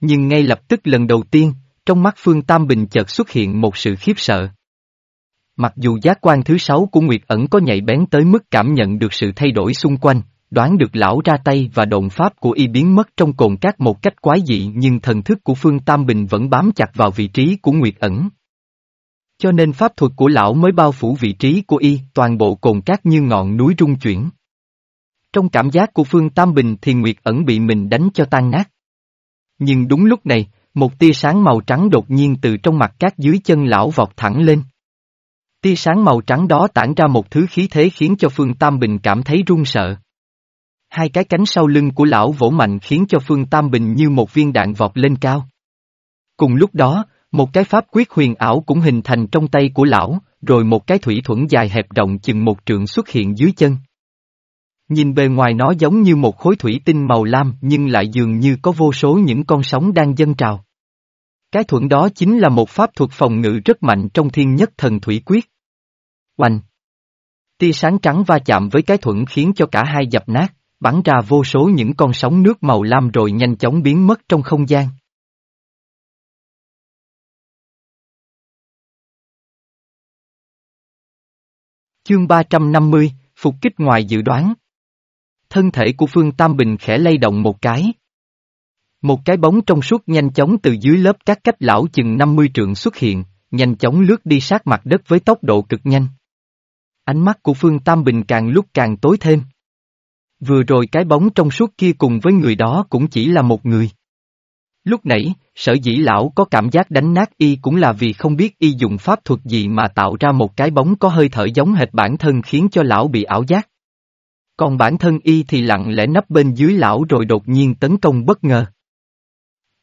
Nhưng ngay lập tức lần đầu tiên, trong mắt Phương Tam Bình chợt xuất hiện một sự khiếp sợ. Mặc dù giác quan thứ sáu của Nguyệt ẩn có nhạy bén tới mức cảm nhận được sự thay đổi xung quanh, đoán được lão ra tay và động pháp của y biến mất trong cồn cát một cách quái dị nhưng thần thức của Phương Tam Bình vẫn bám chặt vào vị trí của Nguyệt ẩn. Cho nên pháp thuật của lão mới bao phủ vị trí của y, toàn bộ cồn cát như ngọn núi rung chuyển. Trong cảm giác của Phương Tam Bình thì Nguyệt ẩn bị mình đánh cho tan nát. Nhưng đúng lúc này, một tia sáng màu trắng đột nhiên từ trong mặt cát dưới chân lão vọt thẳng lên. Tia sáng màu trắng đó tản ra một thứ khí thế khiến cho Phương Tam Bình cảm thấy run sợ. Hai cái cánh sau lưng của lão vỗ mạnh khiến cho Phương Tam Bình như một viên đạn vọt lên cao. Cùng lúc đó, một cái pháp quyết huyền ảo cũng hình thành trong tay của lão, rồi một cái thủy thuẫn dài hẹp rộng chừng một trượng xuất hiện dưới chân. Nhìn bề ngoài nó giống như một khối thủy tinh màu lam nhưng lại dường như có vô số những con sóng đang dâng trào. Cái thuẫn đó chính là một pháp thuật phòng ngự rất mạnh trong thiên nhất thần thủy quyết. Oanh! Tia sáng trắng va chạm với cái thuẫn khiến cho cả hai dập nát, bắn ra vô số những con sóng nước màu lam rồi nhanh chóng biến mất trong không gian. Chương 350, Phục kích ngoài dự đoán. Thân thể của Phương Tam Bình khẽ lay động một cái. Một cái bóng trong suốt nhanh chóng từ dưới lớp các cách lão chừng 50 trượng xuất hiện, nhanh chóng lướt đi sát mặt đất với tốc độ cực nhanh. Ánh mắt của Phương Tam Bình càng lúc càng tối thêm. Vừa rồi cái bóng trong suốt kia cùng với người đó cũng chỉ là một người. Lúc nãy, sở dĩ lão có cảm giác đánh nát y cũng là vì không biết y dùng pháp thuật gì mà tạo ra một cái bóng có hơi thở giống hệt bản thân khiến cho lão bị ảo giác. Còn bản thân y thì lặng lẽ nấp bên dưới lão rồi đột nhiên tấn công bất ngờ.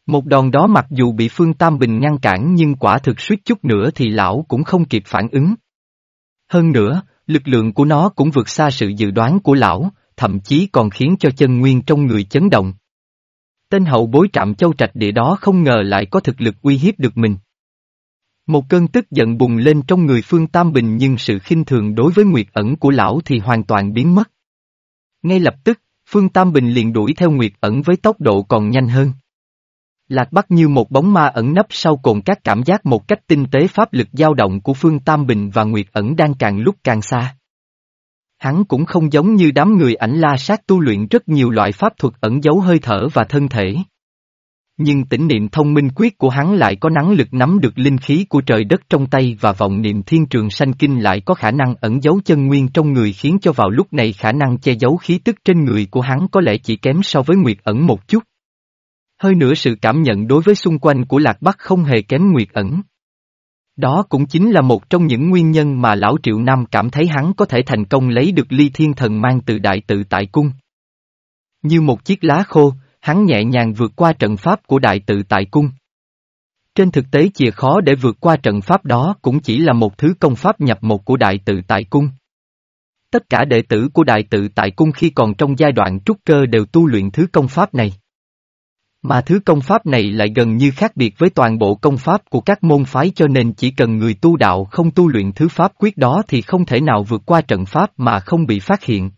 Một đòn đó mặc dù bị Phương Tam Bình ngăn cản nhưng quả thực suýt chút nữa thì lão cũng không kịp phản ứng. Hơn nữa, lực lượng của nó cũng vượt xa sự dự đoán của lão, thậm chí còn khiến cho chân nguyên trong người chấn động. Tên hậu bối trạm châu trạch địa đó không ngờ lại có thực lực uy hiếp được mình. Một cơn tức giận bùng lên trong người Phương Tam Bình nhưng sự khinh thường đối với Nguyệt ẩn của lão thì hoàn toàn biến mất. Ngay lập tức, Phương Tam Bình liền đuổi theo Nguyệt ẩn với tốc độ còn nhanh hơn. Lạc Bắc như một bóng ma ẩn nấp sau cồn các cảm giác một cách tinh tế pháp lực dao động của Phương Tam Bình và Nguyệt ẩn đang càng lúc càng xa. Hắn cũng không giống như đám người ảnh la sát tu luyện rất nhiều loại pháp thuật ẩn giấu hơi thở và thân thể. Nhưng tỉnh niệm thông minh quyết của hắn lại có năng lực nắm được linh khí của trời đất trong tay và vọng niệm thiên trường sanh kinh lại có khả năng ẩn giấu chân nguyên trong người khiến cho vào lúc này khả năng che giấu khí tức trên người của hắn có lẽ chỉ kém so với Nguyệt ẩn một chút. Hơi nữa sự cảm nhận đối với xung quanh của Lạc Bắc không hề kém Nguyệt ẩn. Đó cũng chính là một trong những nguyên nhân mà Lão Triệu Nam cảm thấy hắn có thể thành công lấy được ly thiên thần mang từ đại tự tại cung. Như một chiếc lá khô, hắn nhẹ nhàng vượt qua trận pháp của đại tự tại cung. Trên thực tế chìa khó để vượt qua trận pháp đó cũng chỉ là một thứ công pháp nhập một của đại tự tại cung. Tất cả đệ tử của đại tự tại cung khi còn trong giai đoạn trúc cơ đều tu luyện thứ công pháp này. Mà thứ công pháp này lại gần như khác biệt với toàn bộ công pháp của các môn phái cho nên chỉ cần người tu đạo không tu luyện thứ pháp quyết đó thì không thể nào vượt qua trận pháp mà không bị phát hiện.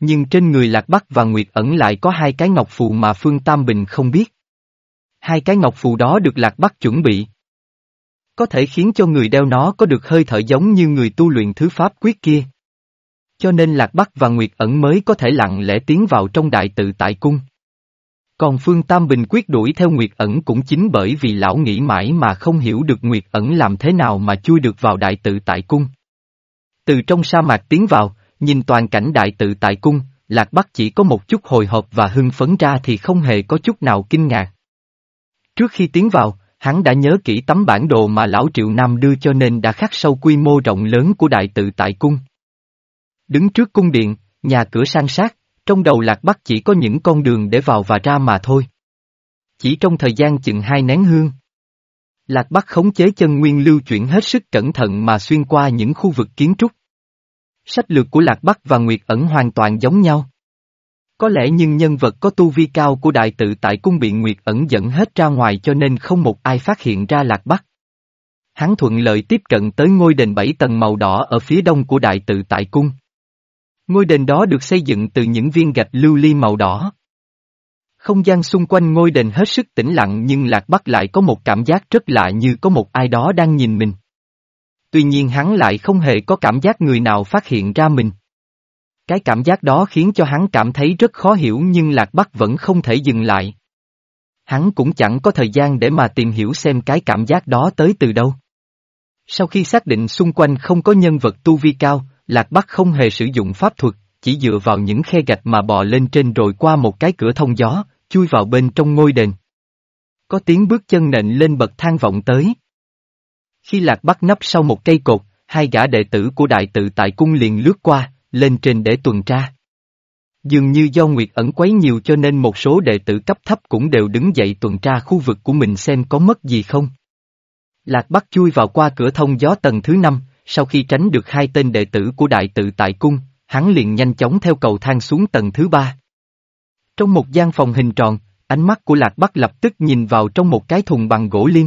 Nhưng trên người Lạc Bắc và Nguyệt ẩn lại có hai cái ngọc phù mà Phương Tam Bình không biết. Hai cái ngọc phù đó được Lạc Bắc chuẩn bị. Có thể khiến cho người đeo nó có được hơi thở giống như người tu luyện thứ pháp quyết kia. Cho nên Lạc Bắc và Nguyệt ẩn mới có thể lặng lẽ tiến vào trong đại tự tại cung. Còn Phương Tam Bình quyết đuổi theo Nguyệt ẩn cũng chính bởi vì lão nghĩ mãi mà không hiểu được Nguyệt ẩn làm thế nào mà chui được vào đại tự tại cung. Từ trong sa mạc tiến vào, nhìn toàn cảnh đại tự tại cung, Lạc Bắc chỉ có một chút hồi hộp và hưng phấn ra thì không hề có chút nào kinh ngạc. Trước khi tiến vào, hắn đã nhớ kỹ tấm bản đồ mà lão Triệu Nam đưa cho nên đã khắc sâu quy mô rộng lớn của đại tự tại cung. Đứng trước cung điện, nhà cửa sang sát, trong đầu Lạc Bắc chỉ có những con đường để vào và ra mà thôi. Chỉ trong thời gian chừng hai nén hương. Lạc Bắc khống chế chân nguyên lưu chuyển hết sức cẩn thận mà xuyên qua những khu vực kiến trúc. Sách lược của Lạc Bắc và Nguyệt ẩn hoàn toàn giống nhau. Có lẽ nhưng nhân vật có tu vi cao của đại tự tại cung bị Nguyệt ẩn dẫn hết ra ngoài cho nên không một ai phát hiện ra Lạc Bắc. Hắn thuận lợi tiếp cận tới ngôi đền bảy tầng màu đỏ ở phía đông của đại tự tại cung. Ngôi đền đó được xây dựng từ những viên gạch lưu ly màu đỏ. Không gian xung quanh ngôi đền hết sức tĩnh lặng nhưng Lạc Bắc lại có một cảm giác rất lạ như có một ai đó đang nhìn mình. Tuy nhiên hắn lại không hề có cảm giác người nào phát hiện ra mình. Cái cảm giác đó khiến cho hắn cảm thấy rất khó hiểu nhưng Lạc Bắc vẫn không thể dừng lại. Hắn cũng chẳng có thời gian để mà tìm hiểu xem cái cảm giác đó tới từ đâu. Sau khi xác định xung quanh không có nhân vật tu vi cao, Lạc Bắc không hề sử dụng pháp thuật, chỉ dựa vào những khe gạch mà bò lên trên rồi qua một cái cửa thông gió, chui vào bên trong ngôi đền. Có tiếng bước chân nện lên bậc thang vọng tới. Khi Lạc Bắc nấp sau một cây cột, hai gã đệ tử của đại tự tại cung liền lướt qua, lên trên để tuần tra. Dường như do Nguyệt ẩn quấy nhiều cho nên một số đệ tử cấp thấp cũng đều đứng dậy tuần tra khu vực của mình xem có mất gì không. Lạc Bắc chui vào qua cửa thông gió tầng thứ năm, sau khi tránh được hai tên đệ tử của đại tự tại cung, hắn liền nhanh chóng theo cầu thang xuống tầng thứ ba. Trong một gian phòng hình tròn, ánh mắt của Lạc Bắc lập tức nhìn vào trong một cái thùng bằng gỗ liêm.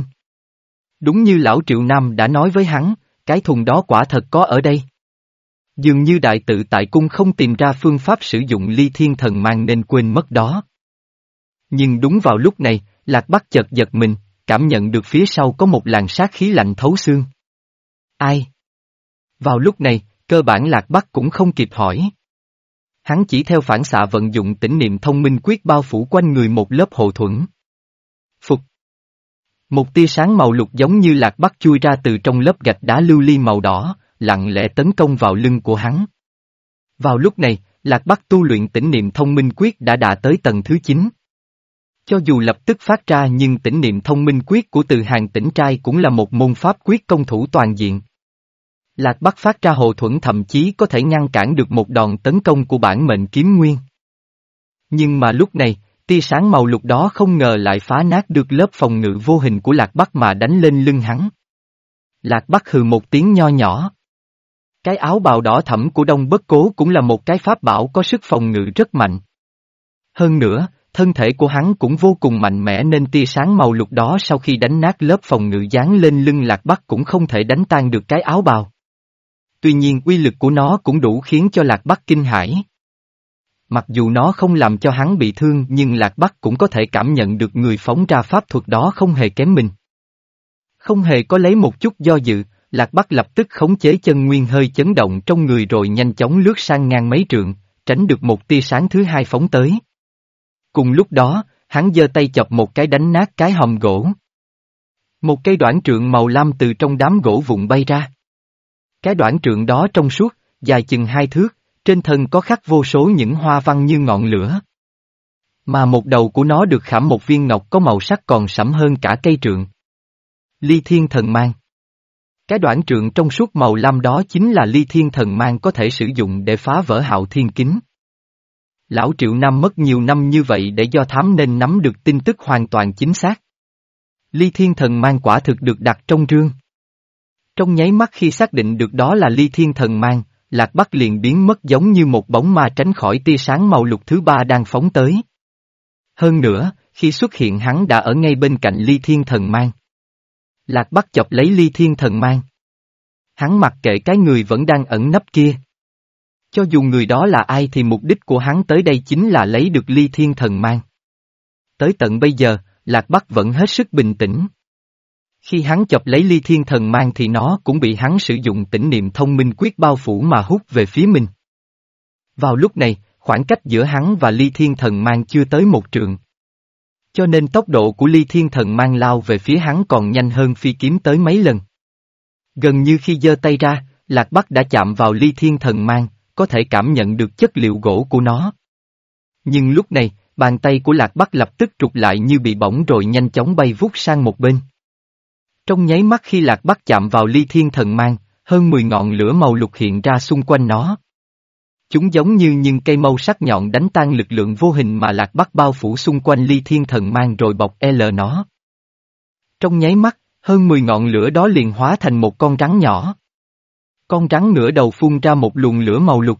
Đúng như lão Triệu Nam đã nói với hắn, cái thùng đó quả thật có ở đây. Dường như đại tự tại cung không tìm ra phương pháp sử dụng ly thiên thần mang nên quên mất đó. Nhưng đúng vào lúc này, Lạc Bắc chợt giật mình, cảm nhận được phía sau có một làn sát khí lạnh thấu xương. Ai? Vào lúc này, cơ bản Lạc Bắc cũng không kịp hỏi. Hắn chỉ theo phản xạ vận dụng tỉnh niệm thông minh quyết bao phủ quanh người một lớp hộ thuẫn. Một tia sáng màu lục giống như Lạc Bắc chui ra từ trong lớp gạch đá lưu ly màu đỏ, lặng lẽ tấn công vào lưng của hắn. Vào lúc này, Lạc Bắc tu luyện tỉnh niệm thông minh quyết đã đạt tới tầng thứ 9. Cho dù lập tức phát ra nhưng tỉnh niệm thông minh quyết của từ hàng tỉnh trai cũng là một môn pháp quyết công thủ toàn diện. Lạc Bắc phát ra hộ thuẫn thậm chí có thể ngăn cản được một đòn tấn công của bản mệnh kiếm nguyên. Nhưng mà lúc này, tia sáng màu lục đó không ngờ lại phá nát được lớp phòng ngự vô hình của Lạc Bắc mà đánh lên lưng hắn. Lạc Bắc hừ một tiếng nho nhỏ. Cái áo bào đỏ thẫm của Đông Bất Cố cũng là một cái pháp bảo có sức phòng ngự rất mạnh. Hơn nữa, thân thể của hắn cũng vô cùng mạnh mẽ nên tia sáng màu lục đó sau khi đánh nát lớp phòng ngự dán lên lưng Lạc Bắc cũng không thể đánh tan được cái áo bào. Tuy nhiên uy lực của nó cũng đủ khiến cho Lạc Bắc kinh hãi. Mặc dù nó không làm cho hắn bị thương nhưng Lạc Bắc cũng có thể cảm nhận được người phóng ra pháp thuật đó không hề kém mình. Không hề có lấy một chút do dự, Lạc Bắc lập tức khống chế chân nguyên hơi chấn động trong người rồi nhanh chóng lướt sang ngang mấy trượng, tránh được một tia sáng thứ hai phóng tới. Cùng lúc đó, hắn giơ tay chọc một cái đánh nát cái hòm gỗ. Một cây đoạn trượng màu lam từ trong đám gỗ vụn bay ra. Cái đoạn trượng đó trong suốt, dài chừng hai thước, trên thân có khắc vô số những hoa văn như ngọn lửa. Mà một đầu của nó được khảm một viên ngọc có màu sắc còn sẫm hơn cả cây trượng. Ly thiên thần mang. Cái đoạn trượng trong suốt màu lam đó chính là ly thiên thần mang có thể sử dụng để phá vỡ hạo thiên kính. Lão Triệu Nam mất nhiều năm như vậy để do thám nên nắm được tin tức hoàn toàn chính xác. Ly thiên thần mang quả thực được đặt trong rương. Trong nháy mắt khi xác định được đó là ly thiên thần mang, Lạc Bắc liền biến mất giống như một bóng ma tránh khỏi tia sáng màu lục thứ ba đang phóng tới. Hơn nữa, khi xuất hiện hắn đã ở ngay bên cạnh ly thiên thần mang. Lạc Bắc chọc lấy ly thiên thần mang. Hắn mặc kệ cái người vẫn đang ẩn nấp kia. Cho dù người đó là ai thì mục đích của hắn tới đây chính là lấy được ly thiên thần mang. Tới tận bây giờ, Lạc Bắc vẫn hết sức bình tĩnh. Khi hắn chọc lấy ly thiên thần mang thì nó cũng bị hắn sử dụng tỉnh niệm thông minh quyết bao phủ mà hút về phía mình. Vào lúc này, khoảng cách giữa hắn và ly thiên thần mang chưa tới một trượng. Cho nên tốc độ của ly thiên thần mang lao về phía hắn còn nhanh hơn phi kiếm tới mấy lần. Gần như khi giơ tay ra, Lạc Bắc đã chạm vào ly thiên thần mang, có thể cảm nhận được chất liệu gỗ của nó. Nhưng lúc này, bàn tay của Lạc Bắc lập tức trục lại như bị bỏng rồi nhanh chóng bay vút sang một bên. Trong nháy mắt khi Lạc Bắc chạm vào ly thiên thần mang, hơn 10 ngọn lửa màu lục hiện ra xung quanh nó. Chúng giống như những cây mâu sắc nhọn đánh tan lực lượng vô hình mà Lạc Bắc bao phủ xung quanh ly thiên thần mang rồi bọc e L nó. Trong nháy mắt, hơn 10 ngọn lửa đó liền hóa thành một con rắn nhỏ. Con rắn nửa đầu phun ra một luồng lửa màu lục.